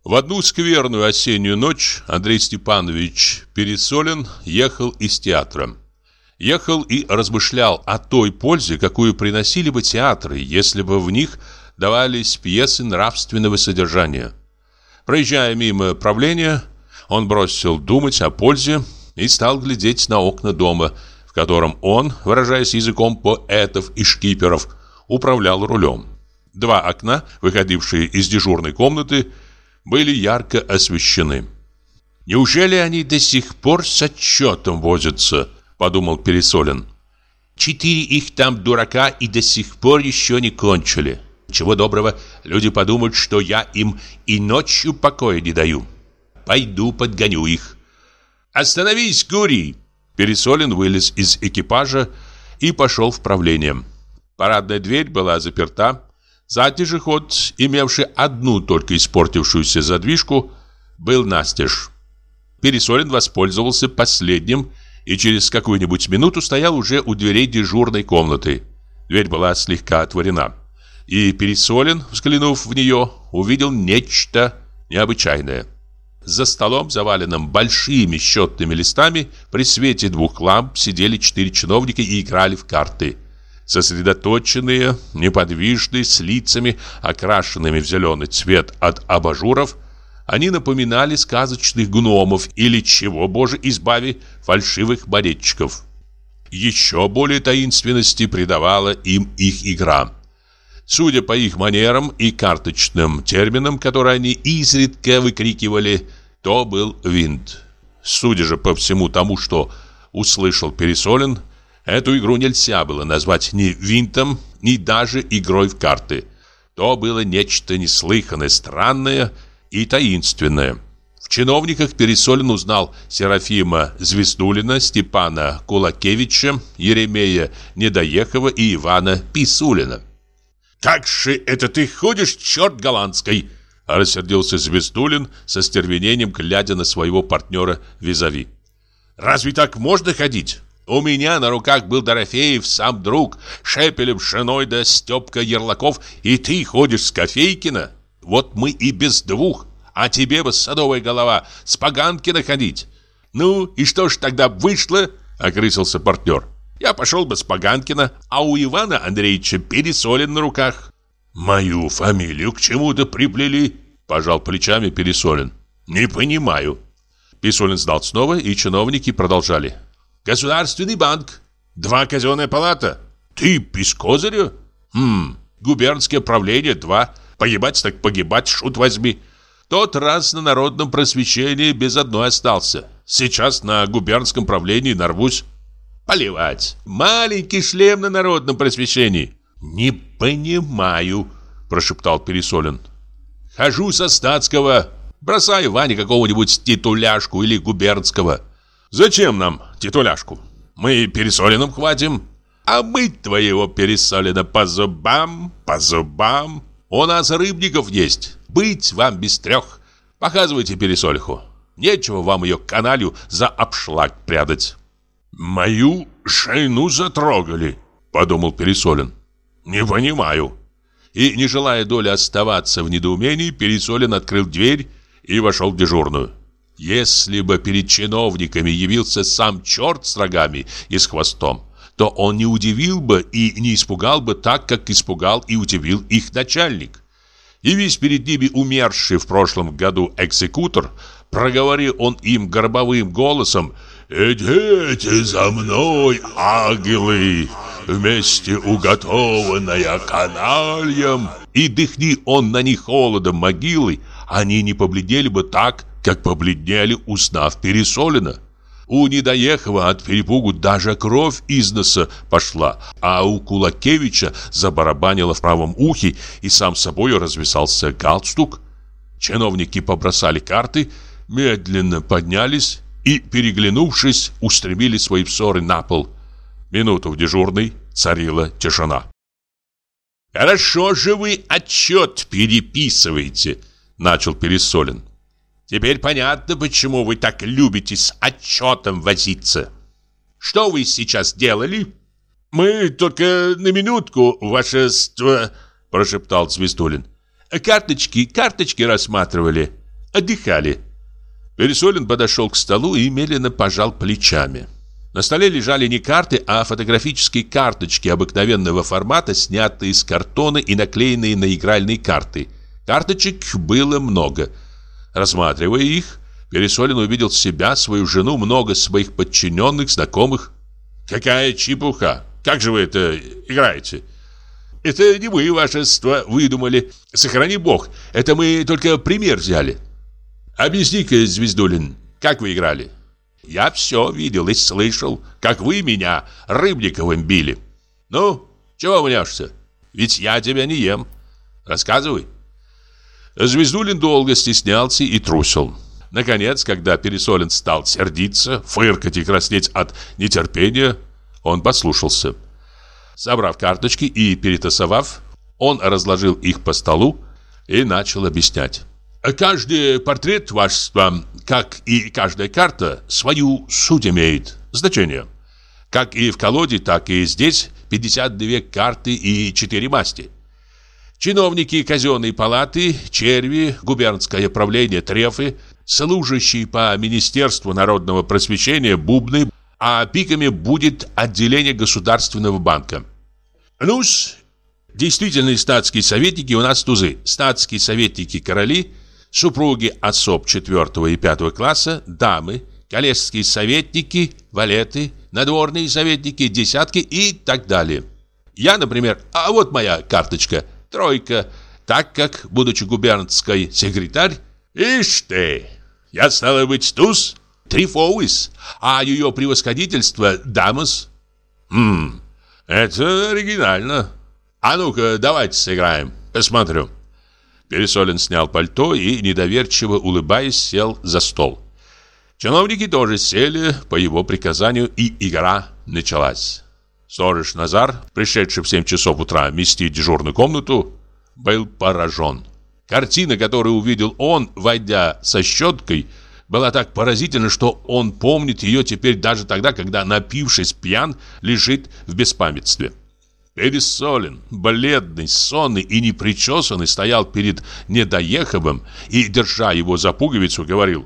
В одну скверную осеннюю ночь Андрей Степанович Пересолин ехал из театра ехал и размышлял о той пользе, какую приносили бы театры, если бы в них давались пьесы нравственного содержания. Проезжая мимо правления, он бросил думать о пользе и стал глядеть на окна дома, в котором он, выражаясь языком поэтов и шкиперов, управлял рулем. Два окна, выходившие из дежурной комнаты, были ярко освещены. Неужели они до сих пор с отчетом возятся – подумал Пересолин. Четыре их там дурака и до сих пор еще не кончили. Чего доброго, люди подумают, что я им и ночью покоя не даю. Пойду подгоню их. Остановись, Гурий! Пересолин вылез из экипажа и пошел в правление. Парадная дверь была заперта. Задний же ход, имевший одну только испортившуюся задвижку, был настежь. Пересолин воспользовался последним и через какую-нибудь минуту стоял уже у дверей дежурной комнаты. Дверь была слегка отворена. И Пересолин, взглянув в нее, увидел нечто необычайное. За столом, заваленным большими счетными листами, при свете двух ламп сидели четыре чиновника и играли в карты. Сосредоточенные, неподвижные, с лицами, окрашенными в зеленый цвет от абажуров – они напоминали сказочных гномов или, чего, боже избави, фальшивых баретчиков. Еще более таинственности придавала им их игра. Судя по их манерам и карточным терминам, которые они изредка выкрикивали, то был винт. Судя же по всему тому, что услышал Пересолин, эту игру нельзя было назвать ни винтом, ни даже игрой в карты. То было нечто неслыханное, странное и таинственное. В чиновниках Пересолин узнал Серафима Звездулина, Степана Кулакевича, Еремея Недоехова и Ивана Писулина. «Как же это ты ходишь, черт голландской!» Рассердился Звездулин со стервенением, глядя на своего партнера визави. «Разве так можно ходить? У меня на руках был Дорофеев, сам друг, Шепелев, Шинойда, Степка Ярлаков, и ты ходишь с Кофейкина. Вот мы и без двух, а тебе бы садовая голова с поганки находить. Ну, и что ж тогда вышло? Окрысился партнер. Я пошел бы с Поганкина, а у Ивана Андреевича пересолен на руках. Мою фамилию к чему-то приплели, пожал плечами пересолен. Не понимаю. Писолин сдал снова, и чиновники продолжали. Государственный банк. Два казенная палата. Ты без козыря? Хм, губернское правление два. Погибать так погибать, шут возьми. Тот раз на народном просвещении без одной остался. Сейчас на губернском правлении нарвусь. Поливать. Маленький шлем на народном просвещении. Не понимаю, прошептал Пересолин. Хожу со статского, бросаю Ване какого-нибудь титуляшку или губернского. Зачем нам титуляшку? Мы пересоленным хватим, а мы твоего пересолено по зубам, по зубам. У нас рыбников есть, быть вам без трех. Показывайте пересольху. Нечего вам ее каналью за обшлаг прядать. Мою шейну затрогали, подумал Пересолин. Не понимаю. И, не желая доли оставаться в недоумении, Пересолин открыл дверь и вошел в дежурную. Если бы перед чиновниками явился сам черт с рогами и с хвостом, то он не удивил бы и не испугал бы так, как испугал и удивил их начальник. И весь перед ними умерший в прошлом году экзекутор, проговорил он им горбовым голосом «Идите за мной, ангелы, вместе уготованная канальем!» И дыхни он на них холодом могилы, они не побледнели бы так, как побледнели, узнав пересолено. У Недоехова от перепугу даже кровь из носа пошла, а у Кулакевича забарабанило в правом ухе и сам собой развисался галстук. Чиновники побросали карты, медленно поднялись и, переглянувшись, устремили свои взоры на пол. Минуту в дежурной царила тишина. «Хорошо же вы отчет переписываете», — начал Пересолин. «Теперь понятно, почему вы так любите с отчетом возиться. Что вы сейчас делали?» «Мы только на минутку, вашество», — прошептал Звездулин. «Карточки, карточки рассматривали, отдыхали». Пересолин подошел к столу и медленно пожал плечами. На столе лежали не карты, а фотографические карточки обыкновенного формата, снятые из картона и наклеенные на игральные карты. Карточек было много. Рассматривая их, Пересолин увидел себя, свою жену, много своих подчиненных, знакомых. «Какая чепуха! Как же вы это играете?» «Это не вы, вашество, выдумали. Сохрани бог. Это мы только пример взяли». «Объясни-ка, Звездулин, как вы играли?» Я все видел и слышал, как вы меня Рыбниковым били. Ну, чего мнешься? Ведь я тебя не ем. Рассказывай. Звездулин долго стеснялся и трусил. Наконец, когда Пересолин стал сердиться, фыркать и краснеть от нетерпения, он послушался. Собрав карточки и перетасовав, он разложил их по столу и начал объяснять. Каждый портрет вашества, как и каждая карта, свою суть имеет, значение. Как и в колоде, так и здесь 52 карты и 4 масти. Чиновники казенной палаты, черви, губернское правление трефы, служащие по Министерству народного просвещения бубны, а пиками будет отделение Государственного банка. Ну-с, действительные статские советники у нас тузы. Статские советники-короли – супруги особ 4 и 5 класса, дамы, коллежские советники, валеты, надворные советники, десятки и так далее. Я, например, а вот моя карточка, тройка, так как, будучи губернской секретарь, ишь ты, я стала быть туз, трифоуис, а ее превосходительство дамас. Хм, это оригинально. А ну-ка, давайте сыграем, посмотрю. Пересолин снял пальто и, недоверчиво улыбаясь, сел за стол. Чиновники тоже сели по его приказанию, и игра началась. Сторож Назар, пришедший в 7 часов утра мести дежурную комнату, был поражен. Картина, которую увидел он, войдя со щеткой, была так поразительна, что он помнит ее теперь даже тогда, когда, напившись пьян, лежит в беспамятстве. Пересолен, бледный, сонный и непричесанный, стоял перед Недоеховым и, держа его за пуговицу, говорил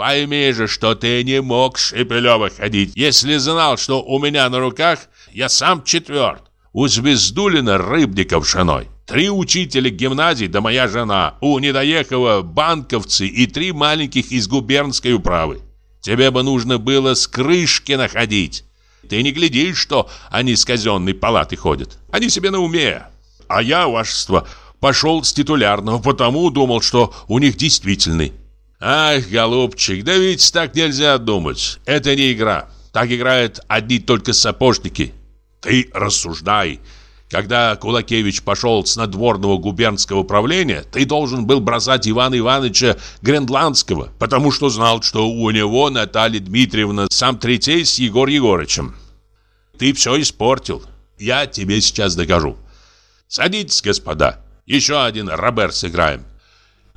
«Пойми же, что ты не мог Шепелева ходить, если знал, что у меня на руках я сам четверт. У Звездулина Рыбников женой, три учителя гимназии да моя жена, у Недоехова банковцы и три маленьких из губернской управы. Тебе бы нужно было с крышки находить». Ты не глядишь, что они с казенной палаты ходят. Они себе на уме. А я, вашество, пошел с титулярного, потому думал, что у них действительный. Ах, голубчик, да ведь так нельзя думать. Это не игра. Так играют одни только сапожники. Ты рассуждай. Когда Кулакевич пошел с надворного губернского правления, ты должен был бросать Ивана Ивановича Гренландского, потому что знал, что у него Наталья Дмитриевна сам третей с Егор Егорычем. Ты все испортил. Я тебе сейчас докажу. Садитесь, господа. Еще один Робер сыграем.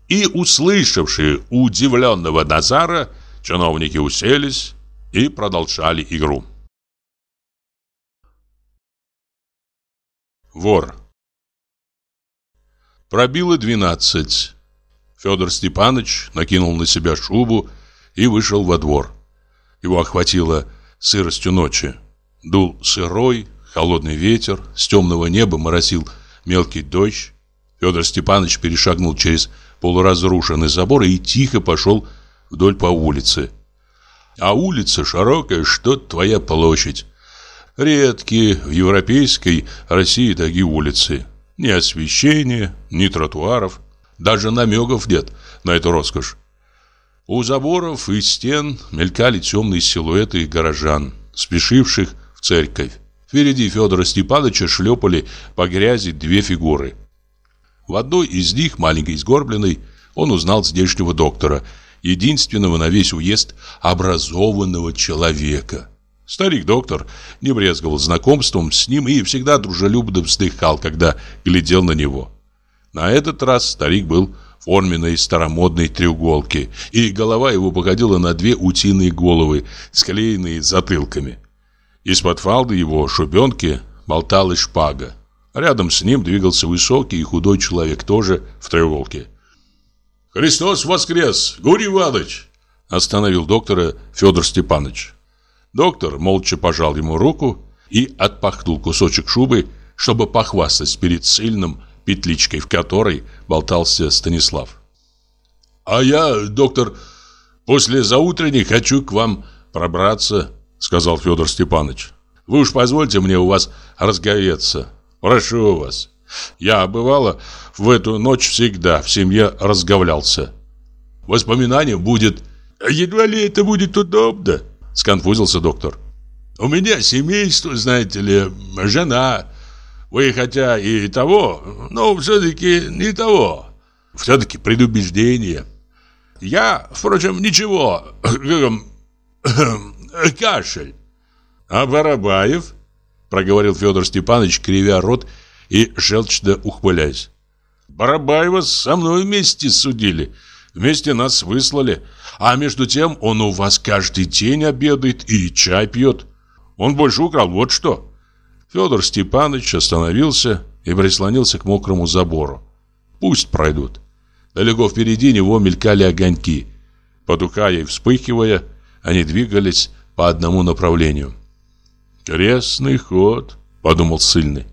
И услышавшие удивленного Назара, чиновники уселись и продолжали игру. Вор Пробило двенадцать. Федор Степанович накинул на себя шубу и вышел во двор. Его охватило сыростью ночи. Дул сырой, холодный ветер, с темного неба моросил мелкий дождь. Федор Степанович перешагнул через полуразрушенный забор и тихо пошел вдоль по улице. А улица широкая, что твоя площадь. Редкие в европейской России такие улицы. Ни освещения, ни тротуаров. Даже намеков нет на эту роскошь. У заборов и стен мелькали темные силуэты горожан, спешивших в церковь. Впереди Федора Степановича шлепали по грязи две фигуры. В одной из них, маленькой сгорбленной, он узнал здешнего доктора, единственного на весь уезд образованного человека – Старик-доктор не брезговал знакомством с ним и всегда дружелюбно вздыхал, когда глядел на него. На этот раз старик был форменной старомодной треуголке, и голова его походила на две утиные головы, склеенные затылками. Из-под фалды его шубенки болталась шпага. Рядом с ним двигался высокий и худой человек, тоже в треуголке. «Христос воскрес! Гурий Иванович!» Остановил доктора Федор Степанович. Доктор молча пожал ему руку и отпахнул кусочек шубы, чтобы похвастать перед сильным петличкой, в которой болтался Станислав. «А я, доктор, после заутренней хочу к вам пробраться», — сказал Федор Степанович. «Вы уж позвольте мне у вас разговеться. Прошу вас. Я, бывало, в эту ночь всегда в семье разговлялся. Воспоминание будет... Едва ли это будет удобно?» Сконфузился доктор. У меня семейство, знаете ли, жена. Вы хотя и того, но все-таки не того. Все-таки предубеждение. Я, впрочем, ничего. Кашель. А Барабаев? Проговорил Федор Степанович, кривя рот и желчно ухмыляясь. Барабаева со мной вместе судили. Вместе нас выслали. А между тем он у вас каждый день обедает и чай пьет. Он больше украл, вот что. Федор Степанович остановился и прислонился к мокрому забору. Пусть пройдут. Далеко впереди него мелькали огоньки. Потухая и вспыхивая, они двигались по одному направлению. «Крестный ход», — подумал Сыльный.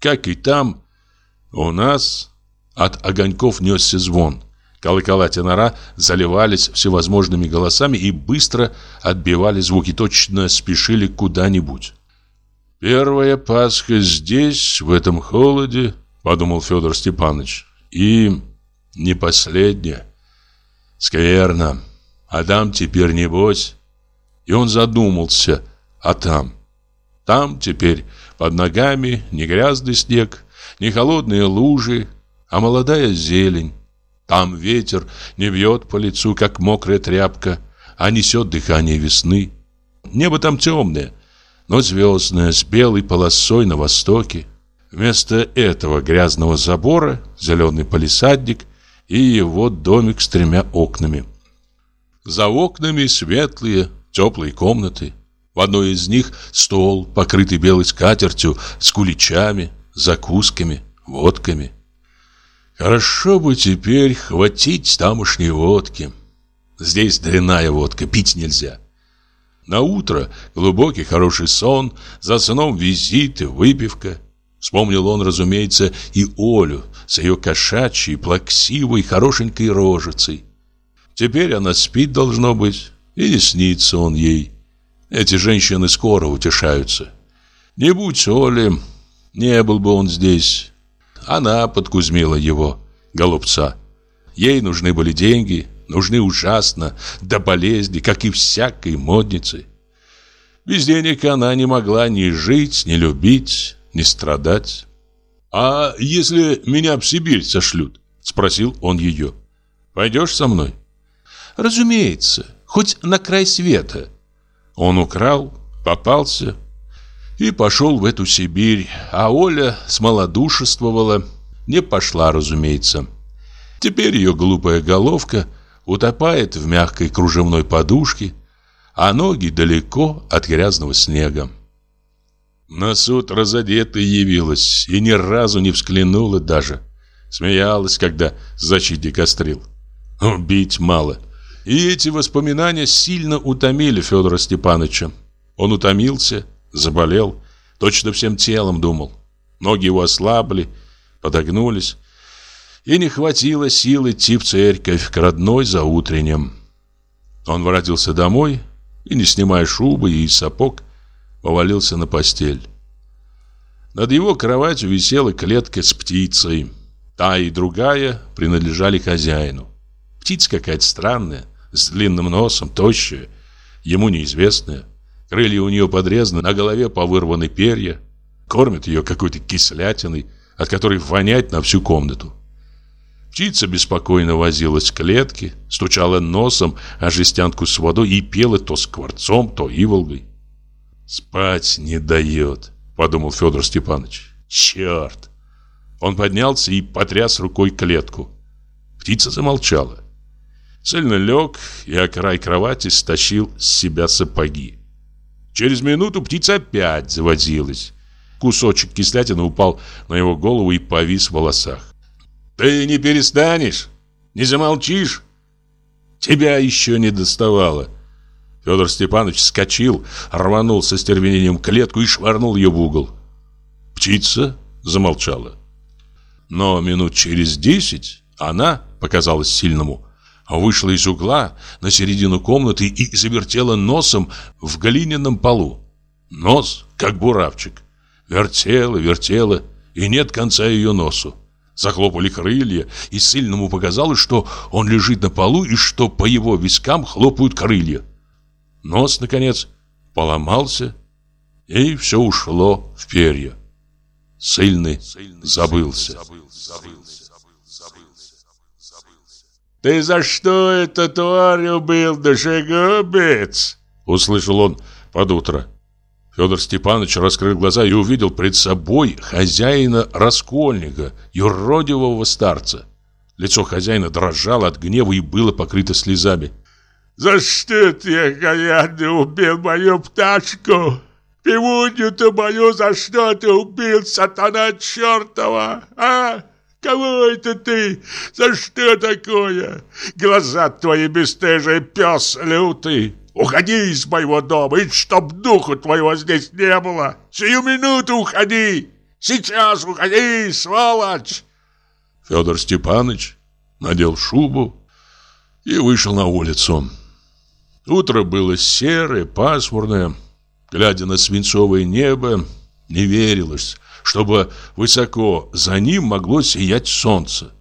«Как и там, у нас от огоньков несся звон. Колокола тенора заливались всевозможными голосами и быстро отбивали звуки, точно спешили куда-нибудь. «Первая Пасха здесь, в этом холоде», — подумал Федор Степанович, — «и не последняя. Скверно. А там теперь небось». И он задумался, а там? Там теперь под ногами не грязный снег, не холодные лужи, а молодая зелень. Там ветер не бьет по лицу, как мокрая тряпка, а несет дыхание весны. Небо там темное, но звездное, с белой полосой на востоке. Вместо этого грязного забора зеленый палисадник и его домик с тремя окнами. За окнами светлые, теплые комнаты. В одной из них стол, покрытый белой скатертью, с куличами, закусками, водками. Хорошо бы теперь хватить тамошней водки. Здесь дрянная водка, пить нельзя. На утро глубокий хороший сон, за сном визиты, выпивка. Вспомнил он, разумеется, и Олю с ее кошачьей, плаксивой, хорошенькой рожицей. Теперь она спит, должно быть, и не снится он ей. Эти женщины скоро утешаются. Не будь Оли, не был бы он здесь. Она подкузмила его, голубца. Ей нужны были деньги, нужны ужасно, до болезни, как и всякой моднице. Без денег она не могла ни жить, ни любить, не страдать. «А если меня в Сибирь сошлют?» – спросил он ее. «Пойдешь со мной?» «Разумеется, хоть на край света». Он украл, попался и пошел в эту Сибирь, а Оля смолодушествовала, не пошла, разумеется. Теперь ее глупая головка утопает в мягкой кружевной подушке, а ноги далеко от грязного снега. На суд разодетая явилась и ни разу не взглянула даже. Смеялась, когда защитник острил. Убить мало. И эти воспоминания сильно утомили Федора Степановича. Он утомился, заболел, точно всем телом думал. Ноги его ослабли, подогнулись, и не хватило сил идти в церковь к родной за утреннем. Он воротился домой и, не снимая шубы и сапог, повалился на постель. Над его кроватью висела клетка с птицей. Та и другая принадлежали хозяину. Птица какая-то странная, с длинным носом, тощая, ему неизвестная. Крылья у нее подрезаны, на голове повырваны перья. Кормят ее какой-то кислятиной, от которой вонять на всю комнату. Птица беспокойно возилась в клетке, стучала носом о жестянку с водой и пела то скворцом, то иволгой. «Спать не дает», — подумал Федор Степанович. «Черт!» Он поднялся и потряс рукой клетку. Птица замолчала. Цельно лег и о край кровати стащил с себя сапоги. Через минуту птица опять заводилась. Кусочек кислятины упал на его голову и повис в волосах. «Ты не перестанешь? Не замолчишь?» «Тебя еще не доставало». Федор Степанович вскочил, рванул со стервенением клетку и швырнул ее в угол. Птица замолчала. Но минут через десять она, показалась сильному, вышла из угла на середину комнаты и завертела носом в глиняном полу. Нос, как буравчик. Вертела, вертела, и нет конца ее носу. Захлопали крылья, и сильному показалось, что он лежит на полу и что по его вискам хлопают крылья. Нос, наконец, поломался, и все ушло в перья. Сильный забылся. «Ты за что это тварь убил, душегубец?» Услышал он под утро. Федор Степанович раскрыл глаза и увидел пред собой хозяина Раскольника, юродивого старца. Лицо хозяина дрожало от гнева и было покрыто слезами. За что ты, говядный, убил мою пташку? Пивунью-то мою за что ты убил, сатана чертова, а? Кого это ты? За что такое? Глаза твои бесстыжие, пес лютый. Уходи из моего дома, и чтоб духу твоего здесь не было. Сию минуту уходи. Сейчас уходи, сволочь. Федор Степанович надел шубу и вышел на улицу. Утро было серое, пасмурное. Глядя на свинцовое небо, не верилось, чтобы высоко за ним могло сиять солнце.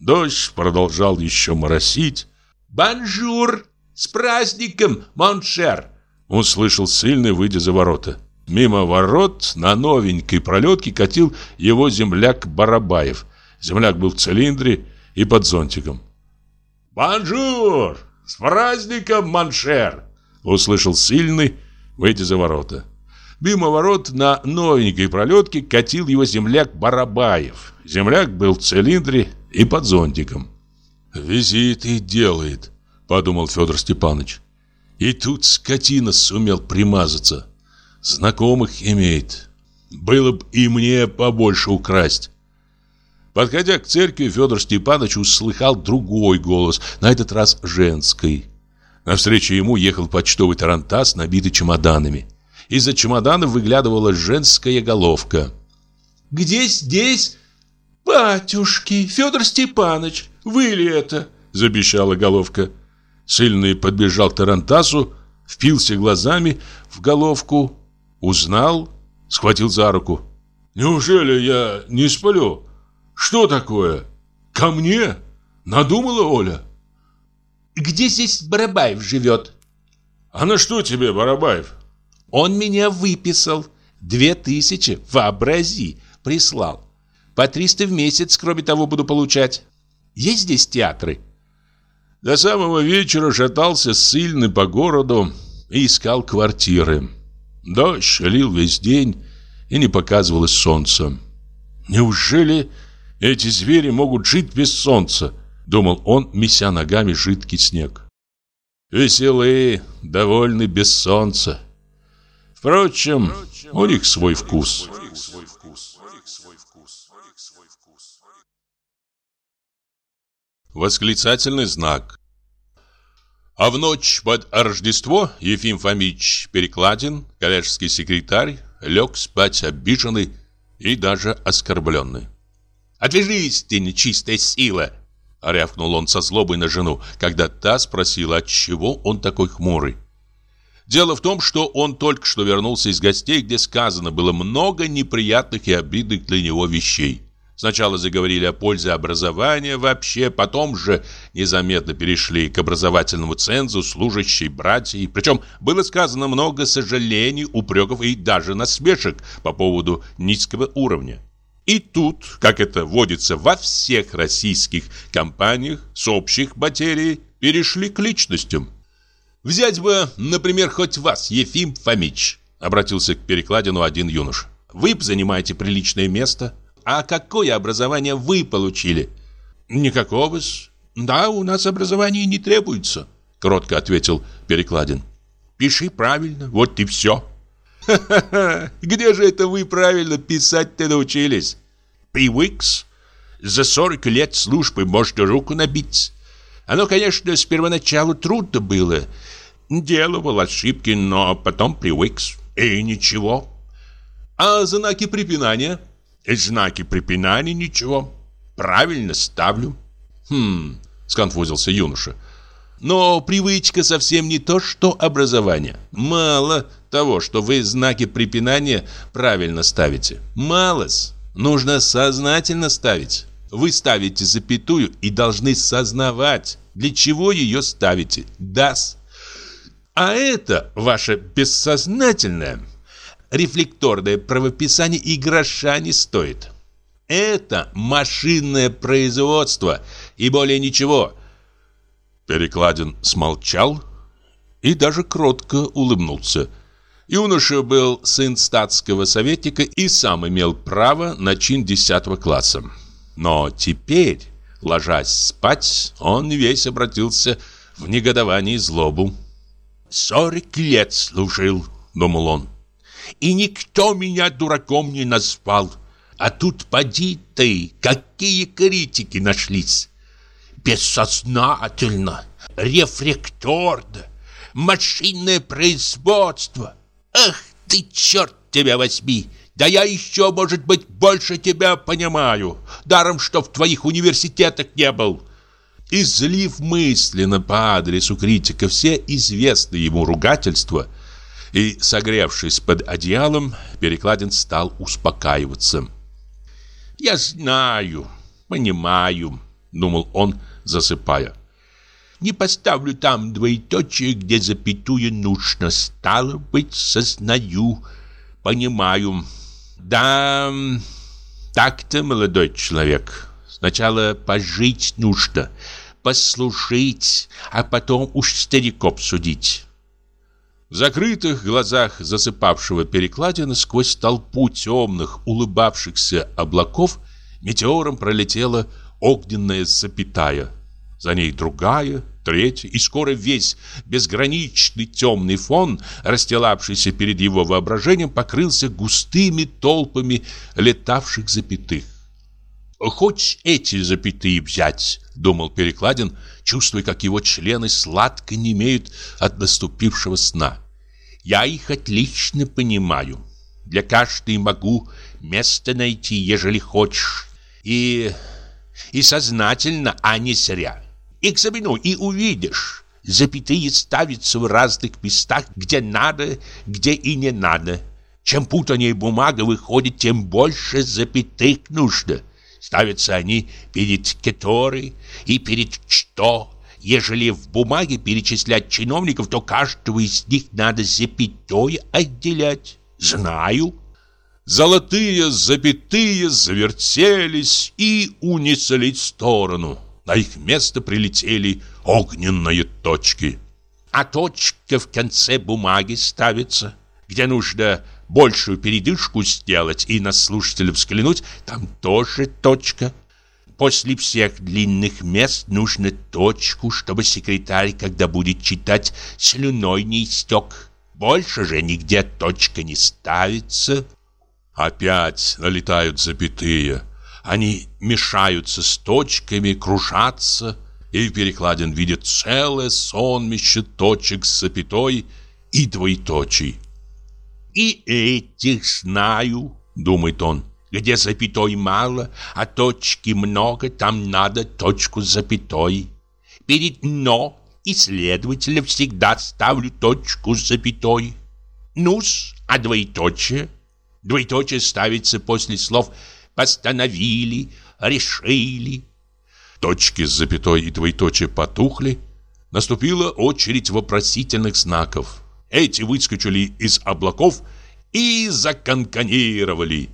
Дождь продолжал еще моросить. «Bonjour! С праздником, mon cher!» Услышал сильный, выйдя за ворота. Мимо ворот на новенькой пролетке катил его земляк Барабаев. Земляк был в цилиндре и под зонтиком. «Bonjour! С праздником, mon cher!» Услышал сильный, выйдя за ворота. Мимо ворот на новенькой пролетке катил его земляк Барабаев. Земляк был в цилиндре и под зонтиком. «Визиты делает», — подумал Федор Степанович. «И тут скотина сумел примазаться. Знакомых имеет. Было бы и мне побольше украсть». Подходя к церкви, Федор Степанович услыхал другой голос, на этот раз женский. Навстречу ему ехал почтовый тарантас, набитый чемоданами. Из-за чемодана выглядывала женская головка. «Где здесь?» «Батюшки, Федор Степанович, вы ли это?» Забещала головка. Сильный подбежал к тарантасу, впился глазами в головку, узнал, схватил за руку. «Неужели я не сплю?» Что такое? Ко мне? Надумала Оля? Где здесь Барабаев живет? А на что тебе Барабаев? Он меня выписал. Две тысячи, вообрази, прислал. По триста в месяц, кроме того, буду получать. Есть здесь театры?» До самого вечера шатался сильный по городу и искал квартиры. Дождь лил весь день, и не показывалось солнца. «Неужели эти звери могут жить без солнца?» Думал он, меся ногами жидкий снег. Веселые, довольны без солнца. Впрочем, у них свой вкус. Восклицательный знак. А в ночь под Рождество Ефим Фомич Перекладин, коллежский секретарь, лег спать обиженный и даже оскорбленный. «Отвяжись ты, нечистая сила!» — рявкнул он со злобой на жену, когда та спросила, отчего он такой хмурый. Дело в том, что он только что вернулся из гостей, где сказано было много неприятных и обидных для него вещей. Сначала заговорили о пользе образования вообще, потом же незаметно перешли к образовательному цензу служащей братьей. Причем было сказано много сожалений, упреков и даже насмешек по поводу низкого уровня. И тут, как это водится во всех российских компаниях с общих материй, перешли к личностям. «Взять бы, например, хоть вас, Ефим Фомич», обратился к перекладину один юнош. «Вы занимаете приличное место, а какое образование вы получили? Никакого -с. Да, у нас образование не требуется, кротко ответил Перекладин. Пиши правильно, вот и все. Ха-ха-ха, где же это вы правильно писать-то научились? Привыкс. За 40 лет службы можно руку набить. Оно, конечно, с первоначалу трудно было. Делал ошибки, но потом привыкс. И ничего. А знаки препинания – и знаки препинания ничего. Правильно ставлю. Хм, сконфузился юноша. Но привычка совсем не то, что образование. Мало того, что вы знаки препинания правильно ставите. Мало -с. Нужно сознательно ставить. Вы ставите запятую и должны сознавать, для чего ее ставите. Дас. А это ваше бессознательное – рефлекторное правописание и гроша не стоит. Это машинное производство и более ничего. Перекладин смолчал и даже кротко улыбнулся. Юноша был сын статского советника и сам имел право на чин 10 класса. Но теперь, ложась спать, он весь обратился в негодование и злобу. «Сорок лет служил», — думал он и никто меня дураком не назвал. А тут поди ты, какие критики нашлись. Бессознательно, рефлекторно, машинное производство. Ах ты, черт тебя возьми! Да я еще, может быть, больше тебя понимаю. Даром, что в твоих университетах не был. Излив мысленно по адресу критика все известные ему ругательства – и, согревшись под одеялом, Перекладин стал успокаиваться. «Я знаю, понимаю», — думал он, засыпая. «Не поставлю там двоеточие, где запятую нужно. Стало быть, сознаю, понимаю. Да, так-то, молодой человек, сначала пожить нужно, послужить, а потом уж стариков судить». В закрытых глазах засыпавшего перекладины сквозь толпу темных, улыбавшихся облаков метеором пролетела огненная запятая. За ней другая, третья, и скоро весь безграничный темный фон, расстилавшийся перед его воображением, покрылся густыми толпами летавших запятых. «Хоть эти запятые взять», — думал Перекладин, чувствуя, как его члены сладко немеют от наступившего сна. «Я их отлично понимаю. Для каждой могу место найти, ежели хочешь. И... и сознательно, а не зря. Экзаменуй и увидишь». Запятые ставятся в разных местах, где надо, где и не надо. Чем путанее бумага выходит, тем больше запятых нужно. Ставятся они перед кеторой и перед что. Ежели в бумаге перечислять чиновников, то каждого из них надо запятой отделять. Знаю. Золотые запятые завертелись и унеслись в сторону. На их место прилетели огненные точки. А точка в конце бумаги ставится, где нужно большую передышку сделать и на слушателя взглянуть, там тоже точка. После всех длинных мест нужно точку, чтобы секретарь, когда будет читать, слюной не истек. Больше же нигде точка не ставится. Опять налетают запятые. Они мешаются с точками, кружатся, и перекладин видит целое сонмище точек с запятой и двоеточий. «И этих знаю», — думает он, — «где запятой мало, а точки много, там надо точку с запятой. Перед «но» и, следовательно, всегда ставлю точку с запятой. Ну-с, а двоеточие — Двоеточие ставится после слов «постановили», «решили». Точки с запятой и двоеточие потухли. Наступила очередь вопросительных знаков. Эти выскочили из облаков и законканировали.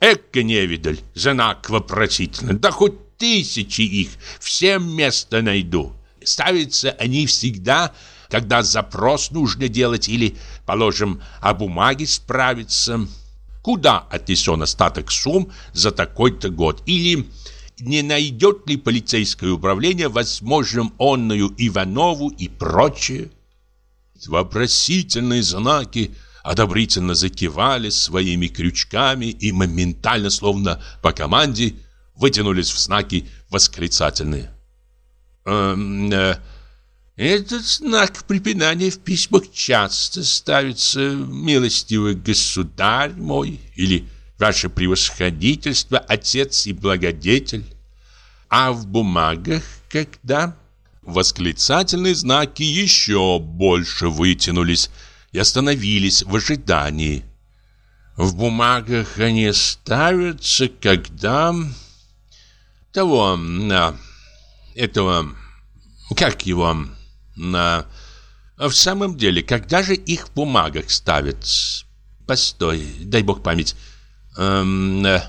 Эка невидаль, знак вопросительный, да хоть тысячи их, всем место найду. Ставятся они всегда, когда запрос нужно делать или, положим, о бумаге справиться – куда отнесен остаток сумм за такой-то год, или не найдет ли полицейское управление возможным онную Иванову и прочее. Вопросительные знаки одобрительно закивали своими крючками и моментально, словно по команде, вытянулись в знаки восклицательные. «Эм, э, этот знак препинания в письмах часто ставится «Милостивый государь мой» или «Ваше превосходительство, отец и благодетель». А в бумагах когда? Восклицательные знаки еще больше вытянулись и остановились в ожидании. В бумагах они ставятся, когда... Того, этого... Как его... На... В самом деле, когда же их в бумагах ставят? Постой, дай бог память. Эм, э...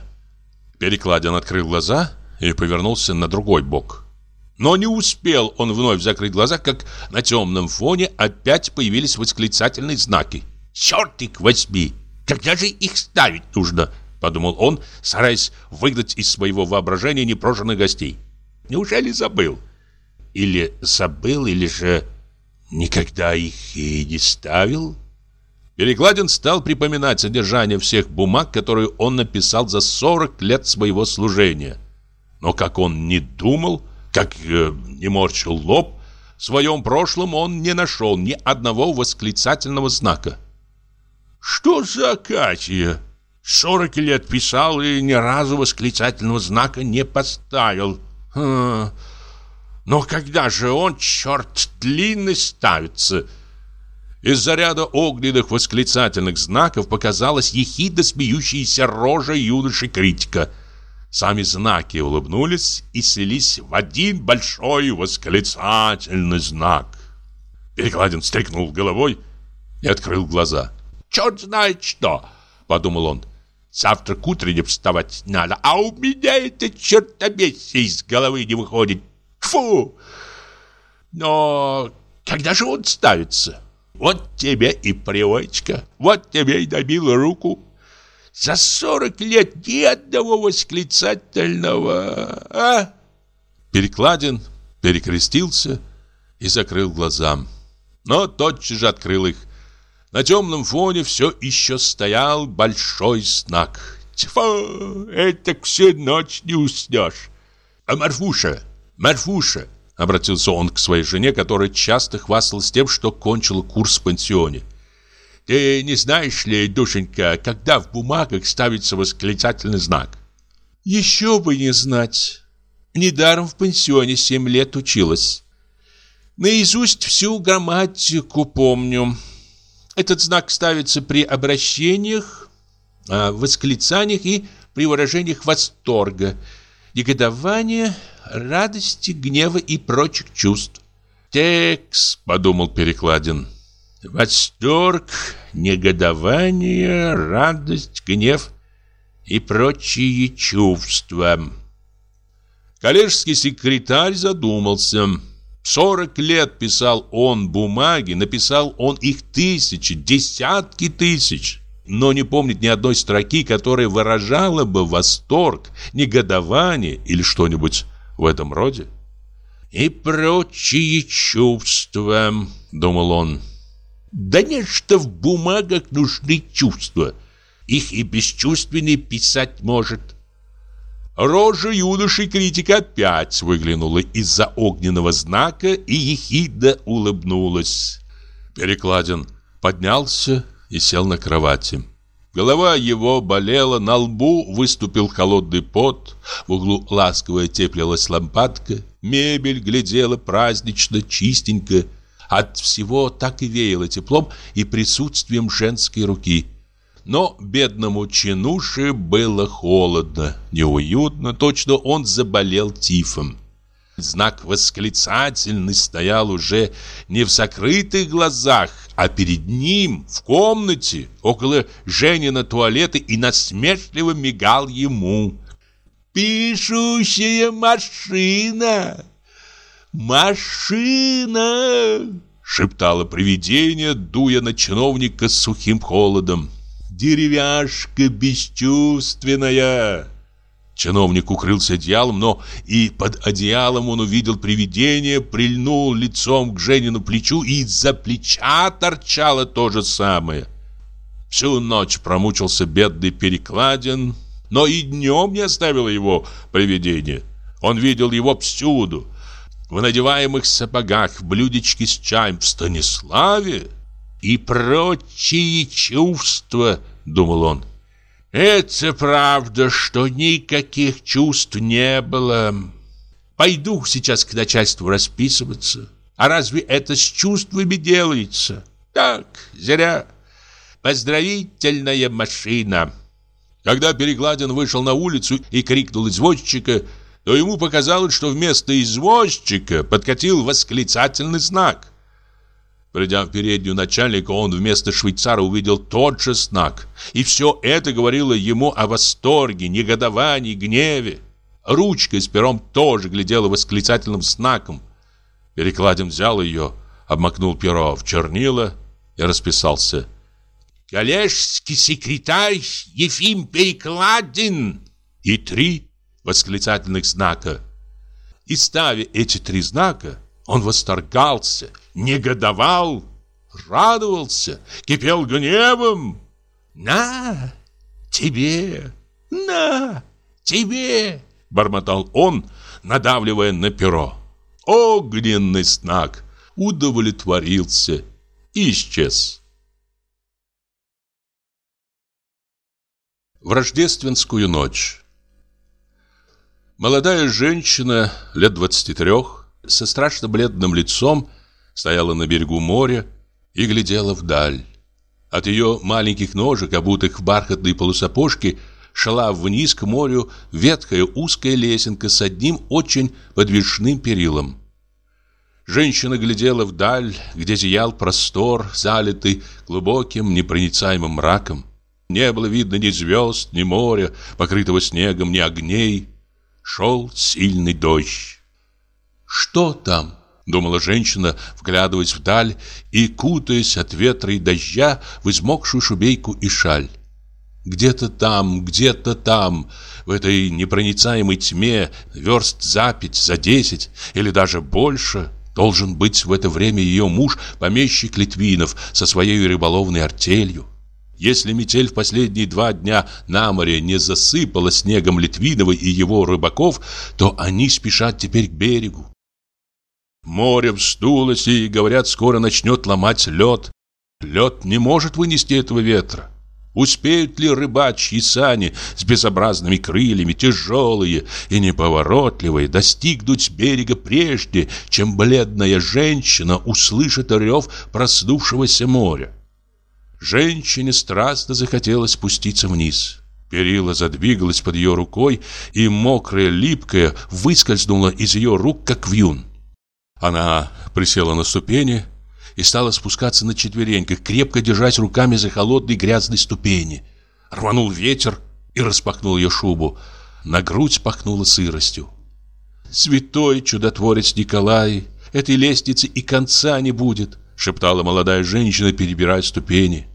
Перекладин открыл глаза и повернулся на другой бок. Но не успел он вновь закрыть глаза, как на темном фоне опять появились восклицательные знаки. «Черт их возьми! Когда же их ставить нужно?» Подумал он, стараясь выгнать из своего воображения непрошенных гостей. «Неужели забыл?» Или забыл, или же никогда их и не ставил? Перекладин стал припоминать содержание всех бумаг, которые он написал за 40 лет своего служения. Но как он не думал, как э, не морщил лоб, в своем прошлом он не нашел ни одного восклицательного знака. «Что за Акатия? 40 лет писал и ни разу восклицательного знака не поставил. Хм, но когда же он, черт, длинный ставится? Из-за ряда огненных восклицательных знаков показалась ехидно смеющаяся рожа юноши-критика. Сами знаки улыбнулись и слились в один большой восклицательный знак. Перекладин стряхнул головой и открыл глаза. «Черт знает что!» — подумал он. «Завтра к утренне вставать надо, а у меня это чертобесие из головы не выходит. Фу! Но когда же он ставится? Вот тебе и привычка, вот тебе и добила руку. За сорок лет ни одного восклицательного, а? Перекладин перекрестился и закрыл глаза. Но тотчас же открыл их. На темном фоне все еще стоял большой знак. Тьфу, это всю ночь не уснешь. А Марфуша, «Марфуша!» — обратился он к своей жене, которая часто хвасталась тем, что кончила курс в пансионе. «Ты не знаешь ли, душенька, когда в бумагах ставится восклицательный знак?» «Еще бы не знать. Недаром в пансионе семь лет училась. Наизусть всю грамматику помню. Этот знак ставится при обращениях, а, восклицаниях и при выражениях восторга, негодования, радости, гнева и прочих чувств. «Текс», — подумал Перекладин, — «восторг, негодование, радость, гнев и прочие чувства. Коллежский секретарь задумался. Сорок лет писал он бумаги, написал он их тысячи, десятки тысяч, но не помнит ни одной строки, которая выражала бы восторг, негодование или что-нибудь в этом роде. «И прочие чувства», — думал он. «Да нет, что в бумагах нужны чувства. Их и бесчувственный писать может». Рожа юноши-критика опять выглянула из-за огненного знака и ехидно улыбнулась. Перекладин поднялся и сел на кровати. Голова его болела, на лбу выступил холодный пот, в углу ласково теплилась лампадка, мебель глядела празднично, чистенько. От всего так и веяло теплом и присутствием женской руки – но бедному чинуше было холодно, неуютно, точно он заболел тифом. Знак восклицательный стоял уже не в закрытых глазах, а перед ним, в комнате, около Женина туалета и насмешливо мигал ему. «Пишущая машина! Машина!» Шептало привидение, дуя на чиновника с сухим холодом деревяшка бесчувственная!» Чиновник укрылся одеялом, но и под одеялом он увидел привидение, прильнул лицом к Женину плечу, и из-за плеча торчало то же самое. Всю ночь промучился бедный перекладин, но и днем не оставило его привидение. Он видел его всюду, в надеваемых сапогах, в блюдечке с чаем, в Станиславе, и прочие чувства, думал он. Это правда, что никаких чувств не было. Пойду сейчас к начальству расписываться. А разве это с чувствами делается? Так, зря. Поздравительная машина. Когда Перегладин вышел на улицу и крикнул извозчика, то ему показалось, что вместо извозчика подкатил восклицательный знак – Придя в переднюю начальника, он вместо швейцара увидел тот же знак. И все это говорило ему о восторге, негодовании, гневе. Ручка с пером тоже глядела восклицательным знаком. Перекладин взял ее, обмакнул перо в чернила и расписался. «Коллежский секретарь Ефим Перекладин!» И три восклицательных знака. И ставя эти три знака, он восторгался, негодовал, радовался, кипел гневом. «На тебе! На тебе!» Бормотал он, надавливая на перо. Огненный знак удовлетворился и исчез. В рождественскую ночь Молодая женщина лет двадцати трех со страшно бледным лицом стояла на берегу моря и глядела вдаль. От ее маленьких ножек, обутых в бархатные полусапожки, шла вниз к морю ветхая узкая лесенка с одним очень подвижным перилом. Женщина глядела вдаль, где зиял простор, залитый глубоким непроницаемым мраком. Не было видно ни звезд, ни моря, покрытого снегом, ни огней. Шел сильный дождь. «Что там?» — думала женщина, вглядываясь вдаль и кутаясь от ветра и дождя в измокшую шубейку и шаль. Где-то там, где-то там, в этой непроницаемой тьме, верст за пять, за десять или даже больше, должен быть в это время ее муж, помещик Литвинов, со своей рыболовной артелью. Если метель в последние два дня на море не засыпала снегом Литвинова и его рыбаков, то они спешат теперь к берегу. Море вздулось и, говорят, скоро начнет ломать лед. Лед не может вынести этого ветра. Успеют ли рыбачьи сани с безобразными крыльями, тяжелые и неповоротливые, достигнуть берега прежде, чем бледная женщина услышит рев проснувшегося моря? Женщине страстно захотелось спуститься вниз. Перила задвигалась под ее рукой, и мокрая, липкая выскользнула из ее рук, как вьюн. Она присела на ступени и стала спускаться на четвереньках, крепко держась руками за холодные грязные ступени. Рванул ветер, и распахнул ее шубу. На грудь пахнуло сыростью. «Святой чудотворец Николай, этой лестницы и конца не будет», шептала молодая женщина, перебирая ступени.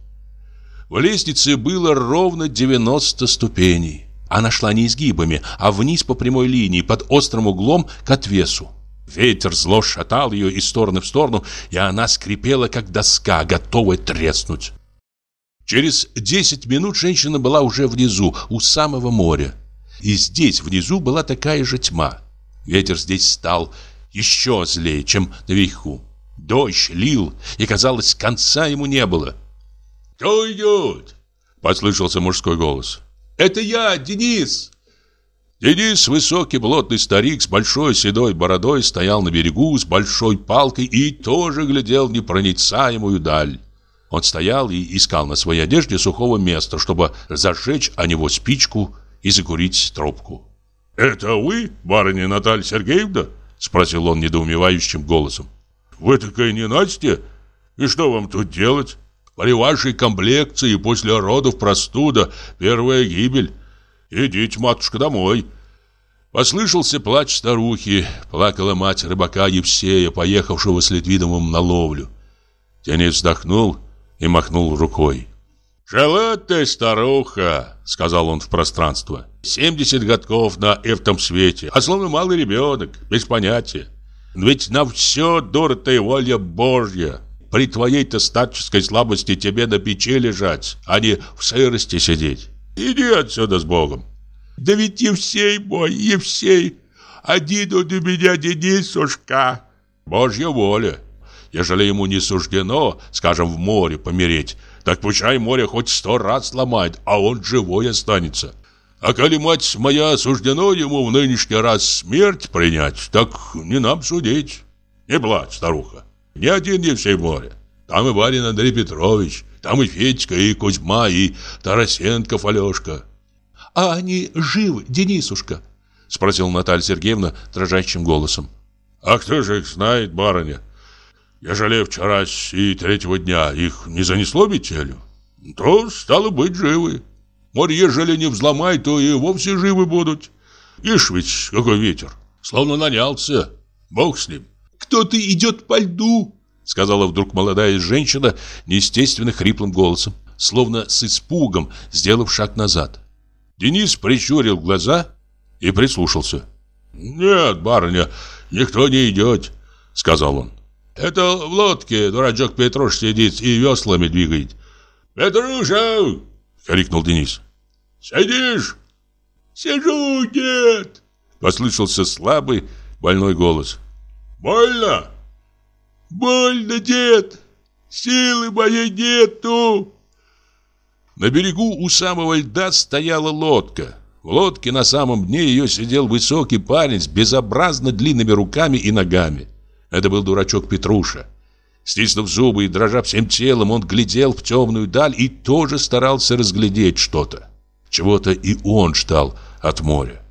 В лестнице было ровно 90 ступеней. Она шла не изгибами, а вниз по прямой линии, под острым углом к отвесу. Ветер зло шатал ее из стороны в сторону, и она скрипела, как доска, готовая треснуть. Через 10 минут женщина была уже внизу, у самого моря. И здесь, внизу, была такая же тьма. Ветер здесь стал еще злее, чем наверху. Дождь лил, и, казалось, конца ему не было. «Кто идет?» — послышался мужской голос. «Это я, Денис!» Денис, высокий плотный старик с большой седой бородой, стоял на берегу с большой палкой и тоже глядел в непроницаемую даль. Он стоял и искал на своей одежде сухого места, чтобы зажечь о него спичку и закурить трубку. «Это вы, барыня Наталья Сергеевна?» — спросил он недоумевающим голосом. «Вы такая ненастья? И что вам тут делать? При вашей комплекции после родов простуда, первая гибель. Идите, матушка, домой». Послышался плач старухи, плакала мать рыбака Евсея, поехавшего с Литвиновым на ловлю. Денис вздохнул и махнул рукой. «Жила ты, старуха!» — сказал он в пространство. «Семьдесят годков на этом свете, а словно малый ребенок, без понятия. Ведь на все дура ты воля Божья. При твоей-то старческой слабости тебе на печи лежать, а не в сырости сидеть. Иди отсюда с Богом. Да ведь Евсей мой, Евсей, один он у меня Денисушка. Божья воля. Ежели ему не суждено, скажем, в море помереть, так пущай море хоть сто раз сломает, а он живой останется. А коли, мать моя, суждено ему в нынешний раз смерть принять, так не нам судить. Не плачь, старуха. Не один Евсей море. Там и барин Андрей Петрович, там и Федька, и Кузьма, и Тарасенков Алешка. «А они живы, Денисушка?» Спросила Наталья Сергеевна дрожащим голосом. «А кто же их знает, барыня? Ежели вчера и третьего дня их не занесло метелью, то, стало быть, живы. Море, ежели не взломай, то и вовсе живы будут. Ишь ведь, какой ветер, словно нанялся. Бог с ним». «Кто-то идет по льду!» Сказала вдруг молодая женщина неестественно хриплым голосом, словно с испугом, сделав шаг назад. Денис прищурил глаза и прислушался. «Нет, барыня, никто не идет», — сказал он. «Это в лодке дурачок Петруш сидит и веслами двигает». «Петруша!» — крикнул Денис. «Сидишь?» «Сижу, дед!» — послышался слабый, больной голос. «Больно?» «Больно, дед! Силы моей нету!» На берегу у самого льда стояла лодка. В лодке на самом дне ее сидел высокий парень с безобразно длинными руками и ногами. Это был дурачок Петруша. Стиснув зубы и дрожа всем телом, он глядел в темную даль и тоже старался разглядеть что-то. Чего-то и он ждал от моря.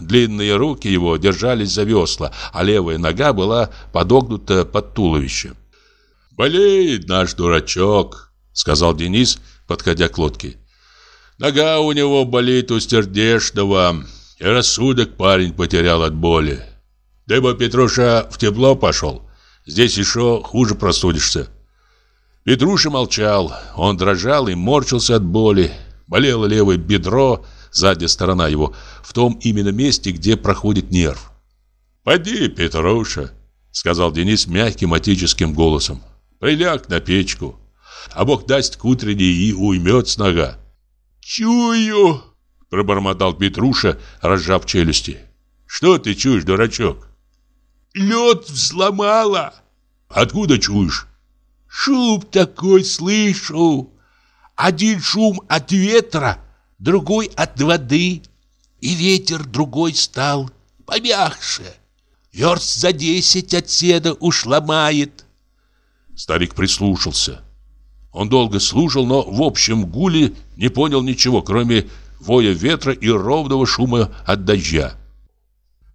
Длинные руки его держались за весла, а левая нога была подогнута под туловище. «Болеет наш дурачок», — сказал Денис, — подходя к лодке. Нога у него болит у сердечного, и рассудок парень потерял от боли. Ты бы, Петруша, в тепло пошел. Здесь еще хуже простудишься. Петруша молчал. Он дрожал и морщился от боли. Болело левое бедро, задняя сторона его, в том именно месте, где проходит нерв. «Поди, Петруша», — сказал Денис мягким отеческим голосом. «Приляг на печку а Бог даст к утренней и уймет нога. «Чую!» – пробормотал Петруша, разжав челюсти. «Что ты чуешь, дурачок?» «Лед взломала!» «Откуда чуешь?» «Шум такой слышу! Один шум от ветра, другой от воды, и ветер другой стал, помягче. Верст за десять от седа уж ломает». Старик прислушался. Он долго слушал, но в общем гуле не понял ничего, кроме воя ветра и ровного шума от дождя.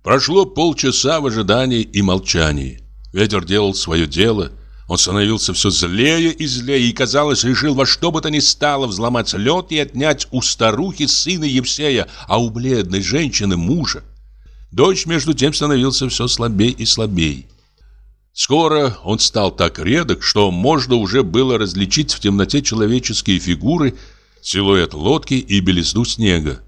Прошло полчаса в ожидании и молчании. Ветер делал свое дело. Он становился все злее и злее и, казалось, решил во что бы то ни стало взломать лед и отнять у старухи сына Евсея, а у бледной женщины мужа. Дождь, между тем, становился все слабее и слабее. Скоро он стал так редок, что можно уже было различить в темноте человеческие фигуры, силуэт лодки и белизну снега.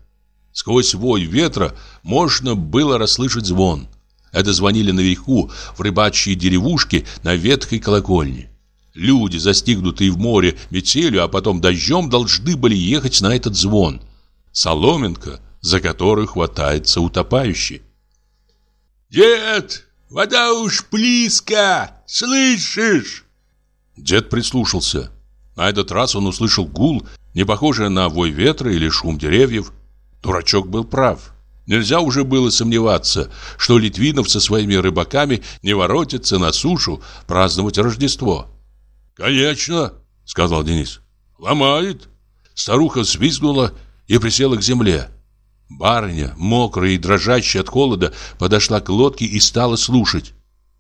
Сквозь вой ветра можно было расслышать звон. Это звонили наверху, в рыбачьей деревушке на ветхой колокольне. Люди, застигнутые в море метелью, а потом дождем, должны были ехать на этот звон. Соломинка, за которую хватается утопающий. «Дед, вода уж близко, слышишь?» Дед прислушался. На этот раз он услышал гул, не похожий на вой ветра или шум деревьев. Дурачок был прав. Нельзя уже было сомневаться, что Литвинов со своими рыбаками не воротится на сушу праздновать Рождество. «Конечно», — сказал Денис. «Ломает». Старуха взвизгнула и присела к земле. Барыня, мокрая и дрожащая от холода, подошла к лодке и стала слушать.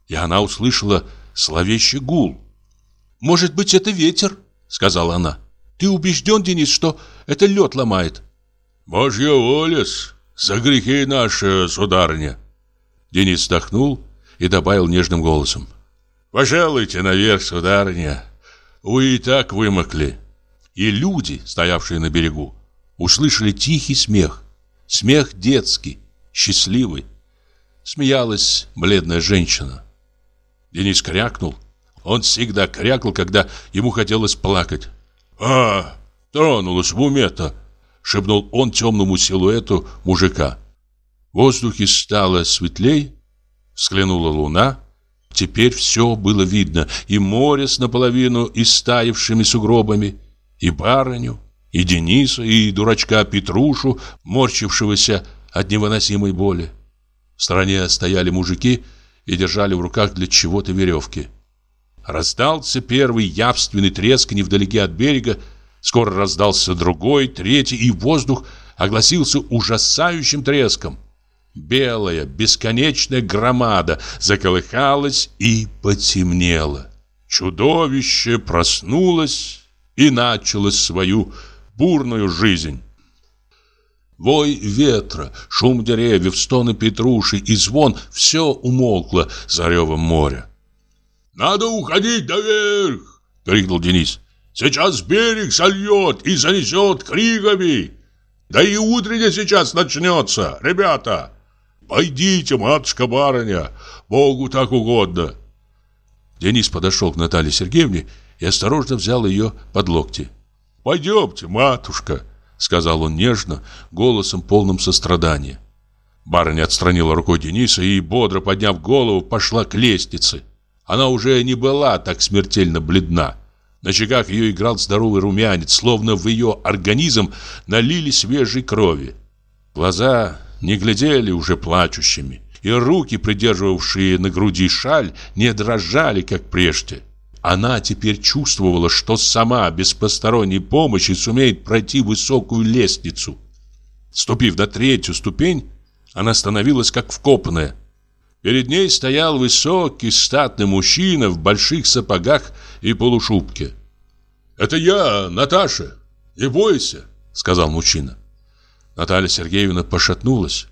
И она услышала словещий гул. «Может быть, это ветер?» — сказала она. «Ты убежден, Денис, что это лед ломает?» «Божья воля за грехи наши, сударыня!» Денис вздохнул и добавил нежным голосом. «Пожалуйте наверх, сударыня. Вы и так вымокли». И люди, стоявшие на берегу, услышали тихий смех. Смех детский, счастливый. Смеялась бледная женщина. Денис крякнул. Он всегда крякнул, когда ему хотелось плакать. «А, тронулась в уме-то!» Шепнул он темному силуэту мужика. В воздухе стало светлей, взглянула луна. Теперь все было видно, и море с наполовину истаившими сугробами, и барыню, и Дениса, и дурачка Петрушу, морчившегося от невыносимой боли. В стороне стояли мужики и держали в руках для чего-то веревки. Раздался первый явственный треск невдалеке от берега, Скоро раздался другой, третий, и воздух огласился ужасающим треском. Белая, бесконечная громада заколыхалась и потемнела. Чудовище проснулось и начало свою бурную жизнь. Вой ветра, шум деревьев, стоны петруши и звон — все умолкло за ревом моря. «Надо уходить наверх!» — крикнул Денис. Сейчас берег сольет и занесет криками. Да и утренне сейчас начнется, ребята. Пойдите, матушка-барыня, Богу так угодно. Денис подошел к Наталье Сергеевне и осторожно взял ее под локти. «Пойдемте, матушка», — сказал он нежно, голосом полным сострадания. Барыня отстранила рукой Дениса и, бодро подняв голову, пошла к лестнице. Она уже не была так смертельно бледна. На щеках ее играл здоровый румянец, словно в ее организм налили свежей крови. Глаза не глядели уже плачущими, и руки, придерживавшие на груди шаль, не дрожали, как прежде. Она теперь чувствовала, что сама, без посторонней помощи, сумеет пройти высокую лестницу. Ступив на третью ступень, она становилась как вкопанная. Перед ней стоял высокий, статный мужчина в больших сапогах и полушубке. «Это я, Наташа, не бойся», — сказал мужчина. Наталья Сергеевна пошатнулась.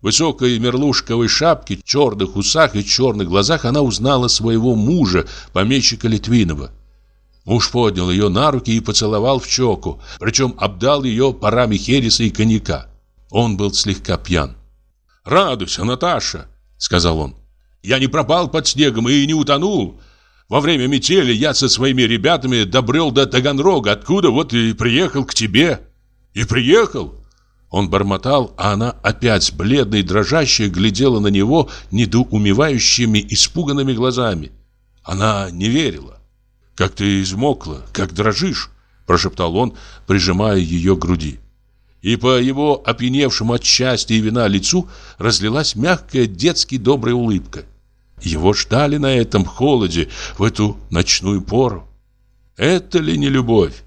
В высокой мерлушковой шапке, черных усах и черных глазах она узнала своего мужа, помещика Литвинова. Муж поднял ее на руки и поцеловал в щеку, причем обдал ее парами хереса и коньяка. Он был слегка пьян. «Радуйся, Наташа!» — сказал он. «Я не пропал под снегом и не утонул. Во время метели я со своими ребятами добрел до Таганрога, откуда вот и приехал к тебе. И приехал!» Он бормотал, а она опять, бледная и дрожащая, глядела на него недоумевающими, испуганными глазами. Она не верила. «Как ты измокла, как дрожишь!» – прошептал он, прижимая ее к груди и по его опьяневшему от счастья и вина лицу разлилась мягкая детски добрая улыбка. Его ждали на этом холоде в эту ночную пору. Это ли не любовь?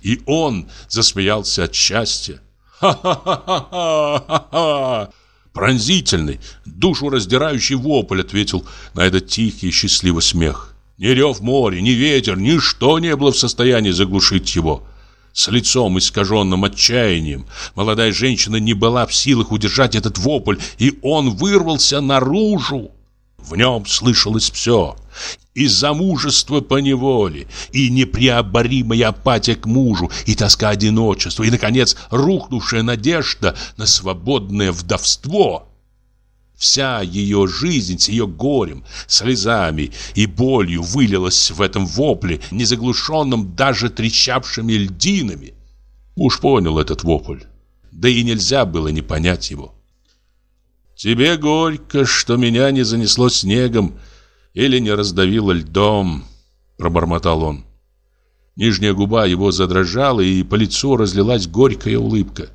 И он засмеялся от счастья. «Ха-ха-ха-ха-ха-ха!» Пронзительный, душу раздирающий вопль ответил на этот тихий счастливый смех. Ни рев моря, ни ветер, ничто не было в состоянии заглушить его. С лицом искаженным отчаянием молодая женщина не была в силах удержать этот вопль, и он вырвался наружу. В нем слышалось все. И замужество по неволе, и непреоборимая апатия к мужу, и тоска одиночества, и, наконец, рухнувшая надежда на свободное вдовство. Вся ее жизнь с ее горем, слезами и болью вылилась в этом вопле, не заглушенном даже трещавшими льдинами. Уж понял этот вопль, да и нельзя было не понять его. «Тебе горько, что меня не занесло снегом или не раздавило льдом», — пробормотал он. Нижняя губа его задрожала, и по лицу разлилась горькая улыбка.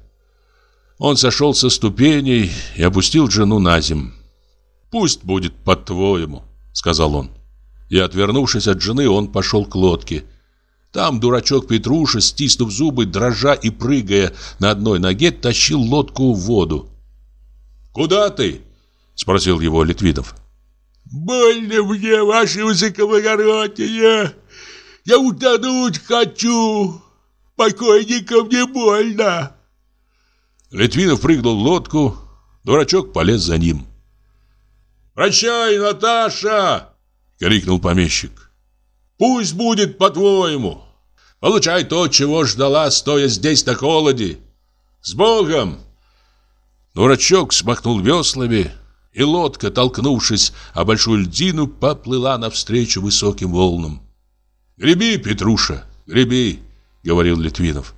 Он сошел со ступеней и опустил жену на земь. «Пусть будет по-твоему», — сказал он. И, отвернувшись от жены, он пошел к лодке. Там дурачок Петруша, стиснув зубы, дрожа и прыгая на одной ноге, тащил лодку в воду. «Куда ты?» — спросил его Литвинов. «Больно мне, ваше высокоблагородие! Я утонуть хочу! Покойникам не больно!» Литвинов прыгнул в лодку, дурачок полез за ним. «Прощай, Наташа!» — крикнул помещик. «Пусть будет по-твоему. Получай то, чего ждала, стоя здесь на холоде. С Богом!» Дурачок смахнул веслами, и лодка, толкнувшись о большую льдину, поплыла навстречу высоким волнам. «Греби, Петруша, греби!» — говорил Литвинов.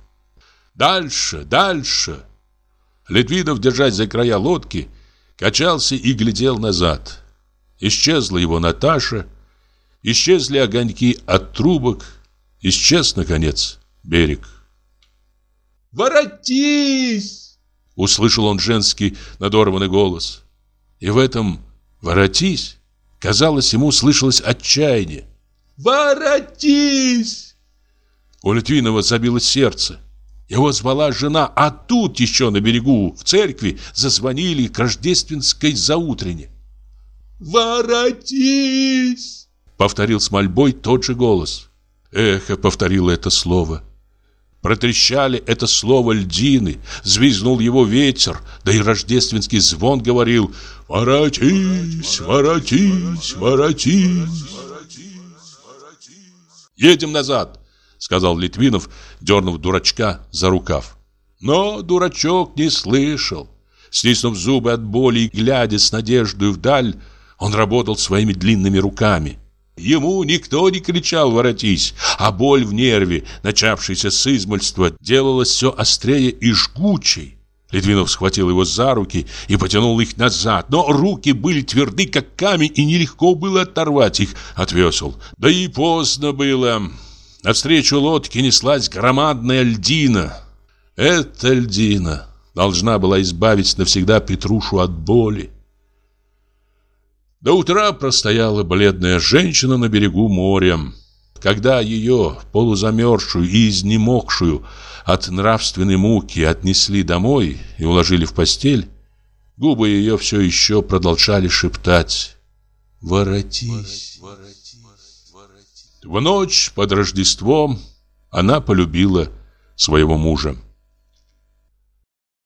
«Дальше, дальше!» Литвинов, держась за края лодки, качался и глядел назад. Исчезла его Наташа, исчезли огоньки от трубок, исчез, наконец, берег. «Воротись!» — услышал он женский надорванный голос. И в этом «воротись» казалось, ему слышалось отчаяние. «Воротись!» У Литвинова забилось сердце. Его звала жена, а тут еще на берегу, в церкви, зазвонили к рождественской заутрене. «Воротись!» — повторил с мольбой тот же голос. Эхо повторило это слово. Протрещали это слово льдины, звизнул его ветер, да и рождественский звон говорил «Воротись, воротись, воротись!» «Едем назад!» Сказал Литвинов, дернув дурачка за рукав. Но дурачок не слышал. Стиснув зубы от боли и глядя с надеждой вдаль, он работал своими длинными руками. Ему никто не кричал «воротись», а боль в нерве, начавшаяся с измольства, делалась все острее и жгучей. Литвинов схватил его за руки и потянул их назад, но руки были тверды, как камень, и нелегко было оторвать их от весел. Да и поздно было. Навстречу лодке неслась громадная льдина. Эта льдина должна была избавить навсегда Петрушу от боли. До утра простояла бледная женщина на берегу моря. Когда ее, полузамерзшую и изнемогшую от нравственной муки, отнесли домой и уложили в постель, губы ее все еще продолжали шептать «Воротись». В ночь под Рождеством она полюбила своего мужа.